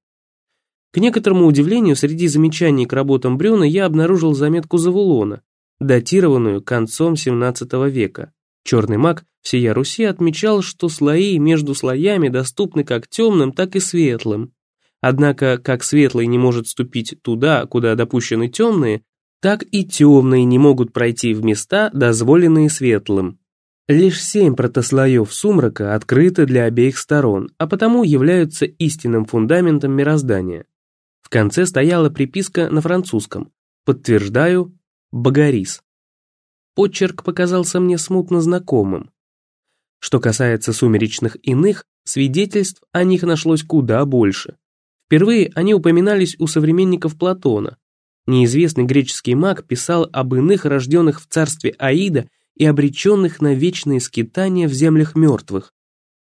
К некоторому удивлению, среди замечаний к работам Брюна я обнаружил заметку Завулона, датированную концом XVII века. Черный маг всея Руси отмечал, что слои между слоями доступны как темным, так и светлым. Однако, как светлый не может ступить туда, куда допущены темные, так и темные не могут пройти в места, дозволенные светлым. Лишь семь протослоев сумрака открыты для обеих сторон, а потому являются истинным фундаментом мироздания. В конце стояла приписка на французском «Подтверждаю, Багарис». Почерк показался мне смутно знакомым. Что касается сумеречных иных, свидетельств о них нашлось куда больше. Впервые они упоминались у современников Платона. Неизвестный греческий маг писал об иных, рожденных в царстве Аида и обреченных на вечные скитания в землях мертвых.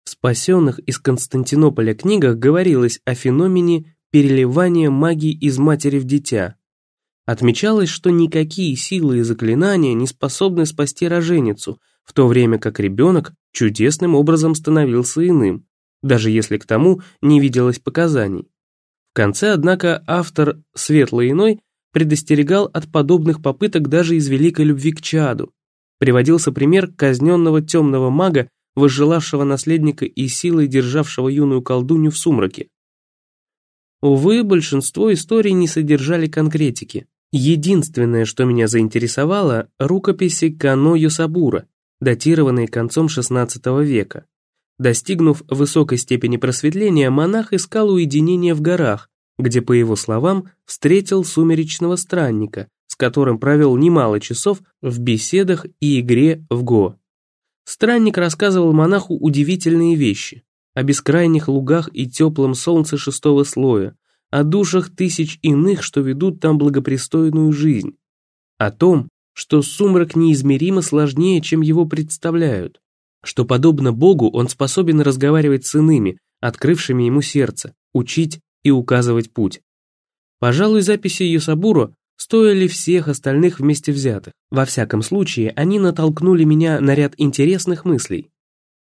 В спасенных из Константинополя книгах говорилось о феномене переливания магии из матери в дитя. Отмечалось, что никакие силы и заклинания не способны спасти роженицу, в то время как ребенок чудесным образом становился иным, даже если к тому не виделось показаний. В конце, однако, автор «Светлый иной» предостерегал от подобных попыток даже из великой любви к чаду. Приводился пример казненного темного мага, возжелавшего наследника и силой державшего юную колдунью в сумраке. Увы, большинство историй не содержали конкретики. Единственное, что меня заинтересовало, рукописи Кано Йосабура, датированные концом XVI века. Достигнув высокой степени просветления, монах искал уединение в горах, где, по его словам, встретил сумеречного странника, с которым провел немало часов в беседах и игре в го. Странник рассказывал монаху удивительные вещи о бескрайних лугах и теплом солнце шестого слоя, о душах тысяч иных, что ведут там благопристойную жизнь, о том, что сумрак неизмеримо сложнее, чем его представляют, что, подобно Богу, он способен разговаривать с иными, открывшими ему сердце, учить и указывать путь. Пожалуй, записи Йосабуро стоили всех остальных вместе взятых. Во всяком случае, они натолкнули меня на ряд интересных мыслей.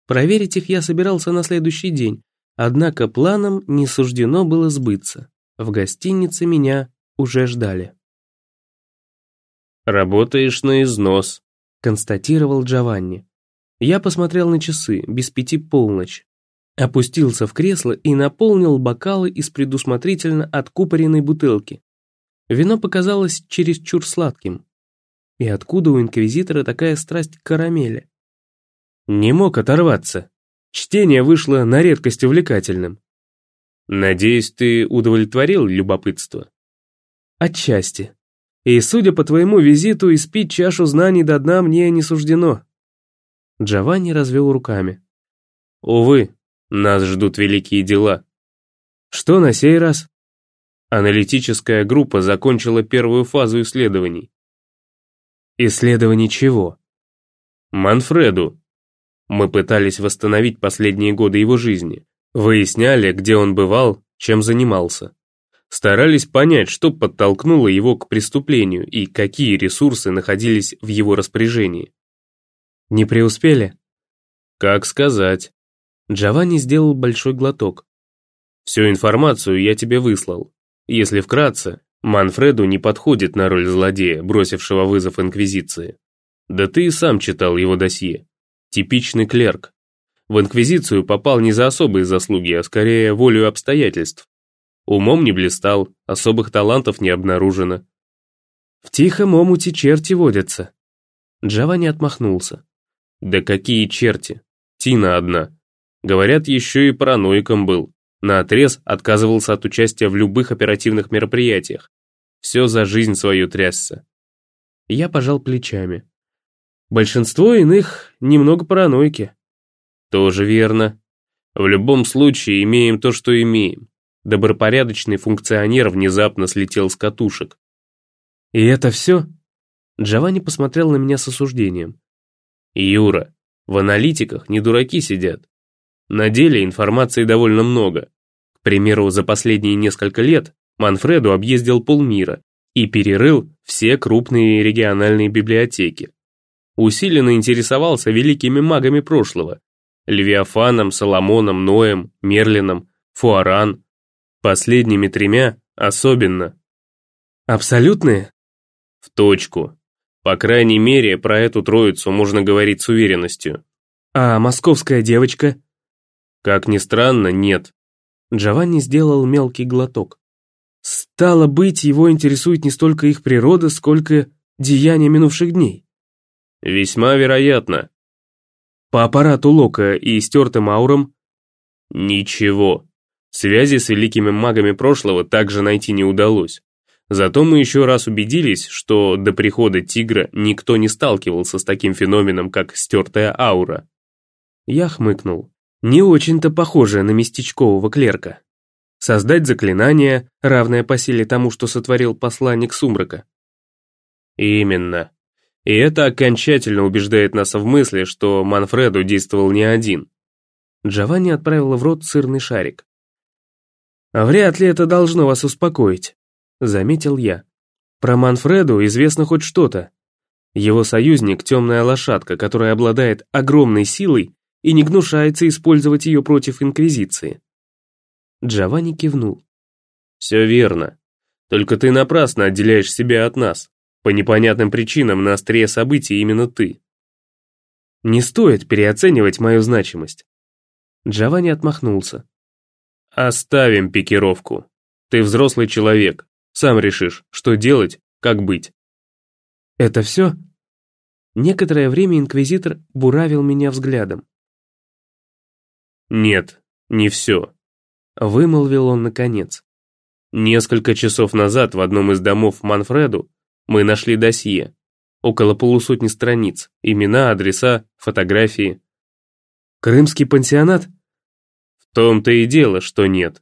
Проверить их я собирался на следующий день, однако планам не суждено было сбыться. В гостинице меня уже ждали. «Работаешь на износ», — констатировал Джованни. Я посмотрел на часы, без пяти полночь. Опустился в кресло и наполнил бокалы из предусмотрительно откупоренной бутылки. Вино показалось чересчур сладким. И откуда у инквизитора такая страсть к карамели? Не мог оторваться. Чтение вышло на редкость увлекательным. Надеюсь, ты удовлетворил любопытство? Отчасти. И, судя по твоему визиту, испить чашу знаний до дна мне не суждено. Джованни развел руками. Увы, Нас ждут великие дела. Что на сей раз? Аналитическая группа закончила первую фазу исследований. Исследований чего? Манфреду. Мы пытались восстановить последние годы его жизни. Выясняли, где он бывал, чем занимался. Старались понять, что подтолкнуло его к преступлению и какие ресурсы находились в его распоряжении. Не преуспели? Как сказать. Джованни сделал большой глоток. Всю информацию я тебе выслал. Если вкратце, Манфреду не подходит на роль злодея, бросившего вызов Инквизиции. Да ты и сам читал его досье. Типичный клерк. В Инквизицию попал не за особые заслуги, а скорее волю обстоятельств. Умом не блистал, особых талантов не обнаружено. В тихом омуте черти водятся. Джованни отмахнулся. Да какие черти? Тина одна. Говорят, еще и параноиком был. Наотрез отказывался от участия в любых оперативных мероприятиях. Все за жизнь свою трясся. Я пожал плечами. Большинство иных немного параноики. Тоже верно. В любом случае имеем то, что имеем. Добропорядочный функционер внезапно слетел с катушек. И это все? Джованни посмотрел на меня с осуждением. Юра, в аналитиках не дураки сидят. На деле информации довольно много. К примеру, за последние несколько лет Манфреду объездил полмира и перерыл все крупные региональные библиотеки. Усиленно интересовался великими магами прошлого. Левиафаном, Соломоном, Ноем, Мерлином, Фуаран. Последними тремя особенно. Абсолютные? В точку. По крайней мере, про эту троицу можно говорить с уверенностью. А московская девочка? Как ни странно, нет. Джованни сделал мелкий глоток. Стало быть, его интересует не столько их природа, сколько деяния минувших дней. Весьма вероятно. По аппарату Лока и стертым аурам? Ничего. Связи с великими магами прошлого также найти не удалось. Зато мы еще раз убедились, что до прихода тигра никто не сталкивался с таким феноменом, как стертая аура. Я хмыкнул. Не очень-то похожее на местечкового клерка. Создать заклинание, равное по силе тому, что сотворил посланник Сумрака. Именно. И это окончательно убеждает нас в мысли, что Манфреду действовал не один. Джованни отправила в рот сырный шарик. «Вряд ли это должно вас успокоить», — заметил я. «Про Манфреду известно хоть что-то. Его союзник — темная лошадка, которая обладает огромной силой и не гнушается использовать ее против Инквизиции. Джованни кивнул. «Все верно. Только ты напрасно отделяешь себя от нас. По непонятным причинам на острие событий именно ты». «Не стоит переоценивать мою значимость». Джованни отмахнулся. «Оставим пикировку. Ты взрослый человек. Сам решишь, что делать, как быть». «Это все?» Некоторое время инквизитор буравил меня взглядом. «Нет, не все», — вымолвил он наконец. «Несколько часов назад в одном из домов Манфреду мы нашли досье. Около полусотни страниц, имена, адреса, фотографии». «Крымский пансионат?» «В том-то и дело, что нет.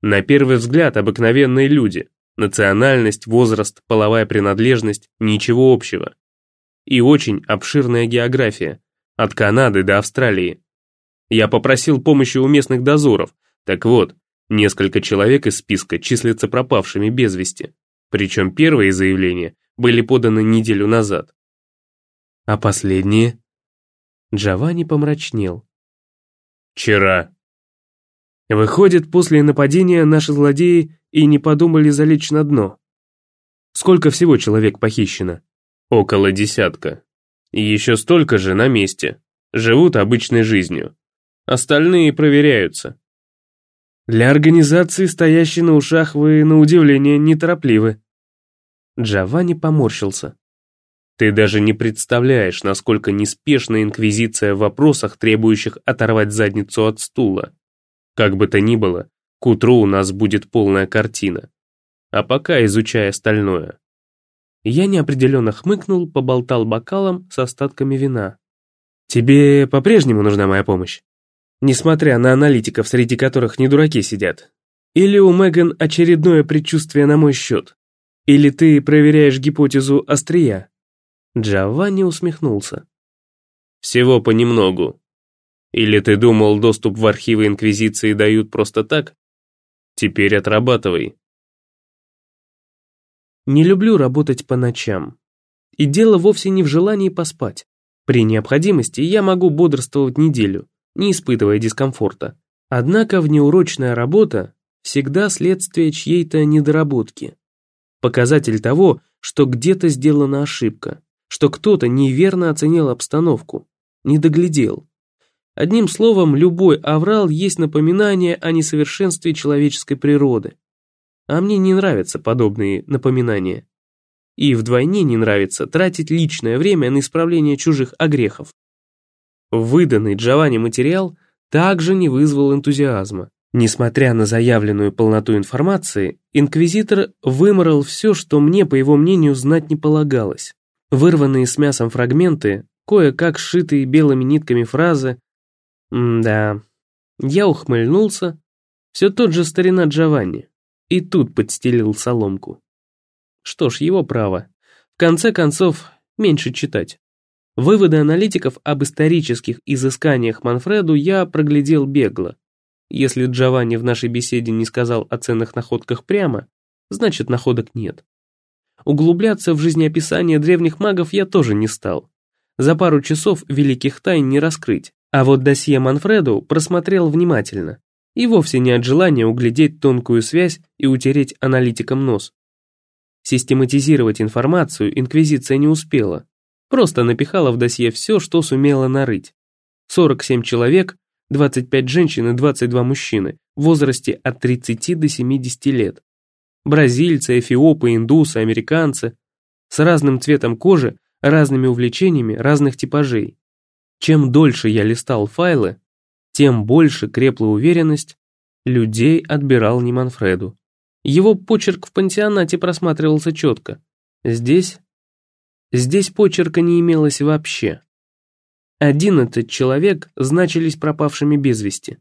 На первый взгляд обыкновенные люди. Национальность, возраст, половая принадлежность – ничего общего. И очень обширная география. От Канады до Австралии. Я попросил помощи у местных дозоров. Так вот, несколько человек из списка числятся пропавшими без вести. Причем первые заявления были поданы неделю назад. А последние? Джованни помрачнел. Вчера. Выходит, после нападения наши злодеи и не подумали залечь на дно. Сколько всего человек похищено? Около десятка. И еще столько же на месте. Живут обычной жизнью. Остальные проверяются. Для организации, стоящей на ушах, вы, на удивление, неторопливы. Джованни поморщился. Ты даже не представляешь, насколько неспешна инквизиция в вопросах, требующих оторвать задницу от стула. Как бы то ни было, к утру у нас будет полная картина. А пока изучай остальное. Я неопределенно хмыкнул, поболтал бокалом с остатками вина. «Тебе по-прежнему нужна моя помощь?» Несмотря на аналитиков, среди которых не дураки сидят. Или у Меган очередное предчувствие на мой счет? Или ты проверяешь гипотезу острия?» Джованни усмехнулся. «Всего понемногу. Или ты думал, доступ в архивы Инквизиции дают просто так? Теперь отрабатывай». Не люблю работать по ночам. И дело вовсе не в желании поспать. При необходимости я могу бодрствовать неделю, не испытывая дискомфорта. Однако внеурочная работа всегда следствие чьей-то недоработки. Показатель того, что где-то сделана ошибка, что кто-то неверно оценил обстановку, не доглядел. Одним словом, любой аврал есть напоминание о несовершенстве человеческой природы. А мне не нравятся подобные напоминания. И вдвойне не нравится тратить личное время на исправление чужих огрехов. Выданный Джованни материал также не вызвал энтузиазма. Несмотря на заявленную полноту информации, инквизитор выморал все, что мне, по его мнению, знать не полагалось. Вырванные с мясом фрагменты, кое-как сшитые белыми нитками фразы. М да, я ухмыльнулся. Все тот же старина Джованни. И тут подстелил соломку. Что ж, его право. В конце концов, меньше читать. Выводы аналитиков об исторических изысканиях Манфреду я проглядел бегло. Если Джованни в нашей беседе не сказал о ценных находках прямо, значит находок нет. Углубляться в жизнеописание древних магов я тоже не стал. За пару часов великих тайн не раскрыть, а вот досье Манфреду просмотрел внимательно. И вовсе не от желания углядеть тонкую связь и утереть аналитикам нос. Систематизировать информацию Инквизиция не успела. Просто напихала в досье все, что сумела нарыть. 47 человек 25 женщин и 22 мужчины в возрасте от 30 до 70 лет. Бразильцы, эфиопы, индусы, американцы. С разным цветом кожи, разными увлечениями, разных типажей. Чем дольше я листал файлы, тем больше крепла уверенность, людей отбирал не Манфреду. Его почерк в пансионате просматривался четко. Здесь... Здесь почерка не имелось вообще. Одиннадцать человек значились пропавшими без вести.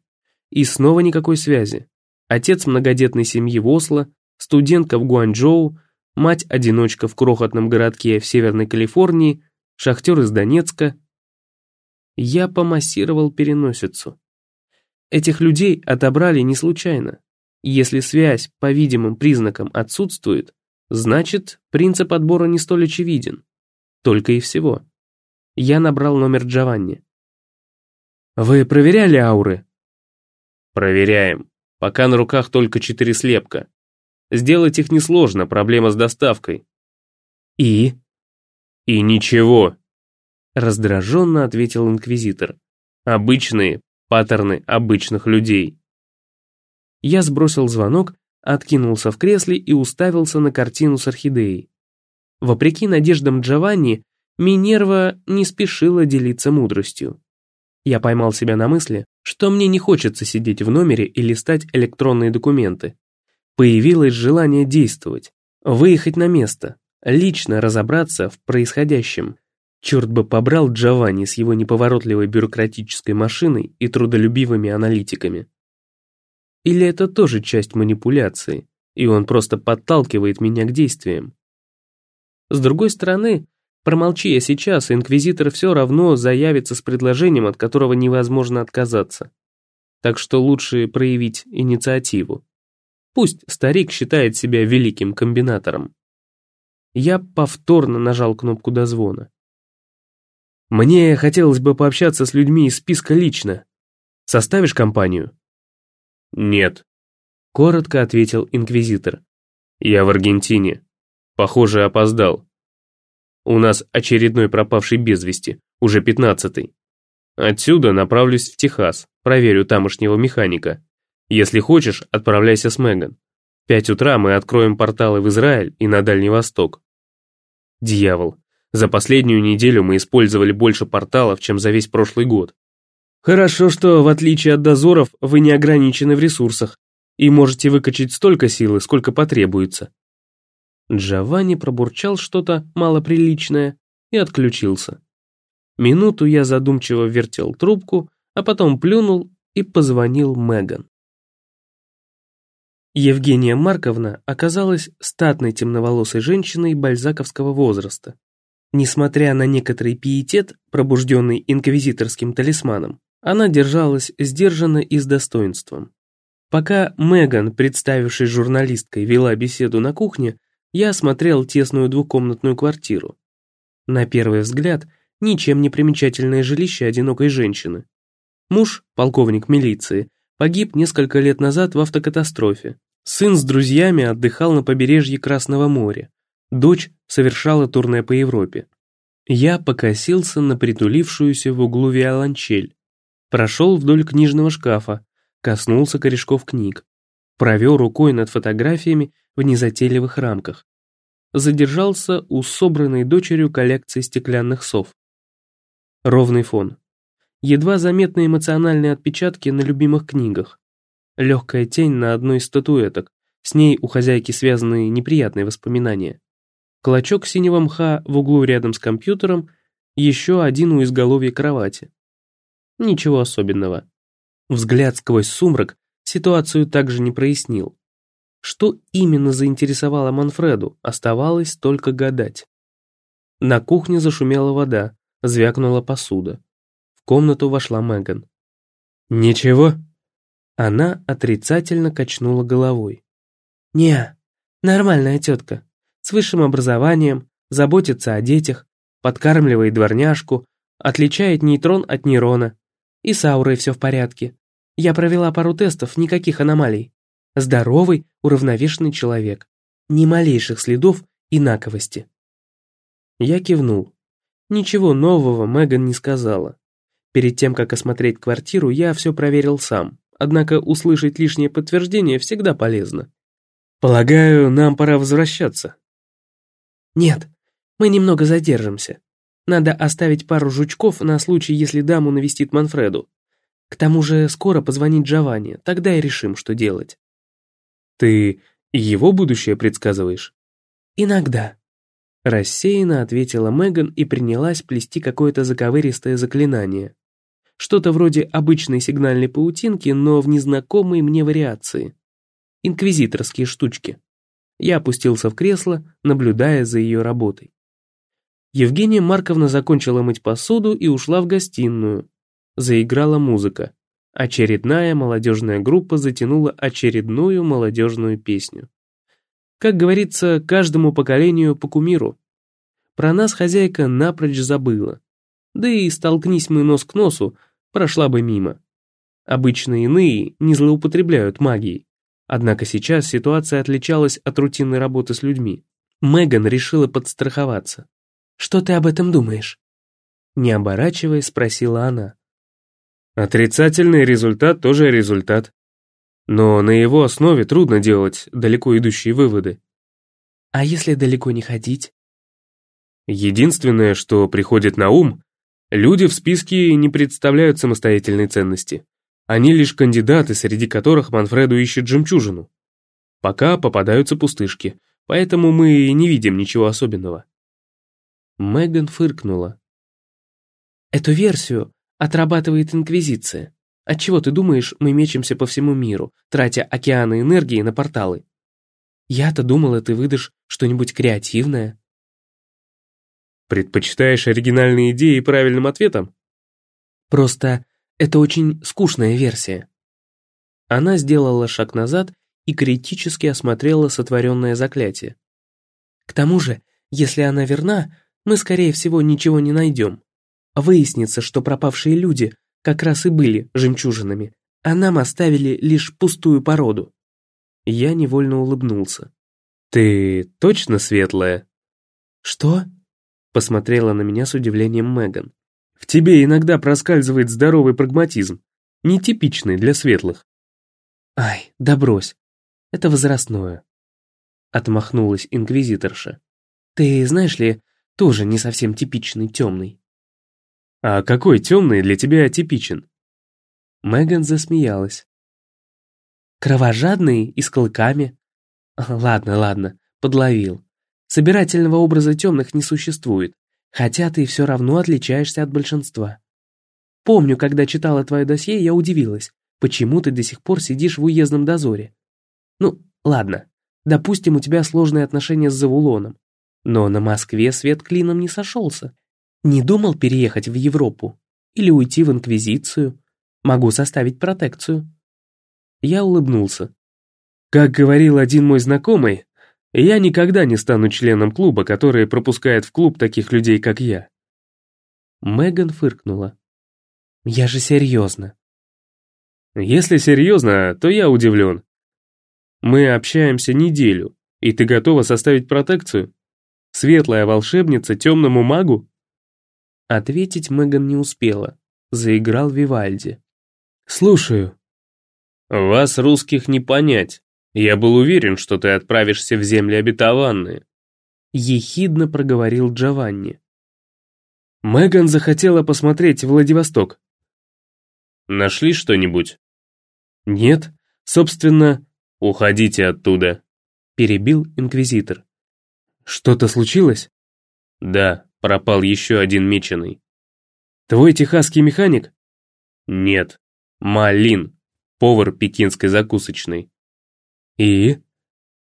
И снова никакой связи. Отец многодетной семьи в Осло, студентка в Гуанчжоу, мать-одиночка в крохотном городке в Северной Калифорнии, шахтер из Донецка. Я помассировал переносицу. Этих людей отобрали не случайно. Если связь по видимым признакам отсутствует, значит, принцип отбора не столь очевиден. Только и всего. Я набрал номер Джованни. «Вы проверяли ауры?» «Проверяем. Пока на руках только четыре слепка. Сделать их несложно, проблема с доставкой». «И?» «И ничего», — раздраженно ответил инквизитор. «Обычные паттерны обычных людей». Я сбросил звонок, откинулся в кресле и уставился на картину с орхидеей. Вопреки надеждам Джованни, Минерва не спешила делиться мудростью. Я поймал себя на мысли, что мне не хочется сидеть в номере и листать электронные документы. Появилось желание действовать, выехать на место, лично разобраться в происходящем. Черт бы побрал Джованни с его неповоротливой бюрократической машиной и трудолюбивыми аналитиками. Или это тоже часть манипуляции, и он просто подталкивает меня к действиям. С другой стороны, Промолчи я сейчас, инквизитор все равно заявится с предложением, от которого невозможно отказаться. Так что лучше проявить инициативу. Пусть старик считает себя великим комбинатором. Я повторно нажал кнопку дозвона. Мне хотелось бы пообщаться с людьми из списка лично. Составишь компанию? Нет. Коротко ответил инквизитор. Я в Аргентине. Похоже, опоздал. У нас очередной пропавший без вести, уже пятнадцатый. Отсюда направлюсь в Техас, проверю тамошнего механика. Если хочешь, отправляйся с Меган. В пять утра мы откроем порталы в Израиль и на Дальний Восток. Дьявол, за последнюю неделю мы использовали больше порталов, чем за весь прошлый год. Хорошо, что, в отличие от дозоров, вы не ограничены в ресурсах и можете выкачать столько силы, сколько потребуется. Джованни пробурчал что-то малоприличное и отключился. Минуту я задумчиво вертел трубку, а потом плюнул и позвонил Меган. Евгения Марковна оказалась статной темноволосой женщиной бальзаковского возраста. Несмотря на некоторый пиетет, пробужденный инквизиторским талисманом, она держалась сдержанно и с достоинством. Пока Меган, представившись журналисткой, вела беседу на кухне, я осмотрел тесную двухкомнатную квартиру. На первый взгляд, ничем не примечательное жилище одинокой женщины. Муж, полковник милиции, погиб несколько лет назад в автокатастрофе. Сын с друзьями отдыхал на побережье Красного моря. Дочь совершала турне по Европе. Я покосился на притулившуюся в углу виолончель. Прошел вдоль книжного шкафа, коснулся корешков книг. Провел рукой над фотографиями в незатейливых рамках. Задержался у собранной дочерью коллекции стеклянных сов. Ровный фон. Едва заметные эмоциональные отпечатки на любимых книгах. Легкая тень на одной из статуэток, с ней у хозяйки связаны неприятные воспоминания. Клочок синего мха в углу рядом с компьютером, еще один у изголовья кровати. Ничего особенного. Взгляд сквозь сумрак ситуацию также не прояснил. Что именно заинтересовало Манфреду, оставалось только гадать. На кухне зашумела вода, звякнула посуда. В комнату вошла Меган. «Ничего?» Она отрицательно качнула головой. «Не, нормальная тетка с высшим образованием, заботится о детях, подкармливает дворняжку, отличает нейтрон от нейрона. И с аурой все в порядке. Я провела пару тестов, никаких аномалий. Здоровый, уравновешенный человек. Ни малейших следов инаковости. Я кивнул. Ничего нового Меган не сказала. Перед тем, как осмотреть квартиру, я все проверил сам. Однако услышать лишнее подтверждение всегда полезно. «Полагаю, нам пора возвращаться», «Нет, мы немного задержимся. Надо оставить пару жучков на случай, если даму навестит Манфреду. К тому же скоро позвонит Джованни, тогда и решим, что делать». «Ты его будущее предсказываешь?» «Иногда», — рассеянно ответила Меган и принялась плести какое-то заковыристое заклинание. Что-то вроде обычной сигнальной паутинки, но в незнакомой мне вариации. Инквизиторские штучки. Я опустился в кресло, наблюдая за ее работой. Евгения Марковна закончила мыть посуду и ушла в гостиную. Заиграла музыка. Очередная молодежная группа затянула очередную молодежную песню. Как говорится, каждому поколению по кумиру. Про нас хозяйка напрочь забыла. Да и столкнись мы нос к носу, прошла бы мимо. Обычно иные не злоупотребляют магией. Однако сейчас ситуация отличалась от рутинной работы с людьми. Меган решила подстраховаться. «Что ты об этом думаешь?» Не оборачиваясь, спросила она. Отрицательный результат тоже результат. Но на его основе трудно делать далеко идущие выводы. А если далеко не ходить? Единственное, что приходит на ум, люди в списке не представляют самостоятельной ценности. Они лишь кандидаты, среди которых Манфреду ищет жемчужину. Пока попадаются пустышки, поэтому мы не видим ничего особенного. Меган фыркнула. Эту версию отрабатывает Инквизиция. Отчего ты думаешь, мы мечемся по всему миру, тратя океаны энергии на порталы? Я-то думала, ты выдашь что-нибудь креативное. Предпочитаешь оригинальные идеи правильным ответом? Просто это очень скучная версия. Она сделала шаг назад и критически осмотрела сотворенное заклятие. К тому же, если она верна, мы, скорее всего, ничего не найдем. Выяснится, что пропавшие люди как раз и были жемчужинами, а нам оставили лишь пустую породу. Я невольно улыбнулся. «Ты точно светлая?» «Что?» Посмотрела на меня с удивлением Меган. В тебе иногда проскальзывает здоровый прагматизм, нетипичный для светлых. Ай, да брось. Это возрастное. Отмахнулась инквизиторша. Ты, знаешь ли, тоже не совсем типичный темный. А какой темный для тебя типичен? Меган засмеялась. Кровожадный и с клыками. Ладно, ладно, подловил. Собирательного образа темных не существует. Хотя ты все равно отличаешься от большинства. Помню, когда читала твое досье, я удивилась. почему ты до сих пор сидишь в уездном дозоре. Ну, ладно, допустим, у тебя сложные отношения с Завулоном, но на Москве свет клином не сошелся. Не думал переехать в Европу или уйти в Инквизицию. Могу составить протекцию. Я улыбнулся. Как говорил один мой знакомый, я никогда не стану членом клуба, который пропускает в клуб таких людей, как я. Меган фыркнула. Я же серьезно. Если серьезно, то я удивлен. Мы общаемся неделю, и ты готова составить протекцию? Светлая волшебница темному магу? Ответить Меган не успела. Заиграл Вивальди. Слушаю. Вас, русских, не понять. Я был уверен, что ты отправишься в земли обетованные. Ехидно проговорил Джованни. Меган захотела посмотреть Владивосток. Нашли что-нибудь? Нет, собственно... Уходите оттуда. Перебил инквизитор. Что-то случилось? Да, пропал еще один меченый. Твой техасский механик? Нет, Малин, повар пекинской закусочной. И?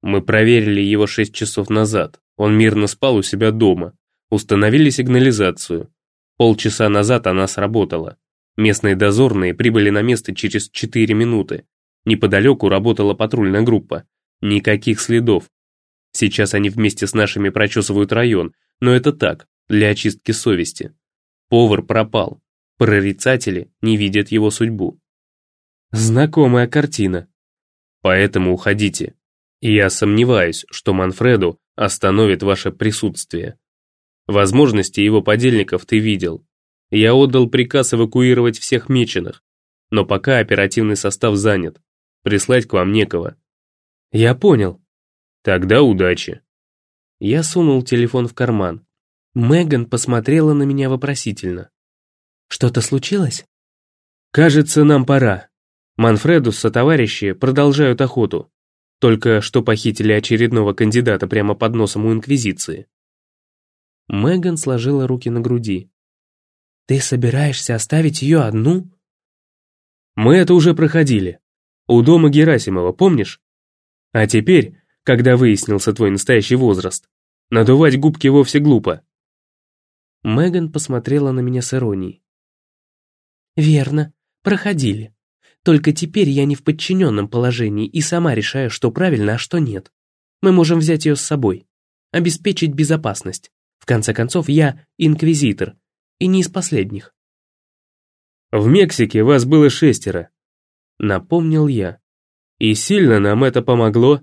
Мы проверили его шесть часов назад. Он мирно спал у себя дома. Установили сигнализацию. Полчаса назад она сработала. Местные дозорные прибыли на место через четыре минуты. Неподалеку работала патрульная группа. Никаких следов. Сейчас они вместе с нашими прочесывают район, но это так, для очистки совести. Повар пропал. Прорицатели не видят его судьбу. Знакомая картина. Поэтому уходите. я сомневаюсь, что Манфреду остановит ваше присутствие. Возможности его подельников ты видел. Я отдал приказ эвакуировать всех меченых, но пока оперативный состав занят. Прислать к вам некого. Я понял. Тогда удачи. Я сунул телефон в карман. Меган посмотрела на меня вопросительно. Что-то случилось? Кажется, нам пора. Манфредус со товарищи продолжают охоту. Только что похитили очередного кандидата прямо под носом у Инквизиции. Меган сложила руки на груди. «Ты собираешься оставить ее одну?» «Мы это уже проходили. У дома Герасимова, помнишь? А теперь, когда выяснился твой настоящий возраст, надувать губки вовсе глупо». Меган посмотрела на меня с иронией. «Верно, проходили. Только теперь я не в подчиненном положении и сама решаю, что правильно, а что нет. Мы можем взять ее с собой, обеспечить безопасность. В конце концов, я инквизитор, и не из последних. В Мексике вас было шестеро, напомнил я. И сильно нам это помогло?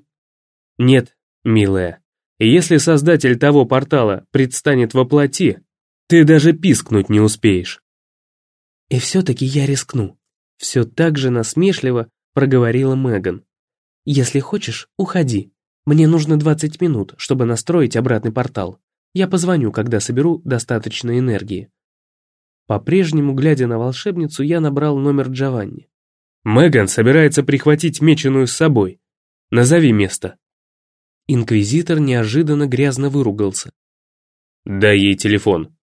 Нет, милая. Если создатель того портала предстанет во плоти, ты даже пискнуть не успеешь. И все-таки я рискну. Все так же насмешливо проговорила Меган. Если хочешь, уходи. Мне нужно 20 минут, чтобы настроить обратный портал. Я позвоню, когда соберу достаточно энергии. По-прежнему, глядя на волшебницу, я набрал номер Джованни. «Меган собирается прихватить меченую с собой. Назови место». Инквизитор неожиданно грязно выругался. «Дай ей телефон».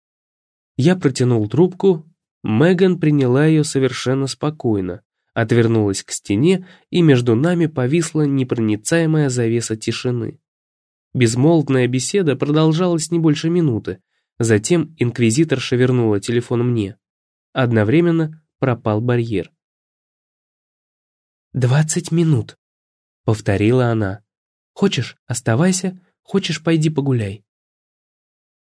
Я протянул трубку, Меган приняла ее совершенно спокойно, отвернулась к стене, и между нами повисла непроницаемая завеса тишины. Безмолвная беседа продолжалась не больше минуты. Затем инквизитор шевернула телефон мне. Одновременно пропал барьер. «Двадцать минут», — повторила она. «Хочешь, оставайся, хочешь, пойди погуляй».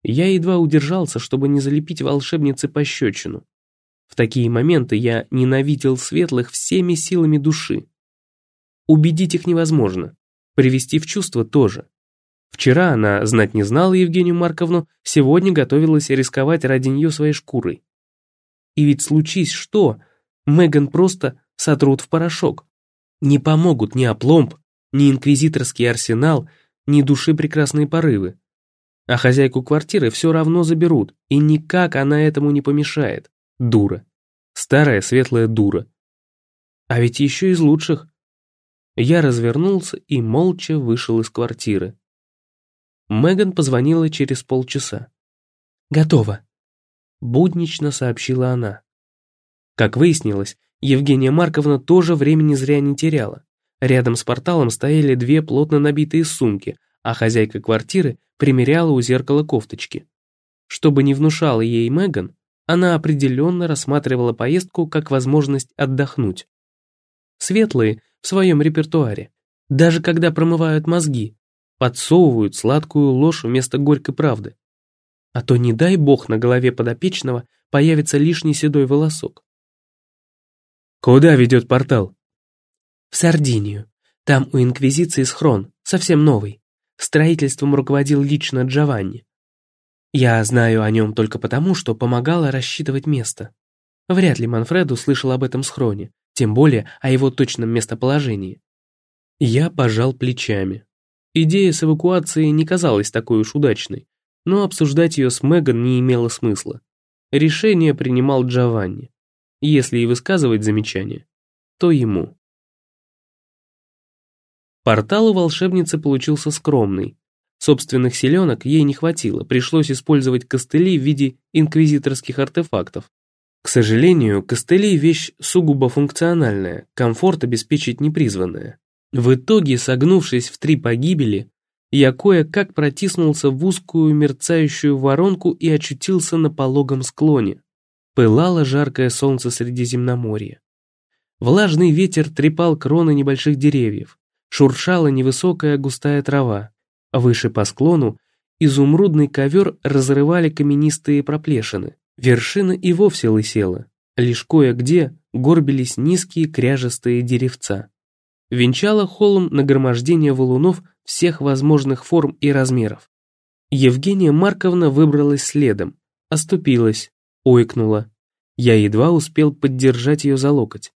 Я едва удержался, чтобы не залепить волшебнице пощечину. В такие моменты я ненавидел светлых всеми силами души. Убедить их невозможно, привести в чувство тоже. Вчера она знать не знала Евгению Марковну, сегодня готовилась рисковать ради нее своей шкурой. И ведь случись что, Меган просто сотрут в порошок. Не помогут ни опломб, ни инквизиторский арсенал, ни души прекрасные порывы. А хозяйку квартиры все равно заберут, и никак она этому не помешает. Дура. Старая светлая дура. А ведь еще из лучших. Я развернулся и молча вышел из квартиры. Меган позвонила через полчаса. «Готово», — буднично сообщила она. Как выяснилось, Евгения Марковна тоже времени зря не теряла. Рядом с порталом стояли две плотно набитые сумки, а хозяйка квартиры примеряла у зеркала кофточки. Чтобы не внушала ей Меган, она определенно рассматривала поездку как возможность отдохнуть. Светлые в своем репертуаре, даже когда промывают мозги, подсовывают сладкую ложь вместо горькой правды. А то не дай бог на голове подопечного появится лишний седой волосок. «Куда ведет портал?» «В Сардинию. Там у Инквизиции схрон, совсем новый. Строительством руководил лично Джованни. Я знаю о нем только потому, что помогала рассчитывать место. Вряд ли Манфреду слышал об этом схроне, тем более о его точном местоположении. Я пожал плечами. Идея с эвакуацией не казалась такой уж удачной, но обсуждать ее с Меган не имело смысла. Решение принимал Джованни. Если и высказывать замечания, то ему. Портал у волшебницы получился скромный. Собственных селенок ей не хватило, пришлось использовать костыли в виде инквизиторских артефактов. К сожалению, костыли – вещь сугубо функциональная, комфорт обеспечить непризванная. В итоге, согнувшись в три погибели, я кое-как протиснулся в узкую мерцающую воронку и очутился на пологом склоне. Пылало жаркое солнце Средиземноморья. Влажный ветер трепал кроны небольших деревьев, шуршала невысокая густая трава. Выше по склону изумрудный ковер разрывали каменистые проплешины. Вершина и вовсе лысела, лишь кое-где горбились низкие кряжестые деревца. Венчало холм нагромождение валунов всех возможных форм и размеров. Евгения Марковна выбралась следом, оступилась, ойкнула. Я едва успел поддержать ее за локоть.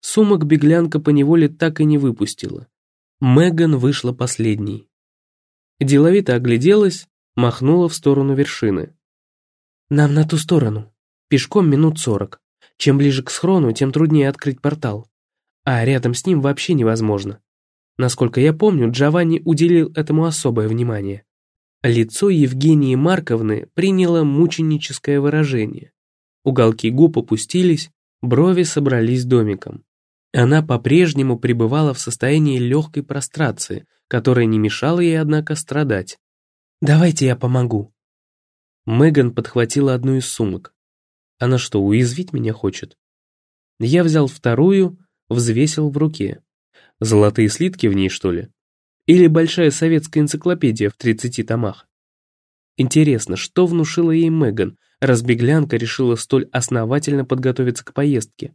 Сумок беглянка поневоле так и не выпустила. Меган вышла последней. Деловито огляделась, махнула в сторону вершины. «Нам на ту сторону. Пешком минут сорок. Чем ближе к схрону, тем труднее открыть портал а рядом с ним вообще невозможно. Насколько я помню, Джованни уделил этому особое внимание. Лицо Евгении Марковны приняло мученическое выражение. Уголки губ опустились, брови собрались домиком. Она по-прежнему пребывала в состоянии легкой прострации, которая не мешала ей, однако, страдать. «Давайте я помогу». Меган подхватила одну из сумок. Она что, уязвить меня хочет? Я взял вторую, взвесил в руке. Золотые слитки в ней, что ли? Или большая советская энциклопедия в 30 томах? Интересно, что внушила ей Меган, раз беглянка решила столь основательно подготовиться к поездке?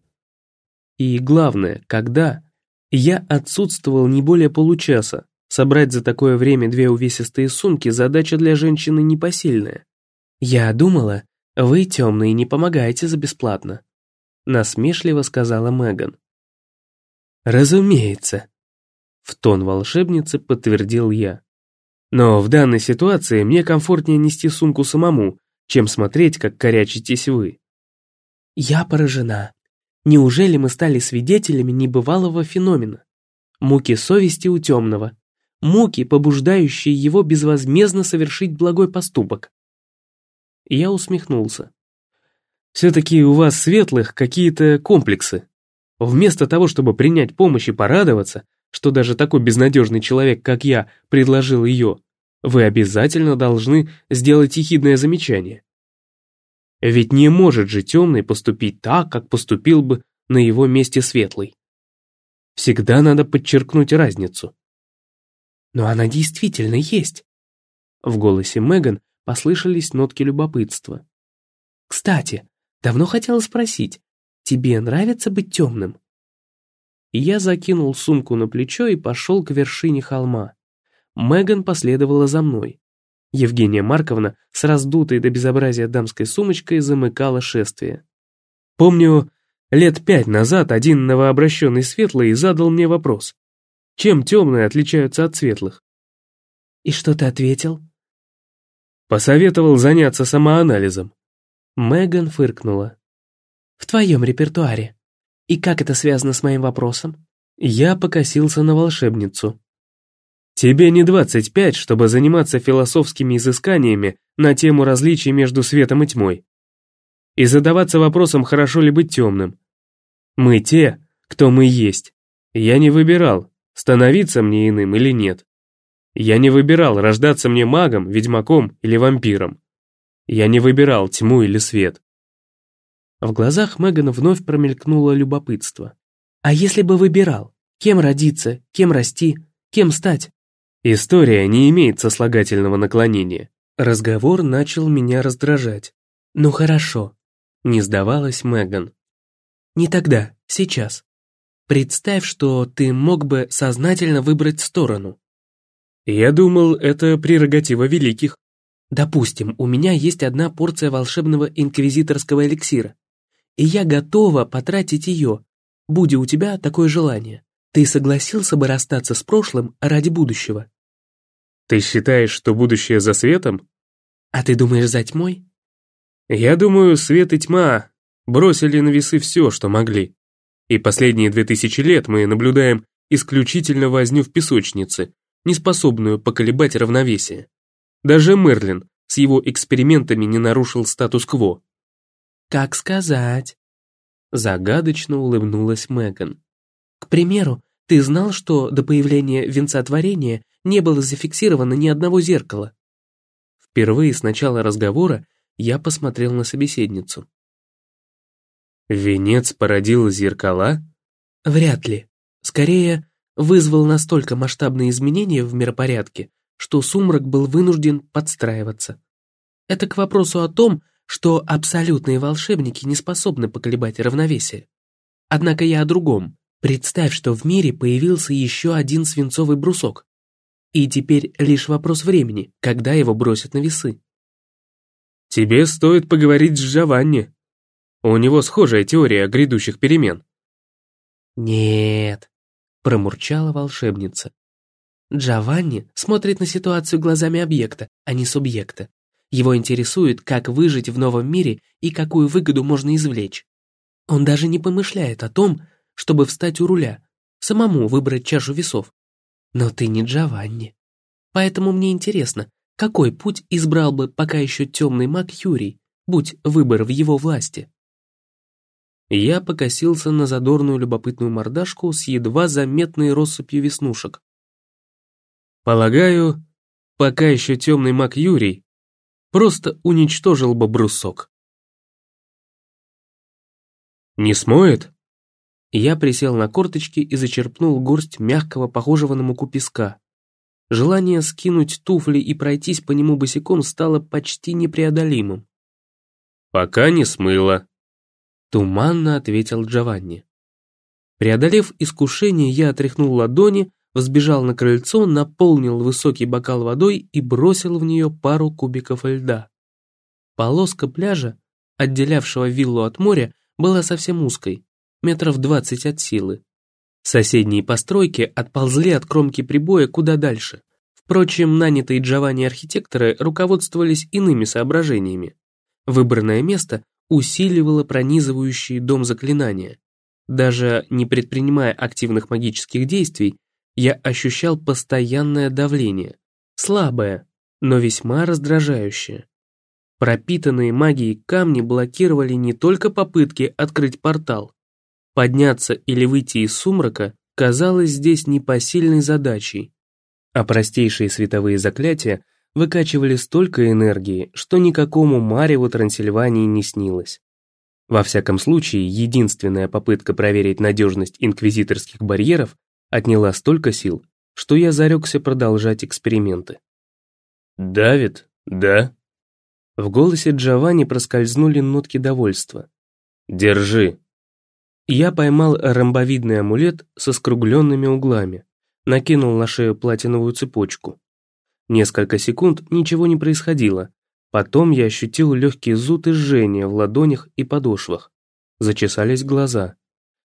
И главное, когда? Я отсутствовал не более получаса. Собрать за такое время две увесистые сумки – задача для женщины непосильная. Я думала, вы, темные, не помогаете за бесплатно. Насмешливо сказала Меган. «Разумеется», — в тон волшебницы подтвердил я. «Но в данной ситуации мне комфортнее нести сумку самому, чем смотреть, как корячитесь вы». «Я поражена. Неужели мы стали свидетелями небывалого феномена? Муки совести у темного, муки, побуждающие его безвозмездно совершить благой поступок». Я усмехнулся. «Все-таки у вас светлых какие-то комплексы», Вместо того, чтобы принять помощь и порадоваться, что даже такой безнадежный человек, как я, предложил ее, вы обязательно должны сделать ехидное замечание. Ведь не может же темный поступить так, как поступил бы на его месте светлый. Всегда надо подчеркнуть разницу. Но она действительно есть. В голосе Меган послышались нотки любопытства. Кстати, давно хотела спросить, Тебе нравится быть темным?» Я закинул сумку на плечо и пошел к вершине холма. Меган последовала за мной. Евгения Марковна с раздутой до безобразия дамской сумочкой замыкала шествие. Помню, лет пять назад один новообращенный светлый задал мне вопрос. Чем темные отличаются от светлых? И что ты ответил? Посоветовал заняться самоанализом. Меган фыркнула в твоем репертуаре. И как это связано с моим вопросом? Я покосился на волшебницу. Тебе не 25, чтобы заниматься философскими изысканиями на тему различий между светом и тьмой. И задаваться вопросом, хорошо ли быть темным. Мы те, кто мы есть. Я не выбирал, становиться мне иным или нет. Я не выбирал, рождаться мне магом, ведьмаком или вампиром. Я не выбирал тьму или свет. В глазах Меган вновь промелькнуло любопытство. А если бы выбирал? Кем родиться, кем расти, кем стать? История не имеет сослагательного наклонения. Разговор начал меня раздражать. Ну хорошо, не сдавалась Меган. Не тогда, сейчас. Представь, что ты мог бы сознательно выбрать сторону. Я думал, это прерогатива великих. Допустим, у меня есть одна порция волшебного инквизиторского эликсира, и я готова потратить ее, будь у тебя такое желание. Ты согласился бы расстаться с прошлым ради будущего? Ты считаешь, что будущее за светом? А ты думаешь за тьмой? Я думаю, свет и тьма бросили на весы все, что могли. И последние две тысячи лет мы наблюдаем исключительно возню в песочнице, неспособную поколебать равновесие. Даже Мерлин с его экспериментами не нарушил статус-кво. «Как сказать?» Загадочно улыбнулась Меган. «К примеру, ты знал, что до появления венца творения не было зафиксировано ни одного зеркала?» Впервые с начала разговора я посмотрел на собеседницу. Венец породил зеркала? Вряд ли. Скорее, вызвал настолько масштабные изменения в миропорядке, что сумрак был вынужден подстраиваться. Это к вопросу о том, что абсолютные волшебники не способны поколебать равновесие. Однако я о другом. Представь, что в мире появился еще один свинцовый брусок. И теперь лишь вопрос времени, когда его бросят на весы. Тебе стоит поговорить с Джованни. У него схожая теория грядущих перемен. Нет, промурчала волшебница. Джованни смотрит на ситуацию глазами объекта, а не субъекта. Его интересует, как выжить в новом мире и какую выгоду можно извлечь. Он даже не помышляет о том, чтобы встать у руля, самому выбрать чашу весов. Но ты не Джованни. Поэтому мне интересно, какой путь избрал бы пока еще темный маг Юрий, будь выбор в его власти? Я покосился на задорную любопытную мордашку с едва заметной россыпью веснушек. Полагаю, пока еще темный маг Юрий просто уничтожил бы брусок. «Не смоет?» Я присел на корточки и зачерпнул горсть мягкого, похожего на муку песка. Желание скинуть туфли и пройтись по нему босиком стало почти непреодолимым. «Пока не смыло», — туманно ответил Джованни. Преодолев искушение, я отряхнул ладони, взбежал на крыльцо, наполнил высокий бокал водой и бросил в нее пару кубиков льда. Полоска пляжа, отделявшего виллу от моря, была совсем узкой, метров двадцать от силы. Соседние постройки отползли от кромки прибоя куда дальше. Впрочем, нанятые Джованни архитекторы руководствовались иными соображениями. Выбранное место усиливало пронизывающие дом заклинания. Даже не предпринимая активных магических действий, я ощущал постоянное давление. Слабое, но весьма раздражающее. Пропитанные магией камни блокировали не только попытки открыть портал, Подняться или выйти из сумрака казалось здесь непосильной задачей, а простейшие световые заклятия выкачивали столько энергии, что никакому Мареву Трансильвании не снилось. Во всяком случае, единственная попытка проверить надежность инквизиторских барьеров отняла столько сил, что я зарекся продолжать эксперименты. «Давид, да?» В голосе Джованни проскользнули нотки довольства. «Держи», я поймал ромбовидный амулет со скругленными углами, накинул на шею платиновую цепочку. Несколько секунд ничего не происходило. Потом я ощутил легкий зуд и жжение в ладонях и подошвах. Зачесались глаза.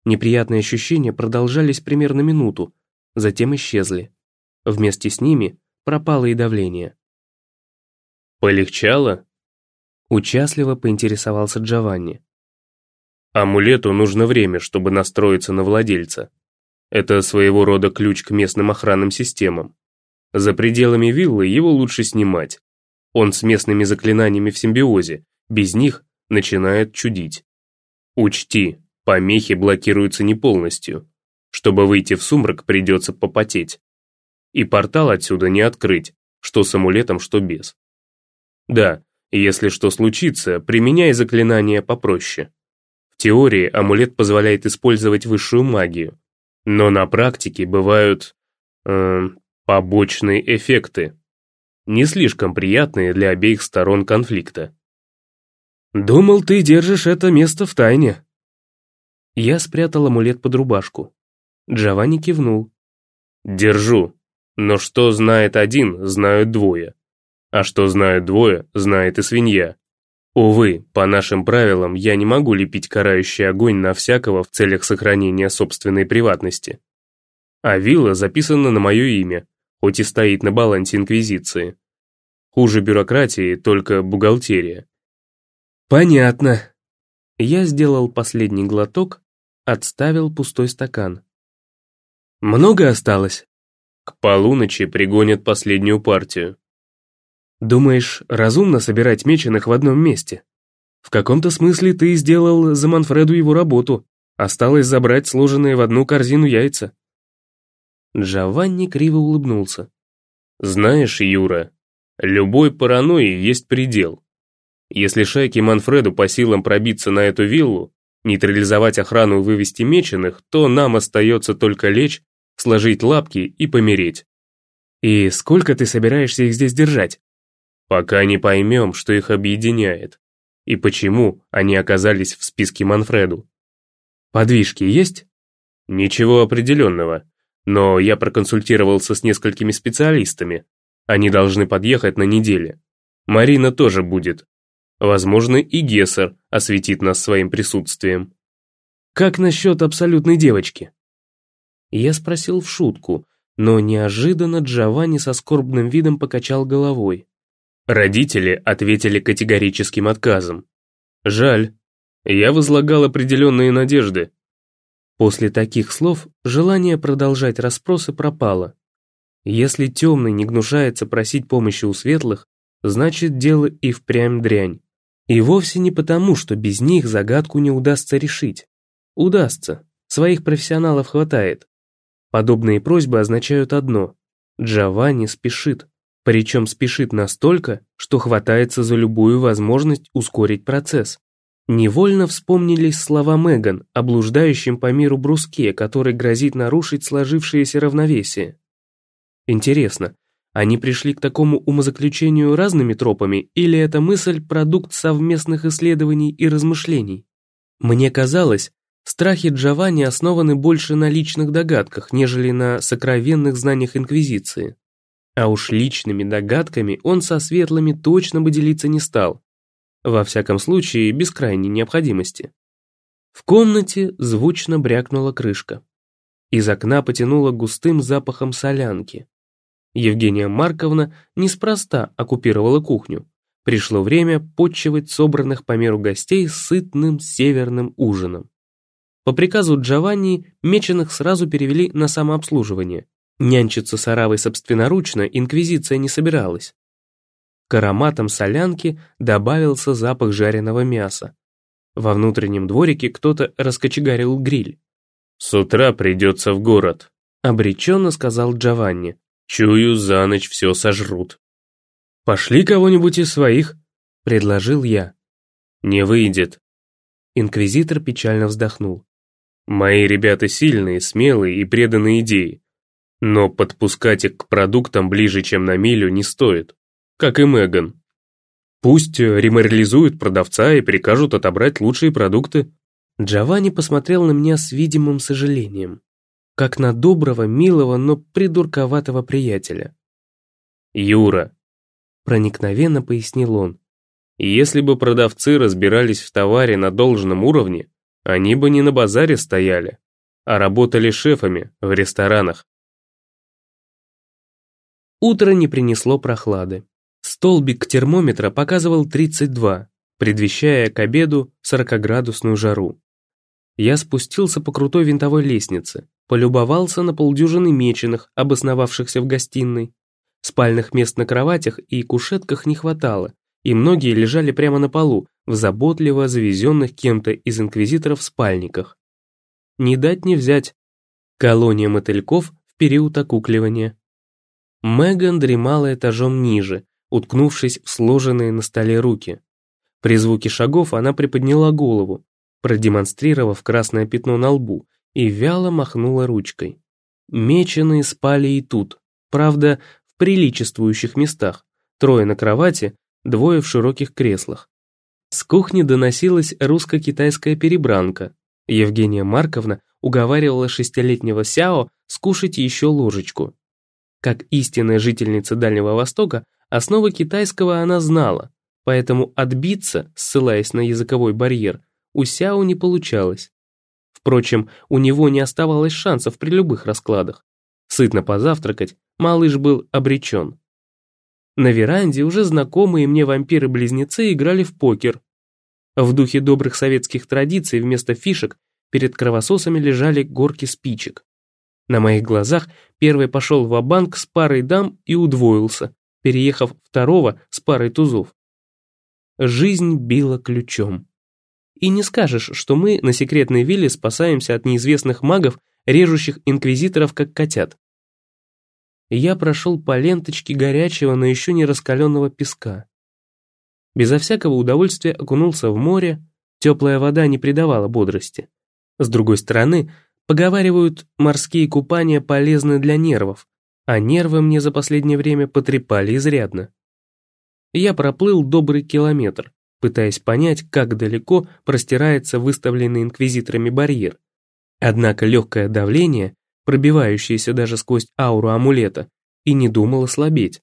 Неприятные ощущения продолжались примерно минуту, затем исчезли. Вместе с ними пропало и давление. «Полегчало?» Участливо поинтересовался Джованни. Амулету нужно время, чтобы настроиться на владельца. Это своего рода ключ к местным охранным системам. За пределами виллы его лучше снимать. Он с местными заклинаниями в симбиозе, без них начинает чудить. Учти, помехи блокируются не полностью. Чтобы выйти в сумрак, придется попотеть. И портал отсюда не открыть, что с амулетом, что без. Да, если что случится, применяй заклинание попроще. В теории амулет позволяет использовать высшую магию, но на практике бывают... Э, побочные эффекты, не слишком приятные для обеих сторон конфликта. «Думал, ты держишь это место в тайне». Я спрятал амулет под рубашку. Джованни кивнул. «Держу. Но что знает один, знают двое. А что знают двое, знает и свинья. Увы, по нашим правилам я не могу лепить карающий огонь на всякого в целях сохранения собственной приватности. А вилла записана на мое имя, хоть и стоит на балансе Инквизиции. Хуже бюрократии только бухгалтерия. Понятно. Я сделал последний глоток, отставил пустой стакан. Много осталось? К полуночи пригонят последнюю партию. Думаешь, разумно собирать меченых в одном месте? В каком-то смысле ты сделал за Манфреду его работу. Осталось забрать сложенные в одну корзину яйца. Джованни криво улыбнулся. Знаешь, Юра, любой паранойи есть предел. Если шайке Манфреду по силам пробиться на эту виллу, нейтрализовать охрану и вывести меченых, то нам остается только лечь, сложить лапки и помереть. И сколько ты собираешься их здесь держать? Пока не поймем, что их объединяет, и почему они оказались в списке Манфреду. Подвижки есть? Ничего определенного, но я проконсультировался с несколькими специалистами. Они должны подъехать на неделе. Марина тоже будет. Возможно, и Гессер осветит нас своим присутствием. Как насчет абсолютной девочки? Я спросил в шутку, но неожиданно Джованни со скорбным видом покачал головой. Родители ответили категорическим отказом. Жаль. Я возлагал определенные надежды. После таких слов желание продолжать расспросы пропало. Если темный не гнушается просить помощи у светлых, значит дело и впрямь дрянь. И вовсе не потому, что без них загадку не удастся решить. Удастся, своих профессионалов хватает. Подобные просьбы означают одно – Джованни спешит. Причем спешит настолько, что хватается за любую возможность ускорить процесс. Невольно вспомнились слова Меган о блуждающем по миру бруске, который грозит нарушить сложившееся равновесие. Интересно, они пришли к такому умозаключению разными тропами, или эта мысль – продукт совместных исследований и размышлений? Мне казалось, страхи Джованни основаны больше на личных догадках, нежели на сокровенных знаниях Инквизиции. А уж личными догадками он со светлыми точно бы делиться не стал. Во всяком случае, без крайней необходимости. В комнате звучно брякнула крышка. Из окна потянуло густым запахом солянки. Евгения Марковна неспроста оккупировала кухню. Пришло время подчивать собранных по меру гостей сытным северным ужином. По приказу Джованни меченых сразу перевели на самообслуживание, Нянчиться с Аравой собственноручно инквизиция не собиралась. К ароматам солянки добавился запах жареного мяса. Во внутреннем дворике кто-то раскочегарил гриль. «С утра придется в город», — обреченно сказал Джованни. «Чую, за ночь все сожрут». «Пошли кого-нибудь из своих», — предложил я. «Не выйдет». Инквизитор печально вздохнул. «Мои ребята сильные, смелые и преданные идеи. Но подпускать их к продуктам ближе, чем на милю, не стоит. Как и Меган. Пусть реморализуют продавца и прикажут отобрать лучшие продукты. Джованни посмотрел на меня с видимым сожалением. Как на доброго, милого, но придурковатого приятеля. «Юра», — проникновенно пояснил он, «если бы продавцы разбирались в товаре на должном уровне, они бы не на базаре стояли, а работали шефами в ресторанах. Утро не принесло прохлады. Столбик термометра показывал 32, предвещая к обеду 40-градусную жару. Я спустился по крутой винтовой лестнице, полюбовался на полдюжины меченых, обосновавшихся в гостиной. Спальных мест на кроватях и кушетках не хватало, и многие лежали прямо на полу, в заботливо завезенных кем-то из инквизиторов спальниках. Не дать не взять. Колония мотыльков в период окукливания. Меган дремала этажом ниже, уткнувшись в сложенные на столе руки. При звуке шагов она приподняла голову, продемонстрировав красное пятно на лбу, и вяло махнула ручкой. Меченые спали и тут, правда, в приличествующих местах, трое на кровати, двое в широких креслах. С кухни доносилась русско-китайская перебранка. Евгения Марковна уговаривала шестилетнего Сяо скушать еще ложечку. Как истинная жительница Дальнего Востока, основы китайского она знала, поэтому отбиться, ссылаясь на языковой барьер, у Сяо не получалось. Впрочем, у него не оставалось шансов при любых раскладах. Сытно позавтракать, малыш был обречен. На веранде уже знакомые мне вампиры-близнецы играли в покер. В духе добрых советских традиций вместо фишек перед кровососами лежали горки спичек. На моих глазах первый пошел в банк с парой дам и удвоился, переехав второго с парой тузов. Жизнь била ключом. И не скажешь, что мы на секретной вилле спасаемся от неизвестных магов, режущих инквизиторов как котят. Я прошел по ленточке горячего, но еще не раскаленного песка. Безо всякого удовольствия окунулся в море, теплая вода не придавала бодрости. С другой стороны, Поговаривают, морские купания полезны для нервов, а нервы мне за последнее время потрепали изрядно. Я проплыл добрый километр, пытаясь понять, как далеко простирается выставленный инквизиторами барьер. Однако легкое давление, пробивающееся даже сквозь ауру амулета, и не думало слабеть.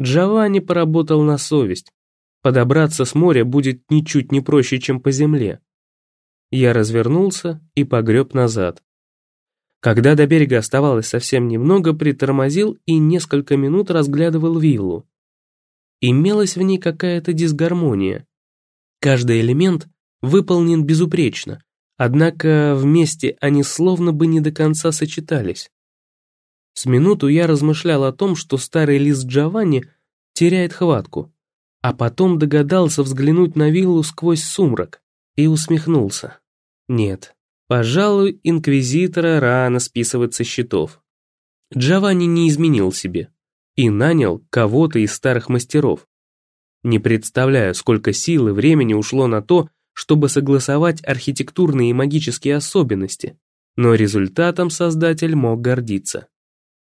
Джованни поработал на совесть. Подобраться с моря будет ничуть не проще, чем по земле. Я развернулся и погреб назад. Когда до берега оставалось совсем немного, притормозил и несколько минут разглядывал виллу. Имелась в ней какая-то дисгармония. Каждый элемент выполнен безупречно, однако вместе они словно бы не до конца сочетались. С минуту я размышлял о том, что старый лист Джованни теряет хватку, а потом догадался взглянуть на виллу сквозь сумрак и усмехнулся. Нет, пожалуй, инквизитора рано списывать со счетов. Джованни не изменил себе и нанял кого-то из старых мастеров. Не представляю, сколько сил и времени ушло на то, чтобы согласовать архитектурные и магические особенности, но результатом создатель мог гордиться.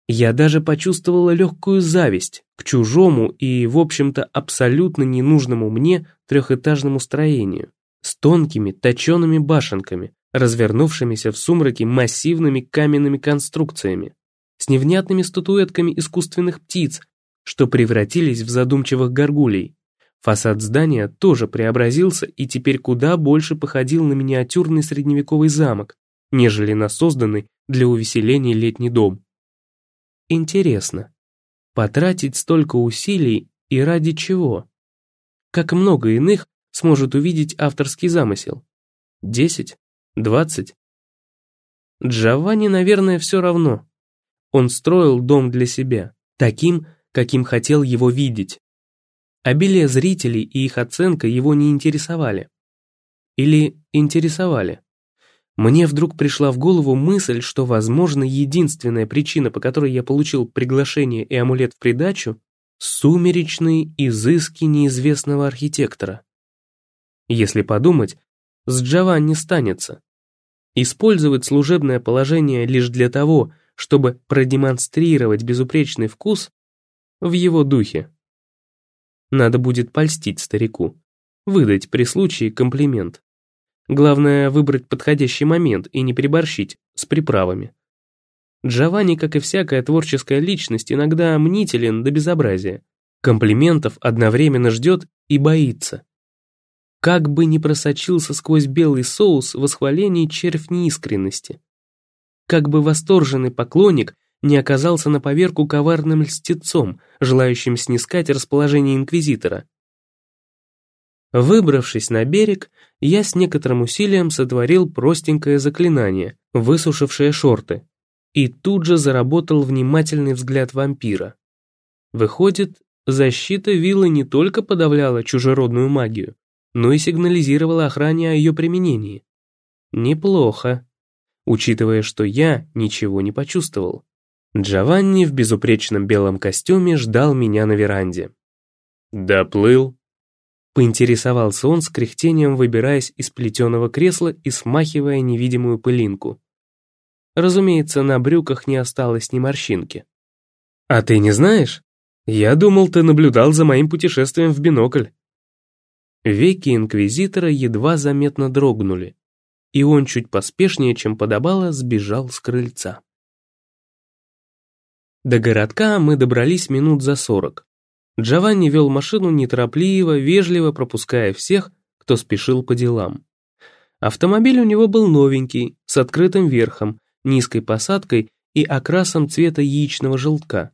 Я даже почувствовала легкую зависть к чужому и, в общем-то, абсолютно ненужному мне трехэтажному строению с тонкими точеными башенками, развернувшимися в сумраке массивными каменными конструкциями, с невнятными статуэтками искусственных птиц, что превратились в задумчивых горгулей. Фасад здания тоже преобразился и теперь куда больше походил на миниатюрный средневековый замок, нежели на созданный для увеселения летний дом. Интересно, потратить столько усилий и ради чего? Как много иных сможет увидеть авторский замысел? Десять? Двадцать? Джованни, наверное, все равно. Он строил дом для себя, таким, каким хотел его видеть. Обилие зрителей и их оценка его не интересовали. Или интересовали. Мне вдруг пришла в голову мысль, что, возможно, единственная причина, по которой я получил приглашение и амулет в придачу, сумеречные изыски неизвестного архитектора. Если подумать, с Джованни станется. Использовать служебное положение лишь для того, чтобы продемонстрировать безупречный вкус в его духе. Надо будет польстить старику, выдать при случае комплимент. Главное выбрать подходящий момент и не переборщить с приправами. Джованни, как и всякая творческая личность, иногда мнителен до безобразия. Комплиментов одновременно ждет и боится. Как бы ни просочился сквозь белый соус восхваление червь неискренности. Как бы восторженный поклонник не оказался на поверку коварным льстецом, желающим снискать расположение инквизитора. Выбравшись на берег, я с некоторым усилием сотворил простенькое заклинание, высушившее шорты, и тут же заработал внимательный взгляд вампира. Выходит, защита виллы не только подавляла чужеродную магию, но и сигнализировала охране о ее применении. Неплохо, учитывая, что я ничего не почувствовал. Джованни в безупречном белом костюме ждал меня на веранде. «Доплыл?» Поинтересовался он с кряхтением, выбираясь из плетеного кресла и смахивая невидимую пылинку. Разумеется, на брюках не осталось ни морщинки. «А ты не знаешь? Я думал, ты наблюдал за моим путешествием в бинокль». Веки инквизитора едва заметно дрогнули, и он чуть поспешнее, чем подобало, сбежал с крыльца. До городка мы добрались минут за сорок. Джованни вел машину неторопливо, вежливо пропуская всех, кто спешил по делам. Автомобиль у него был новенький, с открытым верхом, низкой посадкой и окрасом цвета яичного желтка.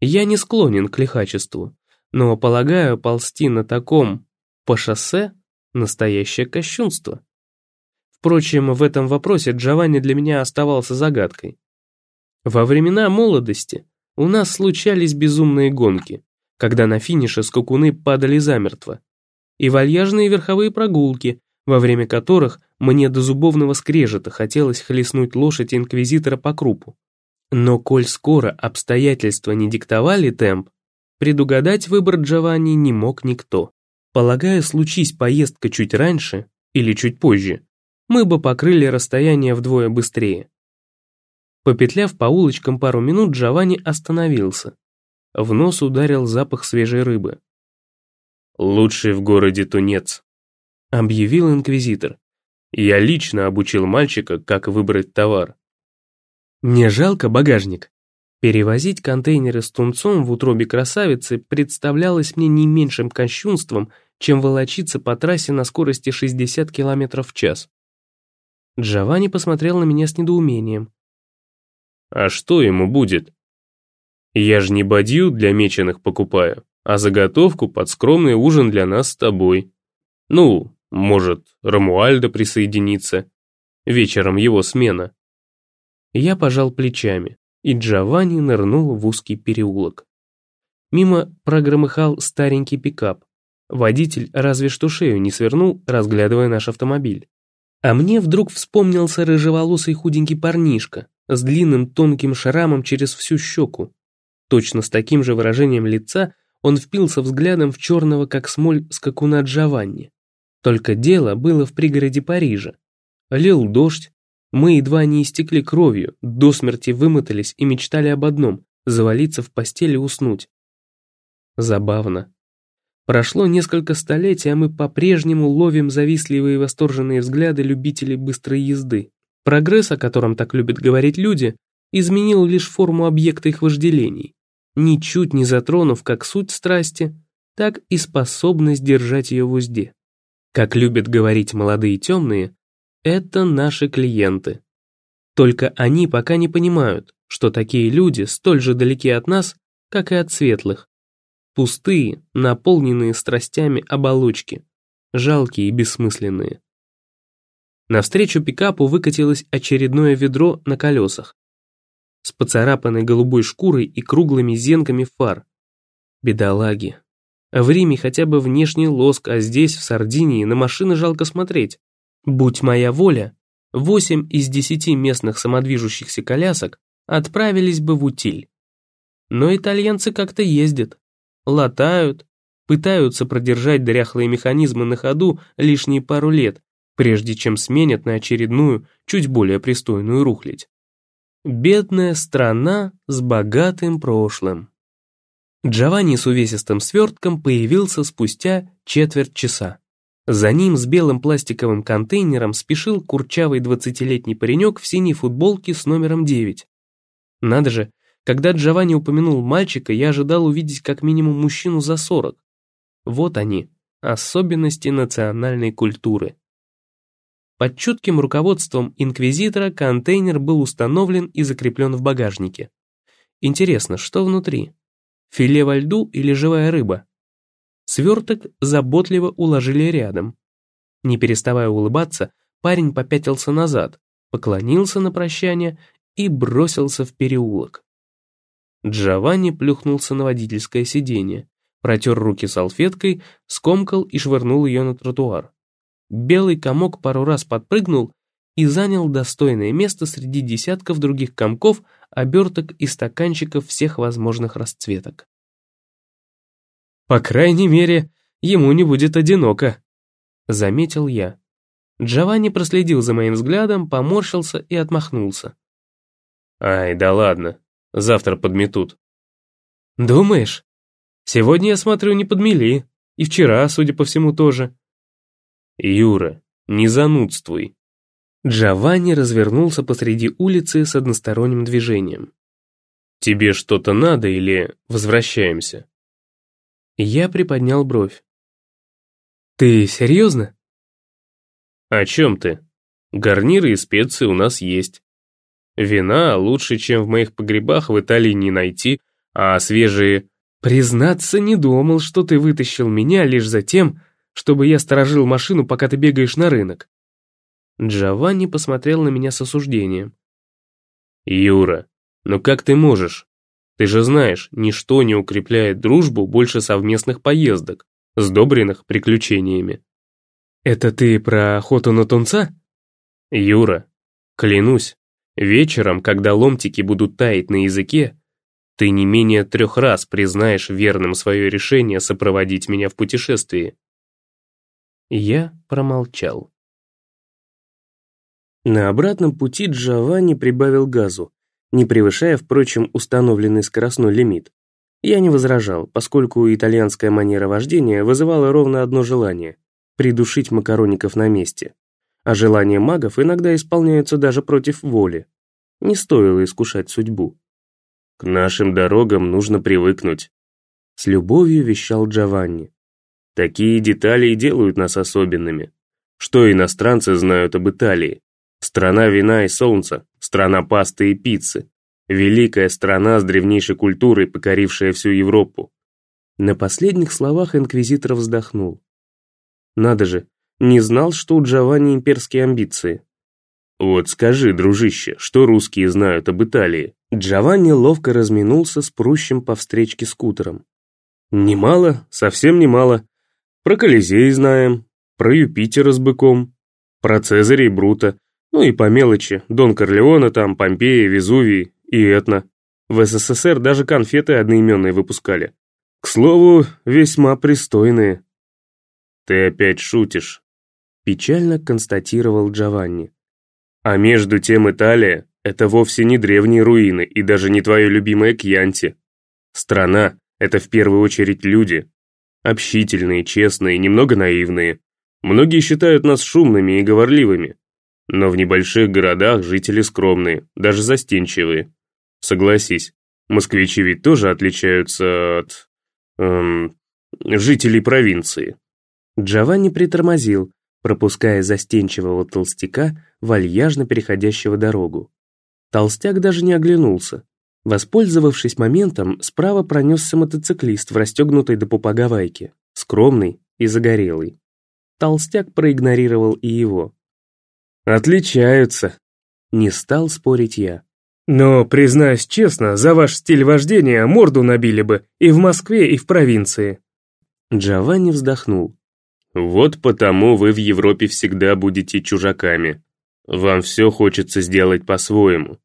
Я не склонен к лихачеству, но, полагаю, ползти на таком по шоссе – настоящее кощунство. Впрочем, в этом вопросе Джованни для меня оставался загадкой. Во времена молодости у нас случались безумные гонки, когда на финише скакуны падали замертво, и вальяжные верховые прогулки, во время которых мне до зубовного скрежета хотелось хлестнуть лошадь инквизитора по крупу. Но коль скоро обстоятельства не диктовали темп, предугадать выбор Джованни не мог никто. Полагаю, случись поездка чуть раньше или чуть позже, мы бы покрыли расстояние вдвое быстрее. Попетляв по улочкам пару минут, Джованни остановился. В нос ударил запах свежей рыбы. «Лучший в городе тунец», — объявил инквизитор. «Я лично обучил мальчика, как выбрать товар». «Не жалко багажник?» Перевозить контейнеры с тунцом в утробе красавицы представлялось мне не меньшим кощунством, чем волочиться по трассе на скорости 60 км в час. Джованни посмотрел на меня с недоумением. «А что ему будет? Я же не бадью для меченых покупаю, а заготовку под скромный ужин для нас с тобой. Ну, может, Рамуальдо присоединится. Вечером его смена». Я пожал плечами, и Джованни нырнул в узкий переулок. Мимо прогромыхал старенький пикап. Водитель разве что шею не свернул, разглядывая наш автомобиль. А мне вдруг вспомнился рыжеволосый худенький парнишка с длинным тонким шрамом через всю щеку. Точно с таким же выражением лица он впился взглядом в черного, как смоль, скакуна Джованни. Только дело было в пригороде Парижа. Лил дождь, мы едва не истекли кровью, до смерти вымотались и мечтали об одном – завалиться в постель и уснуть. Забавно. Прошло несколько столетий, а мы по-прежнему ловим завистливые и восторженные взгляды любителей быстрой езды. Прогресс, о котором так любят говорить люди, изменил лишь форму объекта их вожделений, ничуть не затронув как суть страсти, так и способность держать ее в узде. Как любят говорить молодые темные, это наши клиенты. Только они пока не понимают, что такие люди столь же далеки от нас, как и от светлых, Пустые, наполненные страстями оболочки, жалкие и бессмысленные. Навстречу пикапу выкатилось очередное ведро на колесах с поцарапанной голубой шкурой и круглыми зенками фар. Бедолаги. В Риме хотя бы внешний лоск, а здесь, в Сардинии, на машины жалко смотреть. Будь моя воля, восемь из десяти местных самодвижущихся колясок отправились бы в утиль. Но итальянцы как-то ездят латают, пытаются продержать дряхлые механизмы на ходу лишние пару лет, прежде чем сменят на очередную, чуть более пристойную рухлядь. Бедная страна с богатым прошлым. Джованни с увесистым свертком появился спустя четверть часа. За ним с белым пластиковым контейнером спешил курчавый двадцатилетний паренек в синей футболке с номером 9. Надо же, когда Джованни упомянул мальчика, я ожидал увидеть как минимум мужчину за 40. Вот они, особенности национальной культуры. Под чутким руководством инквизитора контейнер был установлен и закреплен в багажнике. Интересно, что внутри? Филе во льду или живая рыба? Сверток заботливо уложили рядом. Не переставая улыбаться, парень попятился назад, поклонился на прощание и бросился в переулок. Джованни плюхнулся на водительское сиденье, Протер руки салфеткой, скомкал и швырнул ее на тротуар. Белый комок пару раз подпрыгнул и занял достойное место среди десятков других комков, оберток и стаканчиков всех возможных расцветок. «По крайней мере, ему не будет одиноко», — заметил я. Джованни проследил за моим взглядом, поморщился и отмахнулся. «Ай, да ладно, завтра подметут». «Думаешь? Сегодня, я смотрю, не подмели, и вчера, судя по всему, тоже». «Юра, не занудствуй». Джованни развернулся посреди улицы с односторонним движением. «Тебе что-то надо или возвращаемся?» Я приподнял бровь. «Ты серьезно?» «О чем ты? Гарниры и специи у нас есть. Вина лучше, чем в моих погребах в Италии не найти, а свежие...» «Признаться, не думал, что ты вытащил меня лишь за тем, чтобы я сторожил машину, пока ты бегаешь на рынок». Джованни посмотрел на меня с осуждением. «Юра, ну как ты можешь? Ты же знаешь, ничто не укрепляет дружбу больше совместных поездок, сдобренных приключениями». «Это ты про охоту на тунца?» «Юра, клянусь, вечером, когда ломтики будут таять на языке, ты не менее трех раз признаешь верным свое решение сопроводить меня в путешествии». Я промолчал. На обратном пути Джованни прибавил газу, не превышая, впрочем, установленный скоростной лимит. Я не возражал, поскольку итальянская манера вождения вызывала ровно одно желание – придушить макароников на месте. А желания магов иногда исполняются даже против воли. Не стоило искушать судьбу. «К нашим дорогам нужно привыкнуть», – с любовью вещал Джованни. «Такие детали и делают нас особенными. Что иностранцы знают об Италии? Страна вина и солнца, страна пасты и пиццы. Великая страна с древнейшей культурой, покорившая всю Европу. На последних словах инквизитор вздохнул. Надо же, не знал, что у Джованни имперские амбиции. Вот скажи, дружище, что русские знают об Италии? Джованни ловко разминулся с прущим по встречке скутером. Немало, совсем немало. Про Колизей знаем, про Юпитера с быком, про Цезаря и Брута, ну и по мелочи, Дон Корлеона там, Помпея, Везувий и Этна. В СССР даже конфеты одноименные выпускали. К слову, весьма пристойные. Ты опять шутишь. Печально констатировал Джованни. А между тем Италия – это вовсе не древние руины и даже не твое любимое Кьянти. Страна – это в первую очередь люди. Общительные, честные, немного наивные. Многие считают нас шумными и говорливыми, но в небольших городах жители скромные, даже застенчивые. Согласись, москвичи ведь тоже отличаются от... Эм, жителей провинции. Джованни притормозил, пропуская застенчивого толстяка, вальяжно переходящего дорогу. Толстяк даже не оглянулся. Воспользовавшись моментом, справа пронесся мотоциклист в расстегнутой до пупа гавайке, скромный и загорелый. Толстяк проигнорировал и его. «Отличаются», — не стал спорить я. «Но, признаюсь честно, за ваш стиль вождения морду набили бы и в Москве, и в провинции». Джованни вздохнул. «Вот потому вы в Европе всегда будете чужаками. Вам все хочется сделать по-своему.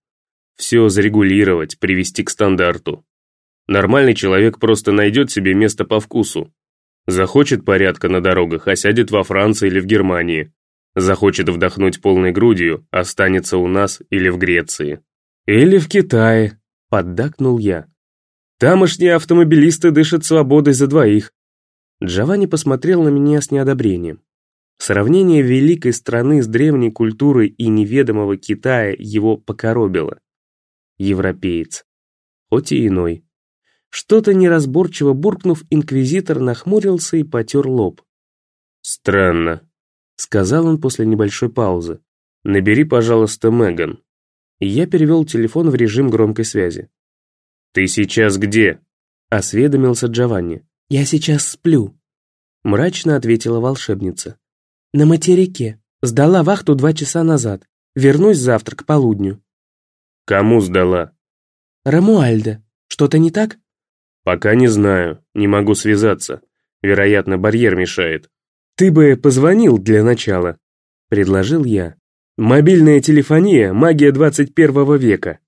Все зарегулировать, привести к стандарту. Нормальный человек просто найдет себе место по вкусу. Захочет порядка на дорогах, а сядет во Франции или в Германии. Захочет вдохнуть полной грудью, останется у нас или в Греции. Или в Китае, поддакнул я. Тамошние автомобилисты дышат свободой за двоих. Джованни посмотрел на меня с неодобрением. Сравнение великой страны с древней культурой и неведомого Китая его покоробило. Европеец. Хоть и иной. Что-то неразборчиво буркнув, инквизитор нахмурился и потер лоб. «Странно», сказал он после небольшой паузы. «Набери, пожалуйста, Меган». Я перевел телефон в режим громкой связи. «Ты сейчас где?» — осведомился Джованни. «Я сейчас сплю», — мрачно ответила волшебница. «На материке. Сдала вахту два часа назад. Вернусь завтра к полудню». «Кому сдала?» «Рамуальда. Что-то не так?» Пока не знаю, не могу связаться. Вероятно, барьер мешает. Ты бы позвонил для начала, предложил я. Мобильная телефония – магия 21 века.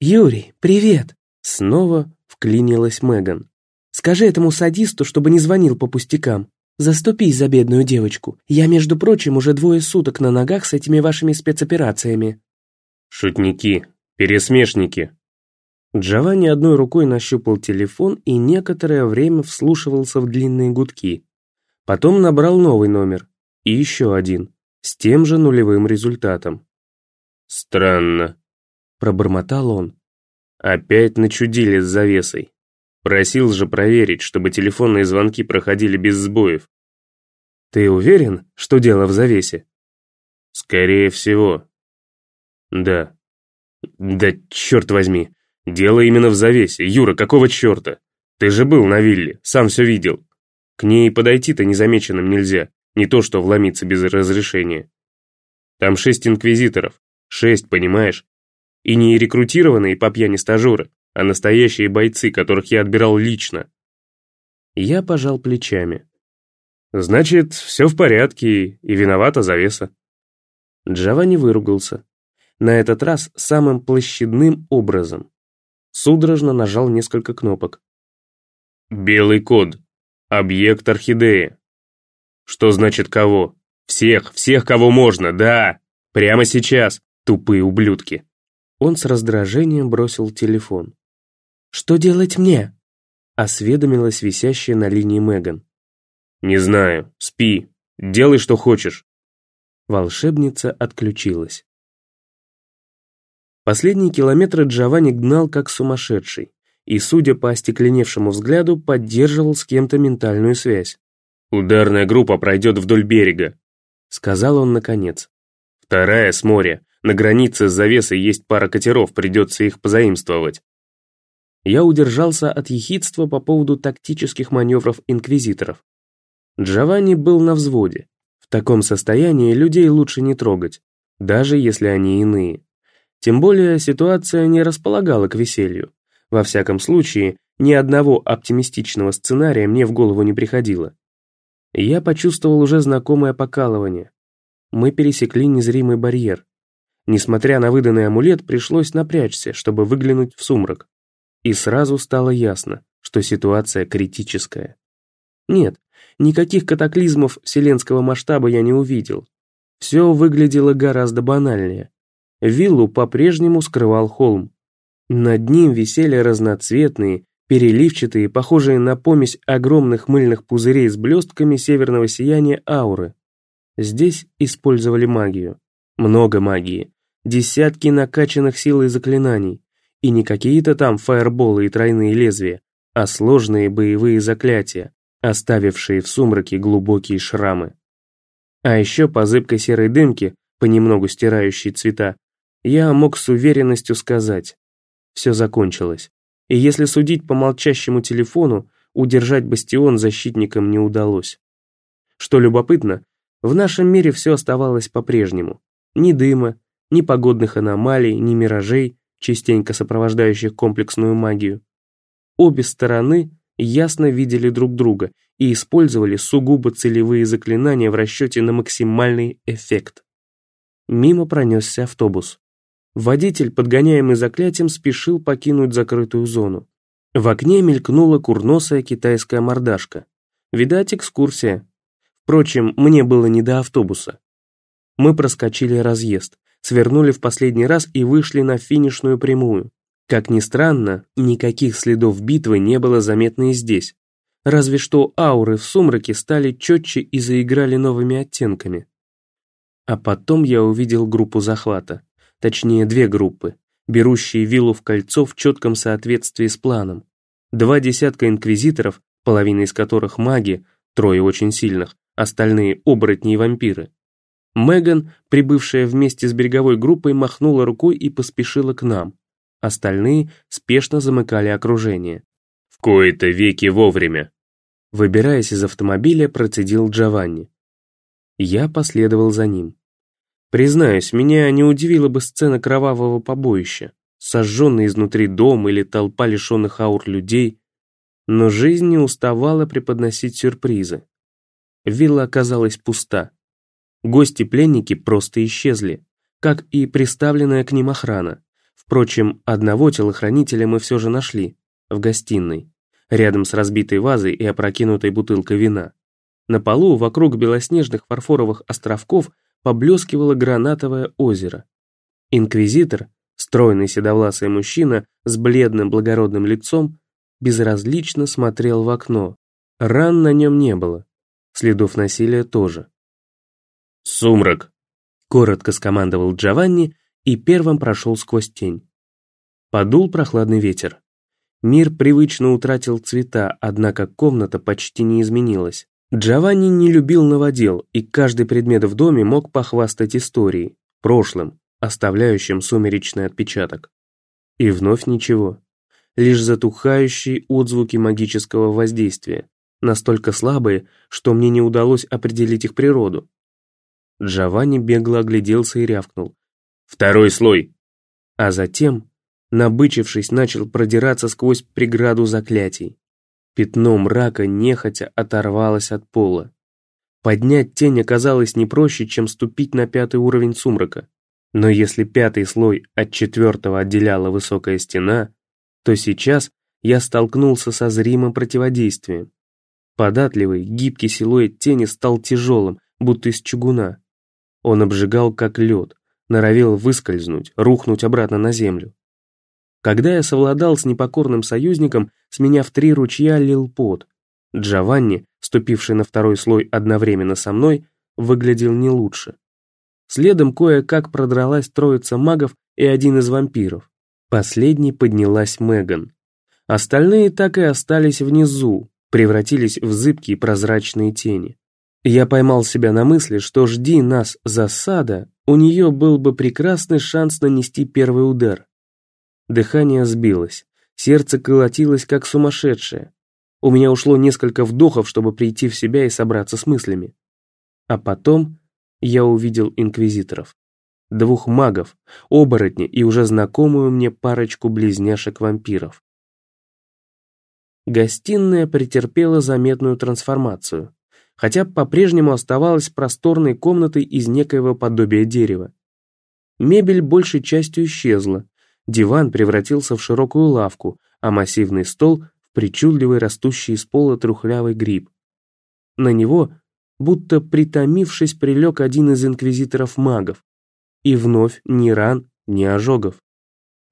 Юрий, привет! Снова вклинилась Меган. Скажи этому садисту, чтобы не звонил по пустякам. Заступись за бедную девочку. Я, между прочим, уже двое суток на ногах с этими вашими спецоперациями. Шутники, пересмешники. Джованни одной рукой нащупал телефон и некоторое время вслушивался в длинные гудки. Потом набрал новый номер. И еще один. С тем же нулевым результатом. «Странно», — пробормотал он. «Опять начудили с завесой. Просил же проверить, чтобы телефонные звонки проходили без сбоев». «Ты уверен, что дело в завесе?» «Скорее всего». «Да». «Да черт возьми, дело именно в завесе. Юра, какого черта? Ты же был на вилле, сам все видел. К ней подойти-то незамеченным нельзя, не то что вломиться без разрешения. Там шесть инквизиторов, шесть, понимаешь? И не рекрутированные по пьяни стажеры, а настоящие бойцы, которых я отбирал лично. Я пожал плечами. Значит, все в порядке, и виновата завеса. Джованни выругался. На этот раз самым площадным образом. Судорожно нажал несколько кнопок. Белый код. Объект орхидеи. Что значит кого? Всех, всех, кого можно, да! Прямо сейчас, тупые ублюдки. Он с раздражением бросил телефон. «Что делать мне?» Осведомилась висящая на линии Меган. «Не знаю, спи, делай, что хочешь». Волшебница отключилась. Последние километры Джованни гнал как сумасшедший и, судя по остекленевшему взгляду, поддерживал с кем-то ментальную связь. «Ударная группа пройдет вдоль берега», — сказал он наконец. «Вторая с моря. На границе с завесой есть пара катеров, придется их позаимствовать». Я удержался от ехидства по поводу тактических маневров инквизиторов. Джованни был на взводе. В таком состоянии людей лучше не трогать, даже если они иные. Тем более ситуация не располагала к веселью. Во всяком случае, ни одного оптимистичного сценария мне в голову не приходило. Я почувствовал уже знакомое покалывание. Мы пересекли незримый барьер. Несмотря на выданный амулет, пришлось напрячься, чтобы выглянуть в сумрак. И сразу стало ясно, что ситуация критическая. Нет, никаких катаклизмов вселенского масштаба я не увидел. Все выглядело гораздо банальнее. Виллу по-прежнему скрывал холм. Над ним висели разноцветные, переливчатые, похожие на помесь огромных мыльных пузырей с блестками северного сияния ауры. Здесь использовали магию. Много магии. Десятки накачанных силой заклинаний. И не какие-то там фаерболы и тройные лезвия, а сложные боевые заклятия, оставившие в сумраке глубокие шрамы. А еще по зыбкой серой дымке, понемногу стирающей цвета, я мог с уверенностью сказать, все закончилось и если судить по молчащему телефону, удержать бастион защитникам не удалось. Что любопытно, в нашем мире все оставалось по-прежнему. Ни дыма, ни погодных аномалий, ни миражей, частенько сопровождающих комплексную магию. Обе стороны ясно видели друг друга и использовали сугубо целевые заклинания в расчете на максимальный эффект. Мимо пронесся автобус. Водитель, подгоняемый заклятием, спешил покинуть закрытую зону. В окне мелькнула курносая китайская мордашка. Видать, экскурсия. Впрочем, мне было не до автобуса. Мы проскочили разъезд, свернули в последний раз и вышли на финишную прямую. Как ни странно, никаких следов битвы не было заметно и здесь. Разве что ауры в сумраке стали четче и заиграли новыми оттенками. А потом я увидел группу захвата точнее две группы, берущие виллу в кольцо в четком соответствии с планом. Два десятка инквизиторов, половина из которых маги, трое очень сильных, остальные оборотни и вампиры. Меган, прибывшая вместе с береговой группой, махнула рукой и поспешила к нам. Остальные спешно замыкали окружение. «В кои-то веки вовремя!» Выбираясь из автомобиля, процедил Джованни. Я последовал за ним. Признаюсь, меня не удивила бы сцена кровавого побоища. Сожженный изнутри дом или толпа лишенных аур людей. Но жизнь не уставала преподносить сюрпризы. Вилла оказалась пуста. Гости-пленники просто исчезли, как и приставленная к ним охрана. Впрочем, одного телохранителя мы все же нашли, в гостиной, рядом с разбитой вазой и опрокинутой бутылкой вина. На полу, вокруг белоснежных фарфоровых островков, поблескивало гранатовое озеро. Инквизитор, стройный седовласый мужчина с бледным благородным лицом, безразлично смотрел в окно. Ран на нем не было, следов насилия тоже. «Сумрак!» — коротко скомандовал Джованни и первым прошел сквозь тень. Подул прохладный ветер. Мир привычно утратил цвета, однако комната почти не изменилась. Джованни не любил новодел, и каждый предмет в доме мог похвастать историей, прошлым, оставляющим сумеречный отпечаток. И вновь ничего. Лишь затухающие отзвуки магического воздействия, настолько слабые, что мне не удалось определить их природу. Джованни бегло огляделся и рявкнул. «Второй слой!» А затем, набычившись, начал продираться сквозь преграду заклятий. Пятно мрака нехотя оторвалось от пола. Поднять тень оказалось не проще, чем ступить на пятый уровень сумрака. Но если пятый слой от четвертого отделяла высокая стена, то сейчас я столкнулся со зримым противодействием. Податливый, гибкий силуэт тени стал тяжелым, будто из чугуна. Он обжигал, как лед, норовил выскользнуть, рухнуть обратно на землю. Когда я совладал с непокорным союзником, с меня в три ручья лил пот. Джованни, ступивший на второй слой одновременно со мной, выглядел не лучше. Следом кое-как продралась троица магов и один из вампиров. Последней поднялась Меган. Остальные так и остались внизу, превратились в зыбкие прозрачные тени. Я поймал себя на мысли, что жди нас засада, у нее был бы прекрасный шанс нанести первый удар. Дыхание сбилось, сердце колотилось как сумасшедшее. У меня ушло несколько вдохов, чтобы прийти в себя и собраться с мыслями. А потом я увидел инквизиторов. Двух магов, оборотни и уже знакомую мне парочку близняшек-вампиров. Гостиная претерпела заметную трансформацию, хотя по-прежнему оставалась просторной комнатой из некоего подобия дерева. Мебель большей частью исчезла, Диван превратился в широкую лавку, а массивный стол в причудливый растущий из пола трухлявый гриб. На него, будто притомившись, прилег один из инквизиторов-магов. И вновь ни ран, ни ожогов.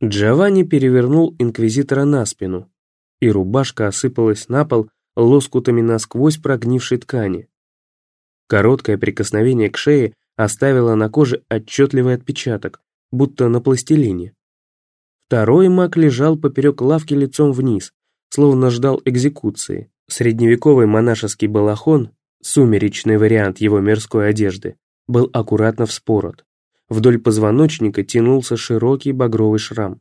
Джованни перевернул инквизитора на спину, и рубашка осыпалась на пол лоскутами насквозь прогнившей ткани. Короткое прикосновение к шее оставило на коже отчетливый отпечаток, будто на пластилине. Второй маг лежал поперек лавки лицом вниз, словно ждал экзекуции. Средневековый монашеский балахон, сумеречный вариант его мирской одежды, был аккуратно вспорот. Вдоль позвоночника тянулся широкий багровый шрам.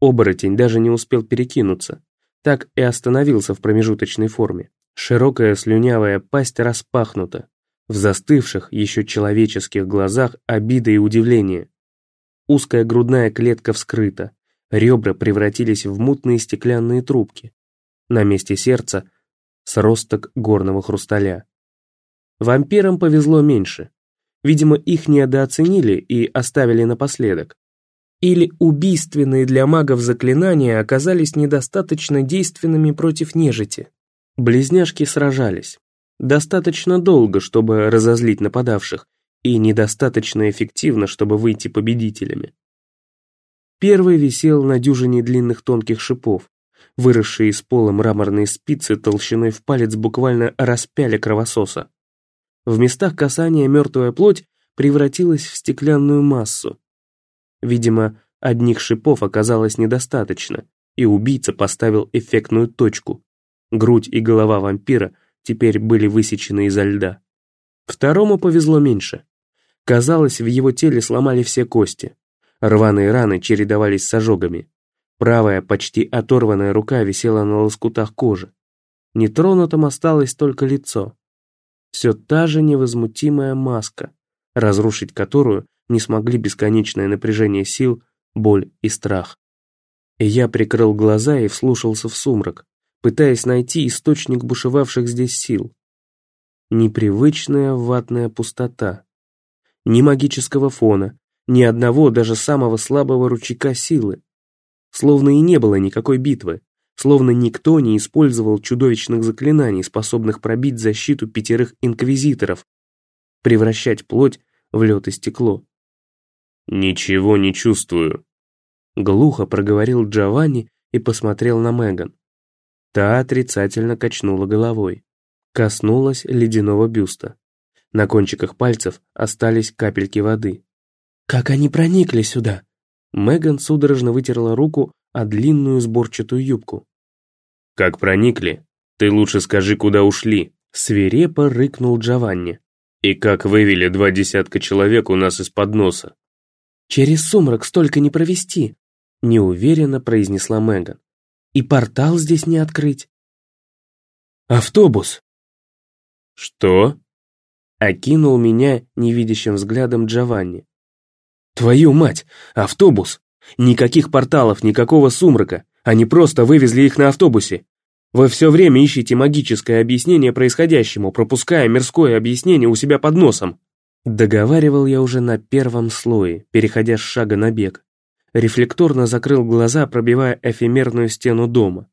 Оборотень даже не успел перекинуться, так и остановился в промежуточной форме. Широкая слюнявая пасть распахнута, в застывших еще человеческих глазах обида и удивление. Узкая грудная клетка вскрыта, ребра превратились в мутные стеклянные трубки. На месте сердца — сросток горного хрусталя. Вампирам повезло меньше. Видимо, их недооценили и оставили напоследок. Или убийственные для магов заклинания оказались недостаточно действенными против нежити. Близняшки сражались. Достаточно долго, чтобы разозлить нападавших, и недостаточно эффективно, чтобы выйти победителями. Первый висел на дюжине длинных тонких шипов. Выросшие из пола мраморные спицы толщиной в палец буквально распяли кровососа. В местах касания мертвая плоть превратилась в стеклянную массу. Видимо, одних шипов оказалось недостаточно, и убийца поставил эффектную точку. Грудь и голова вампира теперь были высечены изо льда. Второму повезло меньше. Казалось, в его теле сломали все кости. Рваные раны чередовались с ожогами. Правая, почти оторванная рука висела на лоскутах кожи. Нетронутым осталось только лицо. Все та же невозмутимая маска, разрушить которую не смогли бесконечное напряжение сил, боль и страх. И я прикрыл глаза и вслушался в сумрак, пытаясь найти источник бушевавших здесь сил. Непривычная ватная пустота. Ни магического фона, ни одного, даже самого слабого ручейка силы. Словно и не было никакой битвы, словно никто не использовал чудовищных заклинаний, способных пробить защиту пятерых инквизиторов, превращать плоть в лед и стекло. «Ничего не чувствую», — глухо проговорил Джованни и посмотрел на Меган. Та отрицательно качнула головой, коснулась ледяного бюста. На кончиках пальцев остались капельки воды. «Как они проникли сюда?» Меган судорожно вытерла руку о длинную сборчатую юбку. «Как проникли? Ты лучше скажи, куда ушли!» Свирепо рыкнул Джованни. «И как вывели два десятка человек у нас из-под носа?» «Через сумрак столько не провести», — неуверенно произнесла Меган. «И портал здесь не открыть». «Автобус!» «Что?» — окинул меня невидящим взглядом Джованни. «Твою мать! Автобус! Никаких порталов, никакого сумрака! Они просто вывезли их на автобусе! Вы все время ищете магическое объяснение происходящему, пропуская мирское объяснение у себя под носом!» Договаривал я уже на первом слое, переходя с шага на бег. Рефлекторно закрыл глаза, пробивая эфемерную стену дома.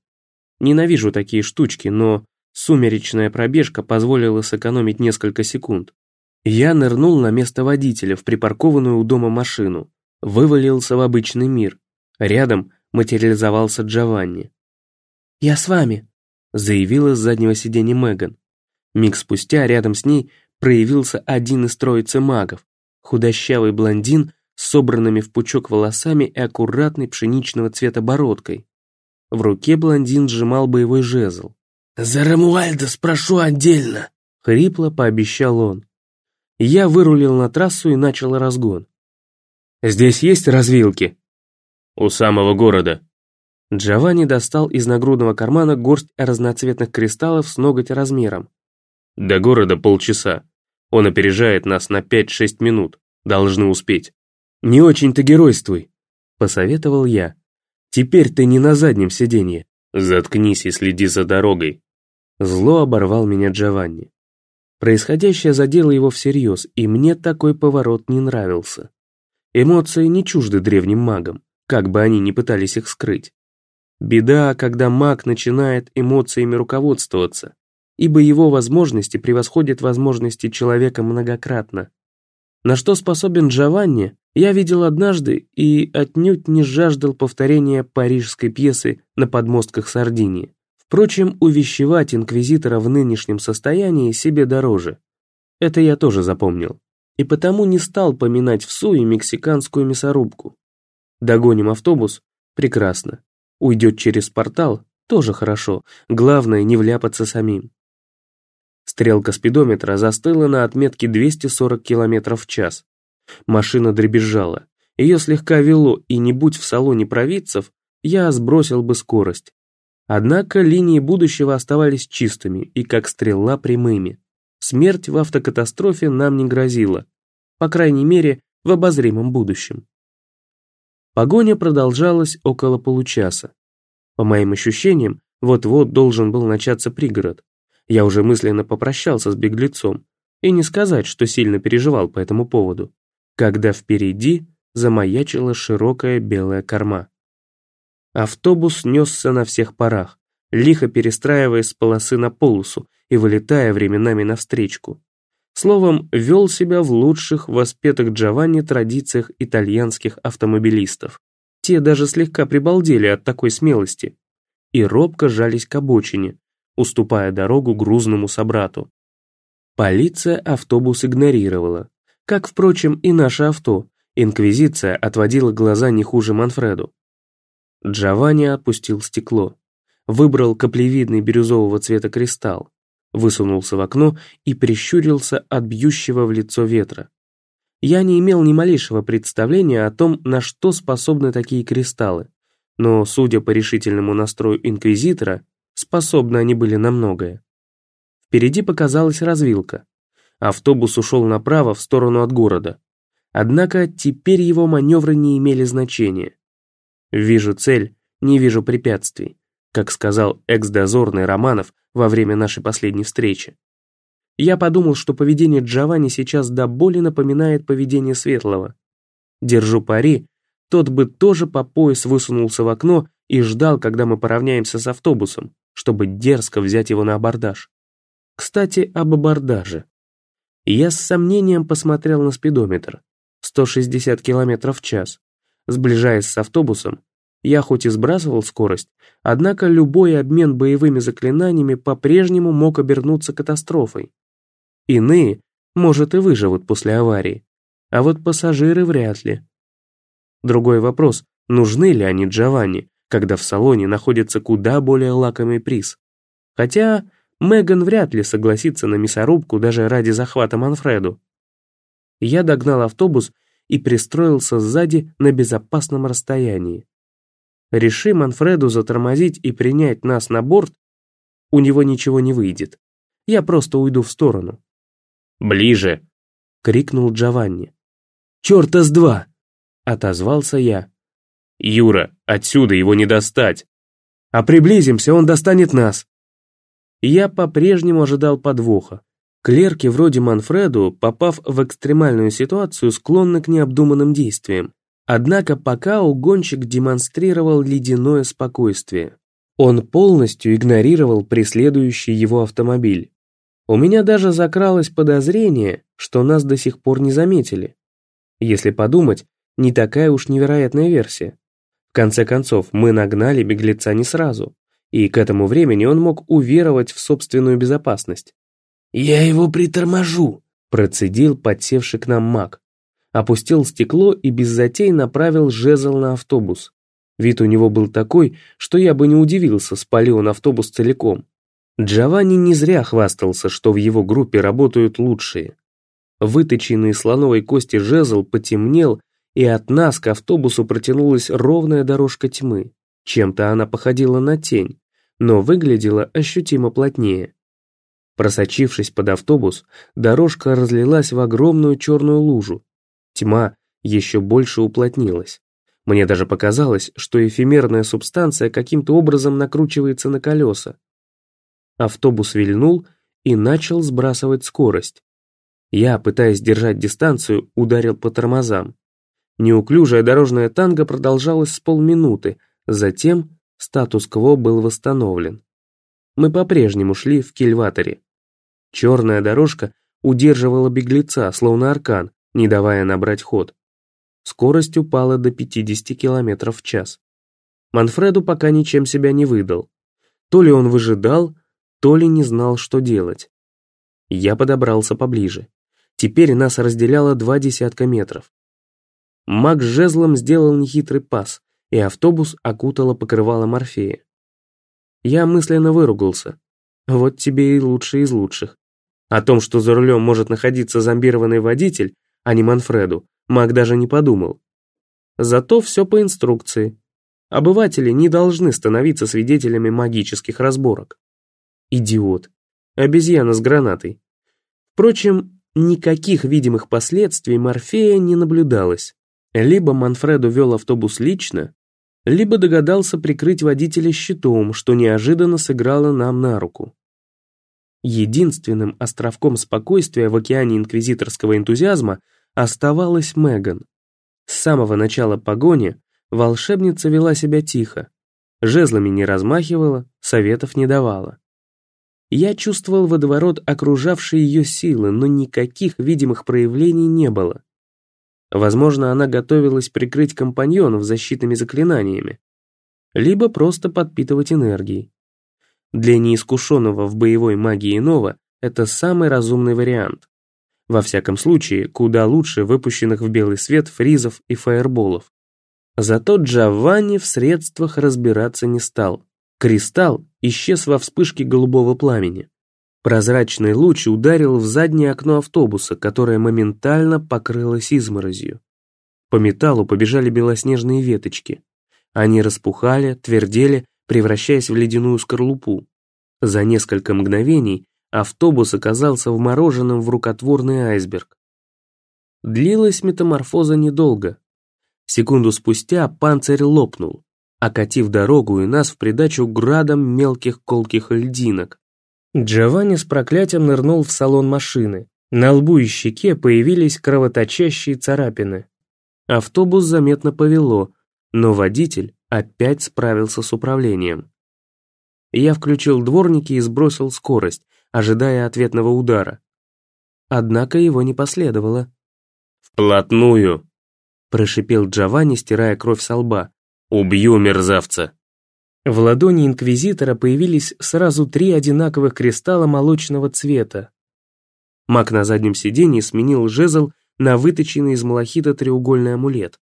Ненавижу такие штучки, но сумеречная пробежка позволила сэкономить несколько секунд. Я нырнул на место водителя в припаркованную у дома машину, вывалился в обычный мир. Рядом материализовался Джованни. «Я с вами», — заявила с заднего сиденья Меган. Миг спустя рядом с ней проявился один из троицы магов, худощавый блондин с собранными в пучок волосами и аккуратной пшеничного цвета бородкой. В руке блондин сжимал боевой жезл. «За Рамуальда спрошу отдельно», — хрипло пообещал он. Я вырулил на трассу и начал разгон. «Здесь есть развилки?» «У самого города». Джованни достал из нагрудного кармана горсть разноцветных кристаллов с ноготь размером. «До города полчаса. Он опережает нас на 5-6 минут. Должны успеть. Не очень-то геройствуй, посоветовал я. Теперь ты не на заднем сиденье. Заткнись и следи за дорогой. Зло оборвал меня Джованни. Происходящее задело его всерьез, и мне такой поворот не нравился. Эмоции не чужды древним магам, как бы они ни пытались их скрыть. Беда, когда маг начинает эмоциями руководствоваться ибо его возможности превосходят возможности человека многократно. На что способен Джованни, я видел однажды и отнюдь не жаждал повторения парижской пьесы на подмостках Сардинии. Впрочем, увещевать инквизитора в нынешнем состоянии себе дороже. Это я тоже запомнил. И потому не стал поминать в суе мексиканскую мясорубку. Догоним автобус? Прекрасно. Уйдет через портал? Тоже хорошо. Главное, не вляпаться самим. Стрелка спидометра застыла на отметке 240 км в час. Машина дребезжала. Ее слегка вело, и не будь в салоне провидцев, я сбросил бы скорость. Однако линии будущего оставались чистыми и как стрела прямыми. Смерть в автокатастрофе нам не грозила, по крайней мере, в обозримом будущем. Погоня продолжалась около получаса. По моим ощущениям, вот-вот должен был начаться пригород. Я уже мысленно попрощался с беглецом, и не сказать, что сильно переживал по этому поводу, когда впереди замаячила широкая белая корма. Автобус несся на всех парах, лихо перестраиваясь с полосы на полосу и вылетая временами навстречку. Словом, вел себя в лучших воспетых Джованни традициях итальянских автомобилистов. Те даже слегка прибалдели от такой смелости и робко жались к обочине, уступая дорогу грузному собрату. Полиция автобус игнорировала, как, впрочем, и наше авто. Инквизиция отводила глаза не хуже Манфреду. Джованни опустил стекло, выбрал каплевидный бирюзового цвета кристалл, высунулся в окно и прищурился от бьющего в лицо ветра. Я не имел ни малейшего представления о том, на что способны такие кристаллы, но, судя по решительному настрою инквизитора, Способны они были на многое. Впереди показалась развилка. Автобус ушел направо в сторону от города. Однако теперь его маневры не имели значения. Вижу цель, не вижу препятствий. как сказал экс-дозорный Романов во время нашей последней встречи. Я подумал, что поведение Джованни сейчас до боли напоминает поведение Светлого. Держу пари, тот бы тоже по пояс высунулся в окно и ждал, когда мы поравняемся с автобусом, чтобы дерзко взять его на абордаж. Кстати, об абордаже. Я с сомнением посмотрел на спидометр. 160 км в час. Сближаясь с автобусом, я хоть и сбрасывал скорость, однако любой обмен боевыми заклинаниями по-прежнему мог обернуться катастрофой. Иные, может, и выживут после аварии, а вот пассажиры вряд ли. Другой вопрос, нужны ли они Джованни, когда в салоне находится куда более лакомый приз. Хотя Меган вряд ли согласится на мясорубку даже ради захвата Манфреду. Я догнал автобус и пристроился сзади на безопасном расстоянии. Реши Манфреду затормозить и принять нас на борт, у него ничего не выйдет. Я просто уйду в сторону. «Ближе!» — крикнул Джованни. «Черта с два!» — отозвался я. «Юра, отсюда его не достать!» «А приблизимся, он достанет нас!» Я по-прежнему ожидал подвоха. Клерки вроде Манфреду, попав в экстремальную ситуацию, склонны к необдуманным действиям. Однако пока угонщик демонстрировал ледяное спокойствие. Он полностью игнорировал преследующий его автомобиль. У меня даже закралось подозрение, что нас до сих пор не заметили. Если подумать, не такая уж невероятная версия. В конце концов, мы нагнали беглеца не сразу, и к этому времени он мог уверовать в собственную безопасность. «Я его приторможу», – процедил подсевший к нам маг. Опустил стекло и без затей направил жезл на автобус. Вид у него был такой, что я бы не удивился, спали он автобус целиком. Джованни не зря хвастался, что в его группе работают лучшие. Выточенный слоновой кости жезл потемнел и от нас к автобусу протянулась ровная дорожка тьмы. Чем-то она походила на тень, но выглядела ощутимо плотнее. Просочившись под автобус, дорожка разлилась в огромную черную лужу. Тьма еще больше уплотнилась. Мне даже показалось, что эфемерная субстанция каким-то образом накручивается на колеса. Автобус вильнул и начал сбрасывать скорость. Я, пытаясь держать дистанцию, ударил по тормозам. Неуклюжая дорожная танго продолжалась с полминуты, затем статус-кво был восстановлен. Мы по-прежнему шли в кильваторе. Черная дорожка удерживала беглеца, словно аркан, не давая набрать ход. Скорость упала до 50 км в час. Манфреду пока ничем себя не выдал. То ли он выжидал, то ли не знал, что делать. Я подобрался поближе. Теперь нас разделяло два десятка метров. Маг жезлом сделал нехитрый пас, и автобус окутало покрывало морфея. Я мысленно выругался. Вот тебе и лучший из лучших. О том, что за рулем может находиться зомбированный водитель, а не Манфреду, маг даже не подумал. Зато все по инструкции. Обыватели не должны становиться свидетелями магических разборок. Идиот. Обезьяна с гранатой. Впрочем, никаких видимых последствий Морфея не наблюдалось. Либо Манфреду вел автобус лично, либо догадался прикрыть водителя щитом, что неожиданно сыграло нам на руку. Единственным островком спокойствия в океане инквизиторского энтузиазма оставалась Меган. С самого начала погони волшебница вела себя тихо, жезлами не размахивала, советов не давала. Я чувствовал водоворот окружавшей ее силы, но никаких видимых проявлений не было. Возможно, она готовилась прикрыть компаньонов защитными заклинаниями, либо просто подпитывать энергией. Для неискушенного в боевой магии Нова это самый разумный вариант. Во всяком случае, куда лучше выпущенных в белый свет фризов и фаерболов. Зато Джованни в средствах разбираться не стал. Кристалл исчез во вспышке голубого пламени. Прозрачный луч ударил в заднее окно автобуса, которое моментально покрылось изморозью. По металлу побежали белоснежные веточки. Они распухали, твердели, превращаясь в ледяную скорлупу. За несколько мгновений автобус оказался вмороженным в рукотворный айсберг. Длилась метаморфоза недолго. Секунду спустя панцирь лопнул. окатив дорогу и нас в придачу градом мелких колких льдинок. Джованни с проклятием нырнул в салон машины. На лбу и щеке появились кровоточащие царапины. Автобус заметно повело, но водитель опять справился с управлением. Я включил дворники и сбросил скорость, ожидая ответного удара. Однако его не последовало. «Вплотную!» – прошипел Джованни, стирая кровь со лба. «Убью мерзавца!» В ладони инквизитора появились сразу три одинаковых кристалла молочного цвета. Маг на заднем сиденье сменил жезл на выточенный из малахита треугольный амулет.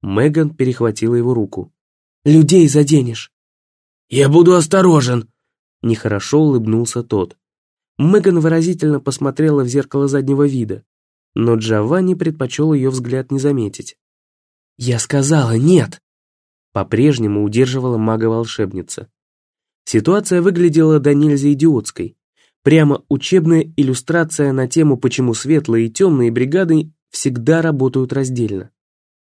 Меган перехватила его руку. «Людей заденешь!» «Я буду осторожен!» Нехорошо улыбнулся тот. Меган выразительно посмотрела в зеркало заднего вида, но Джованни предпочел ее взгляд не заметить. «Я сказала нет!» По-прежнему удерживала мага-волшебница. Ситуация выглядела до нельзя идиотской. Прямо учебная иллюстрация на тему, почему светлые и темные бригады всегда работают раздельно.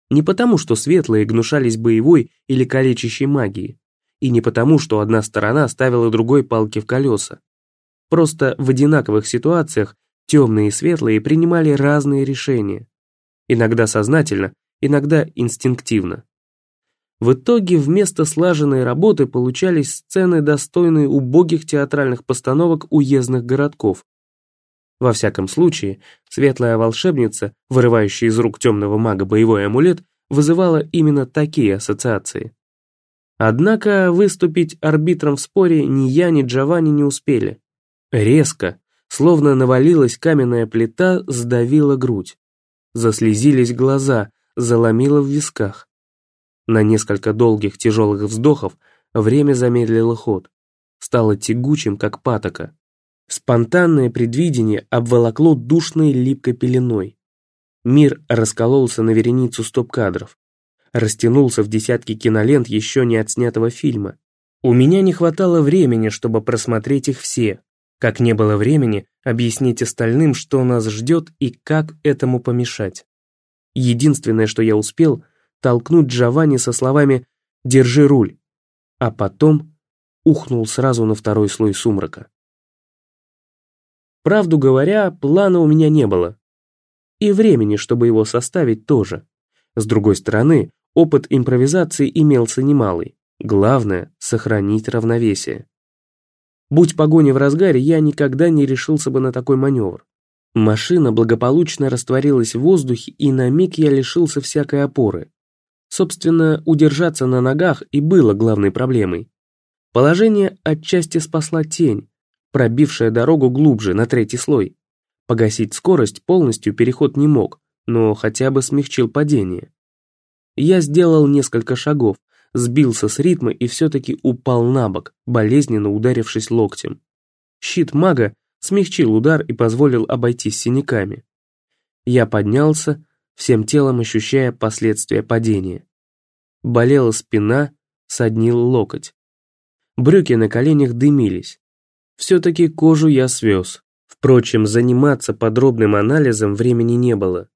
Не потому, что светлые гнушались боевой или калечащей магией, и не потому, что одна сторона ставила другой палки в колеса. Просто в одинаковых ситуациях темные и светлые принимали разные решения. Иногда сознательно, иногда инстинктивно. В итоге вместо слаженной работы получались сцены, достойные убогих театральных постановок уездных городков. Во всяком случае, светлая волшебница, вырывающая из рук темного мага боевой амулет, вызывала именно такие ассоциации. Однако выступить арбитром в споре ни я, ни Джованни не успели. Резко, словно навалилась каменная плита, сдавила грудь. Заслезились глаза, заломило в висках. На несколько долгих тяжелых вздохов время замедлило ход. Стало тягучим, как патока. Спонтанное предвидение обволокло душной липкой пеленой. Мир раскололся на вереницу стоп-кадров растянулся в десятки кинолент еще не отснятого фильма. У меня не хватало времени, чтобы просмотреть их все, как не было времени объяснить остальным, что нас ждет и как этому помешать. Единственное, что я успел, толкнуть Джованни со словами «Держи руль», а потом ухнул сразу на второй слой сумрака. Правду говоря, плана у меня не было. И времени, чтобы его составить, тоже. С другой стороны, Опыт импровизации имелся немалый. Главное – сохранить равновесие. Будь погоня в разгаре, я никогда не решился бы на такой маневр. Машина благополучно растворилась в воздухе, и на миг я лишился всякой опоры. Собственно, удержаться на ногах и было главной проблемой. Положение отчасти спасла тень, пробившая дорогу глубже, на третий слой. Погасить скорость полностью переход не мог, но хотя бы смягчил падение. Я сделал несколько шагов, сбился с ритма и все-таки упал на бок, болезненно ударившись локтем. Щит мага смягчил удар и позволил обойтись синяками. Я поднялся, всем телом ощущая последствия падения. Болела спина, соднил локоть. Брюки на коленях дымились. Все-таки кожу я свез. Впрочем, заниматься подробным анализом времени не было.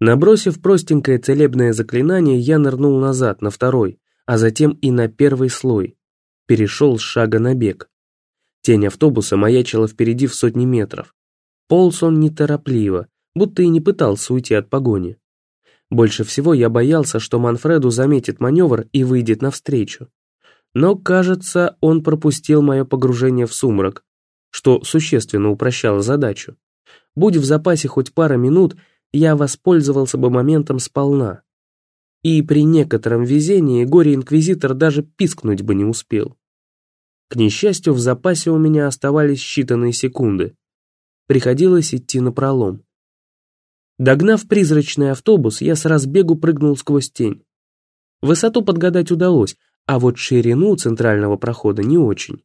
Набросив простенькое целебное заклинание, я нырнул назад, на второй, а затем и на первый слой. Перешел с шага на бег. Тень автобуса маячила впереди в сотни метров. Полз он неторопливо, будто и не пытался уйти от погони. Больше всего я боялся, что Манфреду заметит маневр и выйдет навстречу. Но, кажется, он пропустил мое погружение в сумрак, что существенно упрощало задачу. Будь в запасе хоть пара минут, я воспользовался бы моментом сполна. И при некотором везении горе-инквизитор даже пискнуть бы не успел. К несчастью, в запасе у меня оставались считанные секунды. Приходилось идти на пролом. Догнав призрачный автобус, я с разбегу прыгнул сквозь тень. Высоту подгадать удалось, а вот ширину центрального прохода не очень.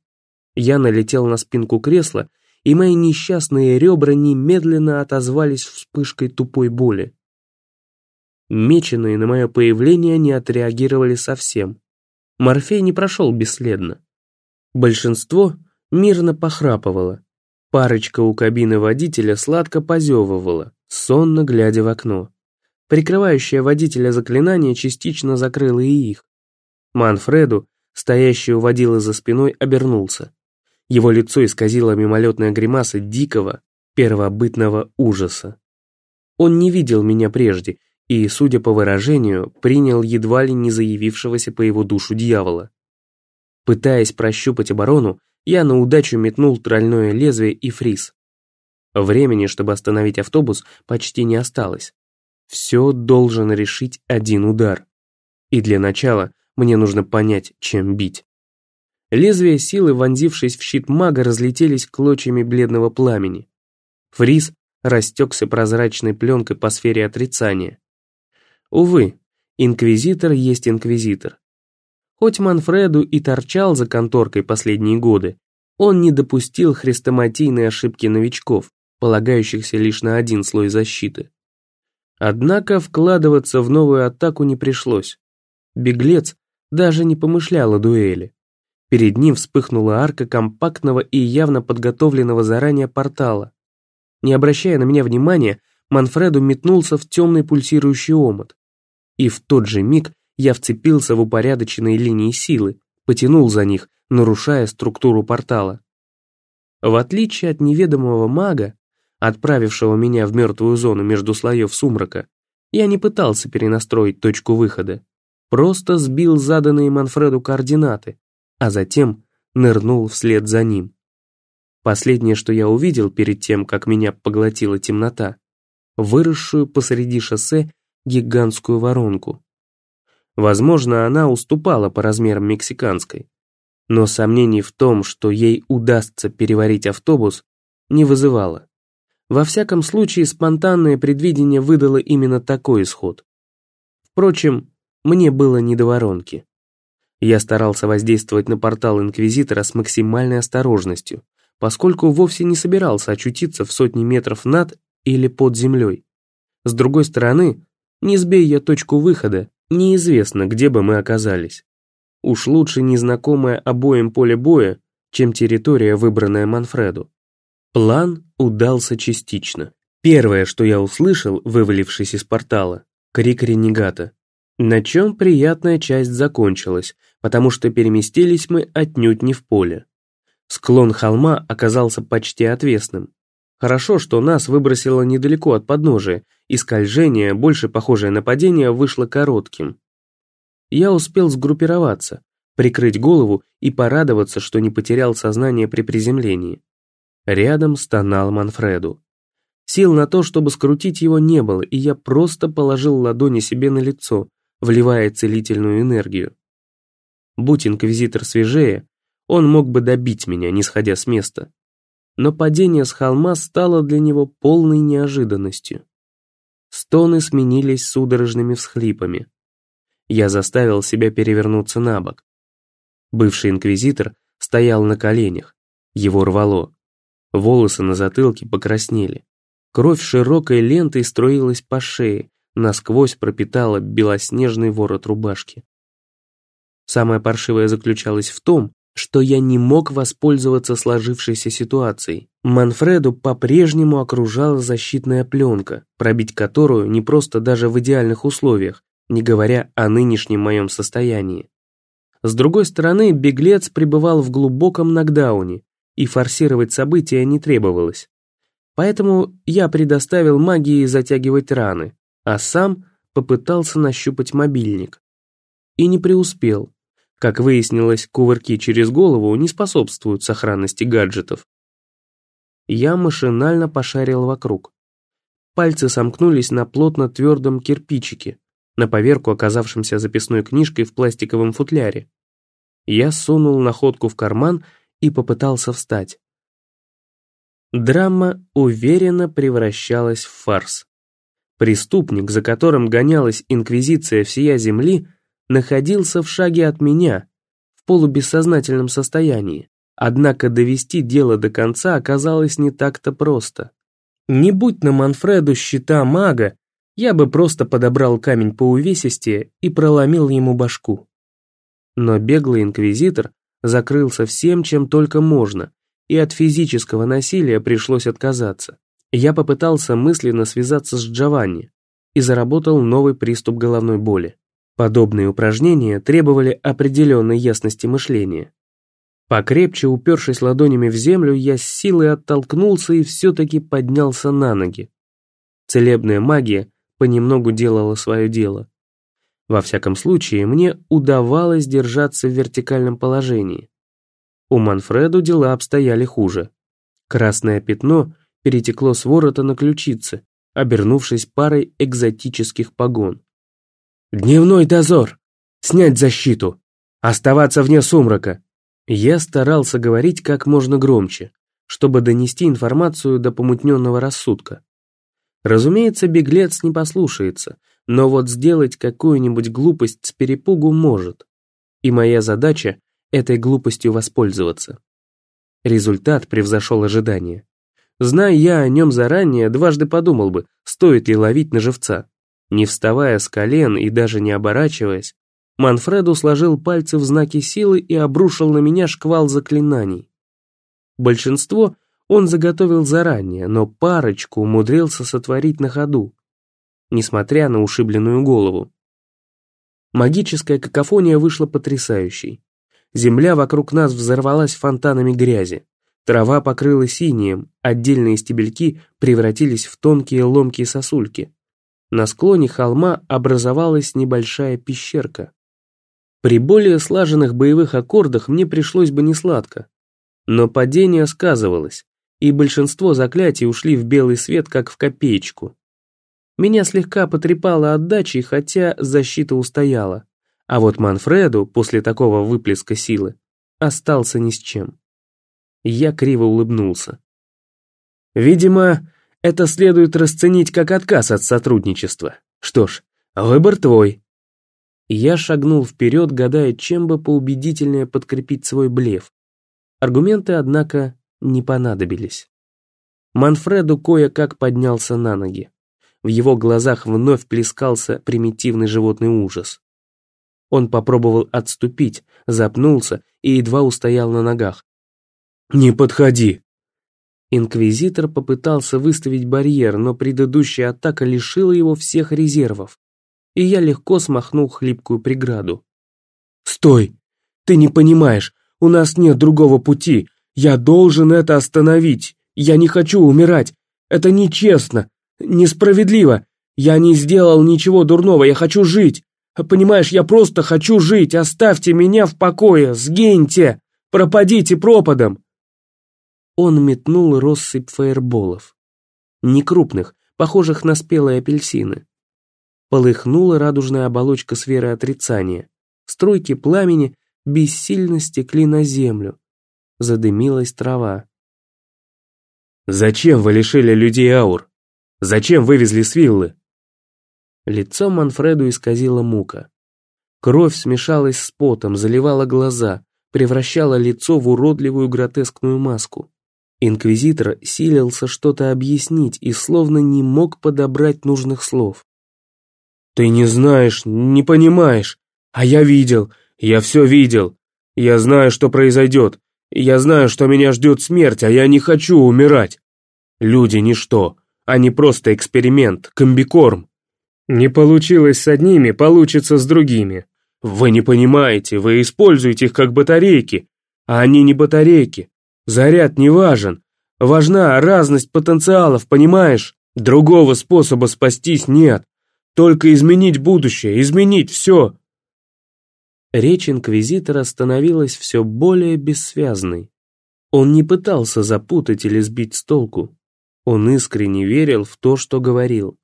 Я налетел на спинку кресла и мои несчастные ребра немедленно отозвались вспышкой тупой боли. Меченые на мое появление не отреагировали совсем. Морфей не прошел бесследно. Большинство мирно похрапывало. Парочка у кабины водителя сладко позевывала, сонно глядя в окно. Прикрывающее водителя заклинание частично закрыло и их. Манфреду, стоящий у водила за спиной, обернулся. Его лицо исказило мимолетная гримаса дикого, первобытного ужаса. Он не видел меня прежде и, судя по выражению, принял едва ли не заявившегося по его душу дьявола. Пытаясь прощупать оборону, я на удачу метнул тральное лезвие и фриз. Времени, чтобы остановить автобус, почти не осталось. Все должен решить один удар. И для начала мне нужно понять, чем бить. Лезвия силы, вонзившись в щит мага, разлетелись клочьями бледного пламени. Фриз растекся прозрачной пленкой по сфере отрицания. Увы, инквизитор есть инквизитор. Хоть Манфреду и торчал за конторкой последние годы, он не допустил хрестоматийной ошибки новичков, полагающихся лишь на один слой защиты. Однако вкладываться в новую атаку не пришлось. Беглец даже не помышлял о дуэли. Перед ним вспыхнула арка компактного и явно подготовленного заранее портала. Не обращая на меня внимания, Манфреду метнулся в темный пульсирующий омут. И в тот же миг я вцепился в упорядоченные линии силы, потянул за них, нарушая структуру портала. В отличие от неведомого мага, отправившего меня в мертвую зону между слоев сумрака, я не пытался перенастроить точку выхода, просто сбил заданные Манфреду координаты, а затем нырнул вслед за ним. Последнее, что я увидел перед тем, как меня поглотила темнота, выросшую посреди шоссе гигантскую воронку. Возможно, она уступала по размерам мексиканской. Но сомнений в том, что ей удастся переварить автобус, не вызывало. Во всяком случае, спонтанное предвидение выдало именно такой исход. Впрочем, мне было не до воронки. Я старался воздействовать на портал Инквизитора с максимальной осторожностью, поскольку вовсе не собирался очутиться в сотни метров над или под землей. С другой стороны, не сбей я точку выхода, неизвестно, где бы мы оказались. Уж лучше незнакомое обоим поле боя, чем территория, выбранная Манфреду. План удался частично. Первое, что я услышал, вывалившись из портала, крик ренегата. На чем приятная часть закончилась, потому что переместились мы отнюдь не в поле. Склон холма оказался почти отвесным. Хорошо, что нас выбросило недалеко от подножия, и скольжение, больше похожее на падение, вышло коротким. Я успел сгруппироваться, прикрыть голову и порадоваться, что не потерял сознание при приземлении. Рядом стонал Манфреду. Сил на то, чтобы скрутить его, не было, и я просто положил ладони себе на лицо, вливая целительную энергию. Будь инквизитор свежее, он мог бы добить меня, не сходя с места. Но падение с холма стало для него полной неожиданностью. Стоны сменились судорожными всхлипами. Я заставил себя перевернуться на бок. Бывший инквизитор стоял на коленях. Его рвало. Волосы на затылке покраснели. Кровь широкой лентой струилась по шее, насквозь пропитала белоснежный ворот рубашки. Самое паршивое заключалось в том, что я не мог воспользоваться сложившейся ситуацией. Манфреду по-прежнему окружала защитная пленка, пробить которую не просто даже в идеальных условиях, не говоря о нынешнем моем состоянии. С другой стороны, беглец пребывал в глубоком нокдауне, и форсировать события не требовалось. Поэтому я предоставил магии затягивать раны, а сам попытался нащупать мобильник. И не преуспел, как выяснилось, кувырки через голову не способствуют сохранности гаджетов. Я машинально пошарил вокруг. Пальцы сомкнулись на плотно твердом кирпичике, на поверку оказавшемся записной книжкой в пластиковом футляре. Я сунул находку в карман и попытался встать. Драма уверенно превращалась в фарс. Преступник, за которым гонялась инквизиция всея земли, находился в шаге от меня, в полубессознательном состоянии. Однако довести дело до конца оказалось не так-то просто. Не будь на Манфреду щита мага, я бы просто подобрал камень по увесистее и проломил ему башку. Но беглый инквизитор закрылся всем, чем только можно, и от физического насилия пришлось отказаться. Я попытался мысленно связаться с Джованни и заработал новый приступ головной боли. Подобные упражнения требовали определенной ясности мышления. Покрепче упершись ладонями в землю, я с силой оттолкнулся и все-таки поднялся на ноги. Целебная магия понемногу делала свое дело. Во всяком случае, мне удавалось держаться в вертикальном положении. У Манфреду дела обстояли хуже. Красное пятно перетекло с ворота на ключицы, обернувшись парой экзотических погон. «Дневной дозор! Снять защиту! Оставаться вне сумрака!» Я старался говорить как можно громче, чтобы донести информацию до помутненного рассудка. Разумеется, беглец не послушается, но вот сделать какую-нибудь глупость с перепугу может. И моя задача — этой глупостью воспользоваться. Результат превзошел ожидания. Зная я о нем заранее, дважды подумал бы, стоит ли ловить на живца. Не вставая с колен и даже не оборачиваясь, Манфреду сложил пальцы в знаки силы и обрушил на меня шквал заклинаний. Большинство он заготовил заранее, но парочку умудрился сотворить на ходу, несмотря на ушибленную голову. Магическая какофония вышла потрясающей. Земля вокруг нас взорвалась фонтанами грязи. Трава покрыла синим, отдельные стебельки превратились в тонкие ломкие сосульки. На склоне холма образовалась небольшая пещерка. При более слаженных боевых аккордах мне пришлось бы несладко. Но падение сказывалось, и большинство заклятий ушли в белый свет, как в копеечку. Меня слегка потрепало отдачей, хотя защита устояла. А вот Манфреду, после такого выплеска силы, остался ни с чем. Я криво улыбнулся. Видимо, это следует расценить как отказ от сотрудничества. Что ж, выбор твой. Я шагнул вперед, гадая, чем бы поубедительнее подкрепить свой блеф. Аргументы, однако, не понадобились. Манфреду кое-как поднялся на ноги. В его глазах вновь плескался примитивный животный ужас. Он попробовал отступить, запнулся и едва устоял на ногах. «Не подходи!» Инквизитор попытался выставить барьер, но предыдущая атака лишила его всех резервов, и я легко смахнул хлипкую преграду. «Стой! Ты не понимаешь, у нас нет другого пути, я должен это остановить. Я не хочу умирать. Это нечестно, несправедливо. Я не сделал ничего дурного, я хочу жить. Понимаешь, я просто хочу жить. Оставьте меня в покое, сгиньте, пропадите пропадом. Он метнул россыпь фаерболов. Некрупных, похожих на спелые апельсины. Полыхнула радужная оболочка сферы отрицания. Струйки пламени бессильно стекли на землю задымилась трава. «Зачем вы лишили людей аур? Зачем вывезли с виллы?» Лицо Манфреду исказило мука. Кровь смешалась с потом, заливала глаза, превращала лицо в уродливую гротескную маску. Инквизитор силился что-то объяснить и словно не мог подобрать нужных слов. «Ты не знаешь, не понимаешь, а я видел, я все видел. Я знаю, что произойдет, я знаю, что меня ждет смерть, а я не хочу умирать. Люди ничто, они просто эксперимент, комбикорм. Не получилось с одними, получится с другими. Вы не понимаете, вы используете их как батарейки, а они не батарейки. Заряд не важен. Важна разность потенциалов, понимаешь? Другого способа спастись нет. Только изменить будущее, изменить все. Речь инквизитора становилась все более бессвязной. Он не пытался запутать или сбить с толку. Он искренне верил в то, что говорил.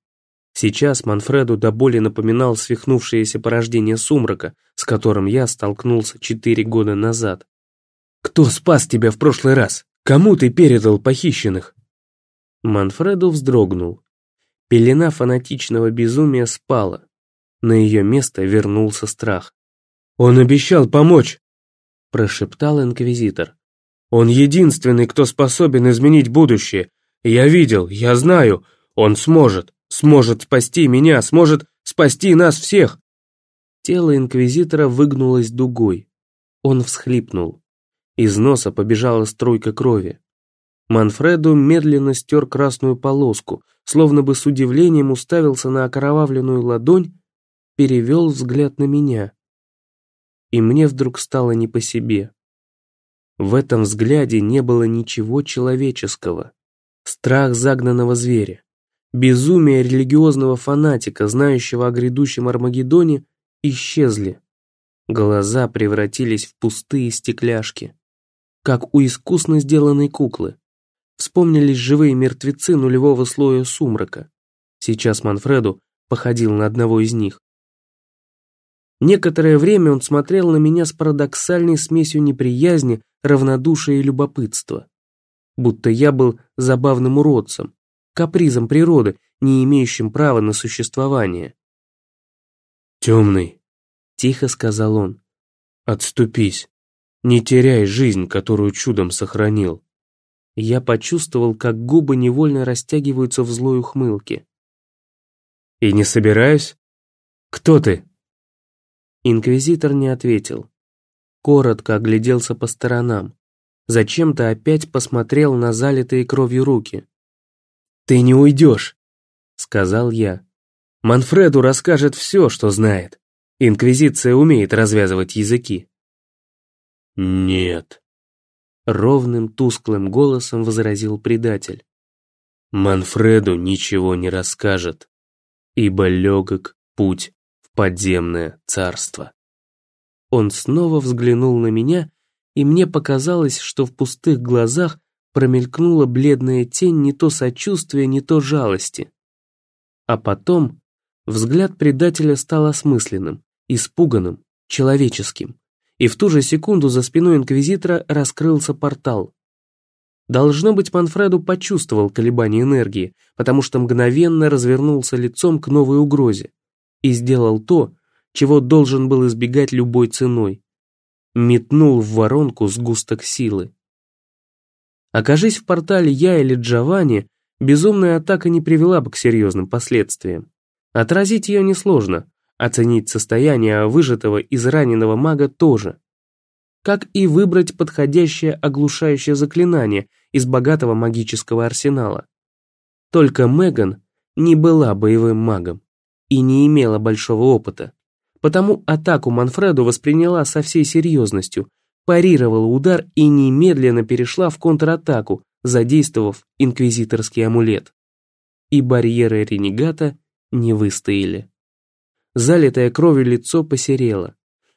Сейчас Манфреду до боли напоминал свихнувшееся порождение сумрака, с которым я столкнулся четыре года назад. «Кто спас тебя в прошлый раз? Кому ты передал похищенных?» Манфреду вздрогнул. Пелена фанатичного безумия спала. На ее место вернулся страх. «Он обещал помочь», – прошептал инквизитор. «Он единственный, кто способен изменить будущее. Я видел, я знаю, он сможет, сможет спасти меня, сможет спасти нас всех». Тело инквизитора выгнулось дугой. Он всхлипнул. Из носа побежала струйка крови. Манфреду медленно стер красную полоску, словно бы с удивлением уставился на окровавленную ладонь перевел взгляд на меня. И мне вдруг стало не по себе. В этом взгляде не было ничего человеческого. Страх загнанного зверя, безумие религиозного фанатика, знающего о грядущем Армагеддоне, исчезли. Глаза превратились в пустые стекляшки, как у искусно сделанной куклы. Вспомнились живые мертвецы нулевого слоя сумрака. Сейчас Манфреду походил на одного из них. Некоторое время он смотрел на меня с парадоксальной смесью неприязни, равнодушия и любопытства. Будто я был забавным уродцем, капризом природы, не имеющим права на существование. «Темный», — тихо сказал он, — «отступись, не теряй жизнь, которую чудом сохранил». Я почувствовал, как губы невольно растягиваются в злой ухмылке. «И не собираюсь? Кто ты?» Инквизитор не ответил. Коротко огляделся по сторонам. Зачем-то опять посмотрел на залитые кровью руки. «Ты не уйдешь», — сказал я. «Манфреду расскажет все, что знает. Инквизиция умеет развязывать языки». «Нет», — ровным тусклым голосом возразил предатель. «Манфреду ничего не расскажет, ибо легок путь в подземное царство». Он снова взглянул на меня, и мне показалось, что в пустых глазах промелькнула бледная тень не то сочувствия, не то жалости. А потом взгляд предателя стал осмысленным, испуганным, человеческим, и в ту же секунду за спиной инквизитора раскрылся портал. Должно быть, Манфреду почувствовал колебание энергии, потому что мгновенно развернулся лицом к новой угрозе и сделал то, чего должен был избегать любой ценой. Метнул в воронку сгусток силы. Окажись в портале я или Джованни, безумная атака не привела бы к серьезным последствиям. Отразить ее несложно, оценить состояние выжатого из раненого мага тоже. Как и выбрать подходящее оглушающее заклинание из богатого магического арсенала. Только Меган не была боевым магом и не имела большого опыта. Потому атаку Манфреду восприняла со всей серьезностью, парировала удар и немедленно перешла в контратаку, задействовав инквизиторский амулет. И барьеры ренегата не выстояли. Залитое кровью лицо посерело.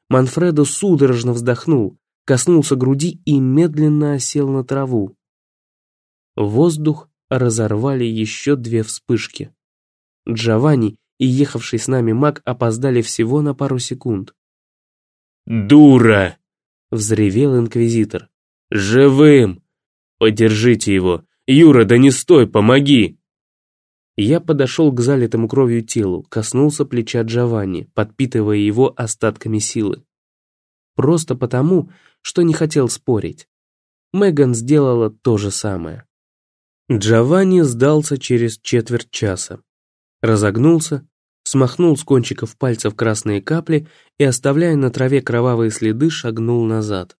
Манфредо судорожно вздохнул, коснулся груди и медленно осел на траву. Воздух разорвали еще две вспышки. Джованни и ехавший с нами маг опоздали всего на пару секунд. «Дура!» — взревел инквизитор. «Живым! Подержите его! Юра, да не стой, помоги!» Я подошел к залитому кровью телу, коснулся плеча Джованни, подпитывая его остатками силы. Просто потому, что не хотел спорить. Меган сделала то же самое. Джованни сдался через четверть часа. Разогнулся, смахнул с кончиков пальцев красные капли и, оставляя на траве кровавые следы, шагнул назад.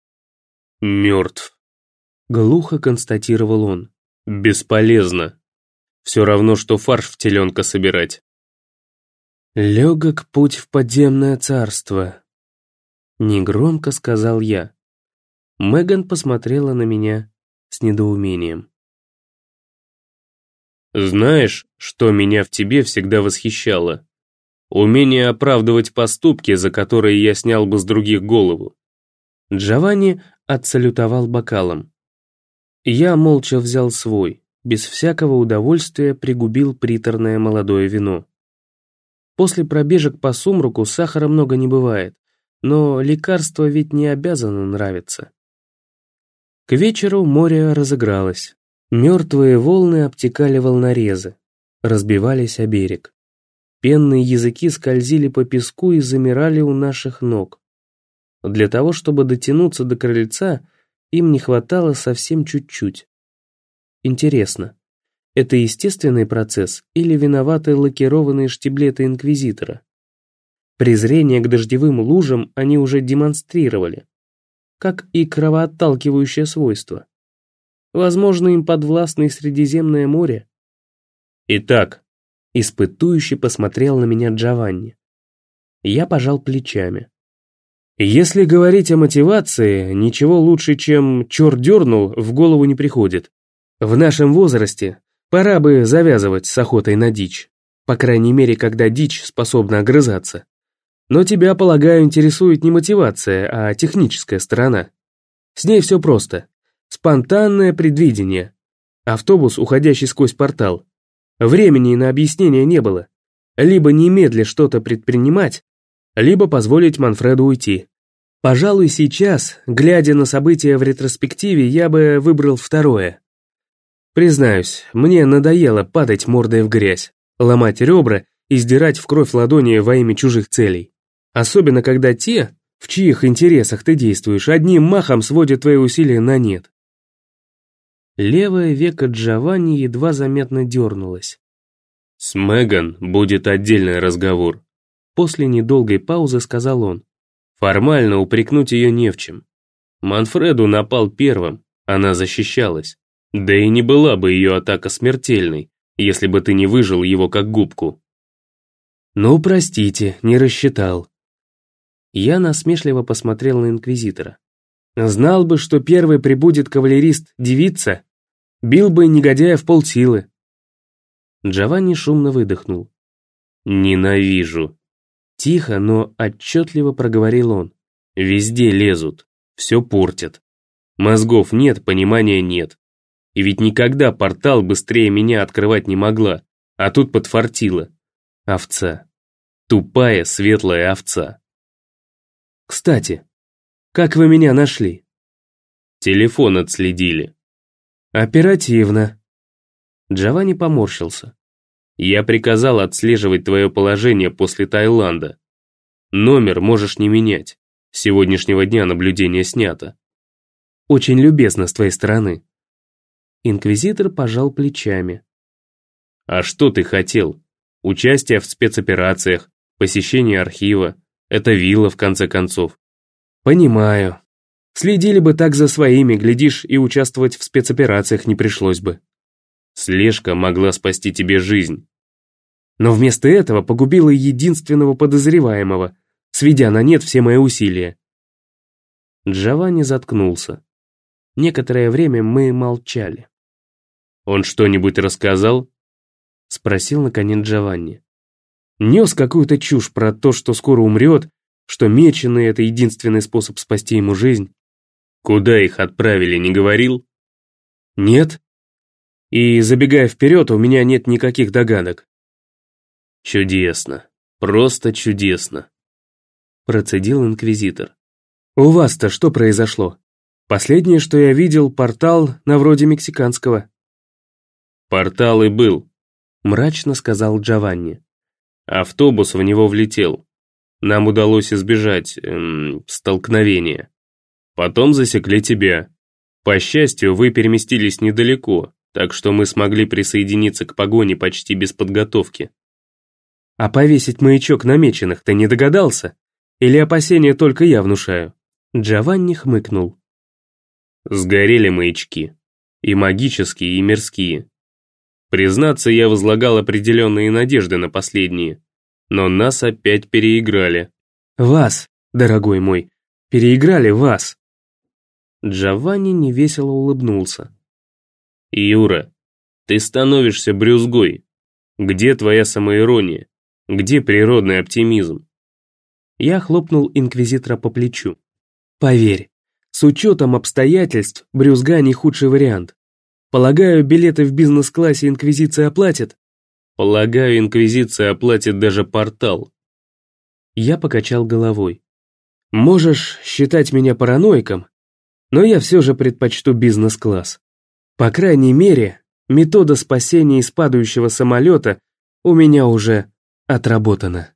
«Мертв», — глухо констатировал он. «Бесполезно. Все равно, что фарш в теленка собирать». «Легок путь в подземное царство», — негромко сказал я. Меган посмотрела на меня с недоумением. «Знаешь, что меня в тебе всегда восхищало?» Умение оправдывать поступки, за которые я снял бы с других голову. Джованни отсалютовал бокалом. Я молча взял свой, без всякого удовольствия пригубил приторное молодое вино. После пробежек по сумраку сахара много не бывает, но лекарство ведь не обязано нравиться. К вечеру море разыгралось. Мертвые волны обтекали волнорезы, разбивались о берег. Пенные языки скользили по песку и замирали у наших ног. Для того, чтобы дотянуться до крыльца, им не хватало совсем чуть-чуть. Интересно, это естественный процесс или виноваты лакированные штиблеты Инквизитора? Презрение к дождевым лужам они уже демонстрировали, как и кровоотталкивающее свойство. Возможно, им подвластно и Средиземное море. Итак, Испытующе посмотрел на меня Джованни. Я пожал плечами. Если говорить о мотивации, ничего лучше, чем «черт дернул» в голову не приходит. В нашем возрасте пора бы завязывать с охотой на дичь. По крайней мере, когда дичь способна огрызаться. Но тебя, полагаю, интересует не мотивация, а техническая сторона. С ней все просто. Спонтанное предвидение. Автобус, уходящий сквозь портал. Времени на объяснение не было. Либо немедля что-то предпринимать, либо позволить Манфреду уйти. Пожалуй, сейчас, глядя на события в ретроспективе, я бы выбрал второе. Признаюсь, мне надоело падать мордой в грязь, ломать ребра и сдирать в кровь ладони во имя чужих целей. Особенно, когда те, в чьих интересах ты действуешь, одним махом сводят твои усилия на нет. Левое веко Джованни едва заметно дернулось. «С Меган будет отдельный разговор», После недолгой паузы сказал он. Формально упрекнуть ее не в чем. Манфреду напал первым, она защищалась. Да и не была бы ее атака смертельной, если бы ты не выжил его как губку. Ну, простите, не рассчитал. Я насмешливо посмотрел на Инквизитора. Знал бы, что первый прибудет кавалерист-девица, бил бы негодяя в полсилы. Джованни шумно выдохнул. «Ненавижу», Тихо, но отчетливо проговорил он. «Везде лезут, все портят. Мозгов нет, понимания нет. И ведь никогда портал быстрее меня открывать не могла, а тут подфартила. Овца. Тупая, светлая овца. Кстати, как вы меня нашли? Телефон отследили. Оперативно. Джованни поморщился. Я приказал отслеживать твое положение после Таиланда. Номер можешь не менять. С сегодняшнего дня наблюдение снято. Очень любезно с твоей стороны. Инквизитор пожал плечами. А что ты хотел? Участие в спецоперациях, посещение архива. Это вилла, в конце концов. Понимаю. Следили бы так за своими, глядишь, и участвовать в спецоперациях не пришлось бы. Слежка могла спасти тебе жизнь. Но вместо этого погубила единственного подозреваемого, сведя на нет все мои усилия. Джованни заткнулся. Некоторое время мы молчали. «Он что-нибудь рассказал?» Спросил наконец Джованни. Нес какую-то чушь про то, что скоро умрет, что меченый — это единственный способ спасти ему жизнь. «Куда их отправили, не говорил?» «Нет», и, забегая вперед, у меня нет никаких догадок. Чудесно. Просто чудесно. Процедил инквизитор. У вас-то что произошло? Последнее, что я видел, портал на вроде мексиканского. Портал и был, мрачно сказал Джованни. Автобус в него влетел. Нам удалось избежать эм, столкновения. Потом засекли тебя. По счастью, вы переместились недалеко, так что мы смогли присоединиться к погоне почти без подготовки. А повесить маячок намеченных ты не догадался? Или опасения только я внушаю? Джованни хмыкнул. Сгорели маячки. И магические, и мирские. Признаться, я возлагал определенные надежды на последние. Но нас опять переиграли. Вас, дорогой мой, переиграли вас. Джованни невесело улыбнулся. Юра, ты становишься брюзгой. Где твоя самоирония? Где природный оптимизм? Я хлопнул инквизитора по плечу. Поверь, с учетом обстоятельств, брюзга не худший вариант. Полагаю, билеты в бизнес-классе инквизиция оплатит? Полагаю, инквизиция оплатит даже портал. Я покачал головой. Можешь считать меня параноиком, но я все же предпочту бизнес-класс. По крайней мере, метода спасения из падающего самолета у меня уже отработана.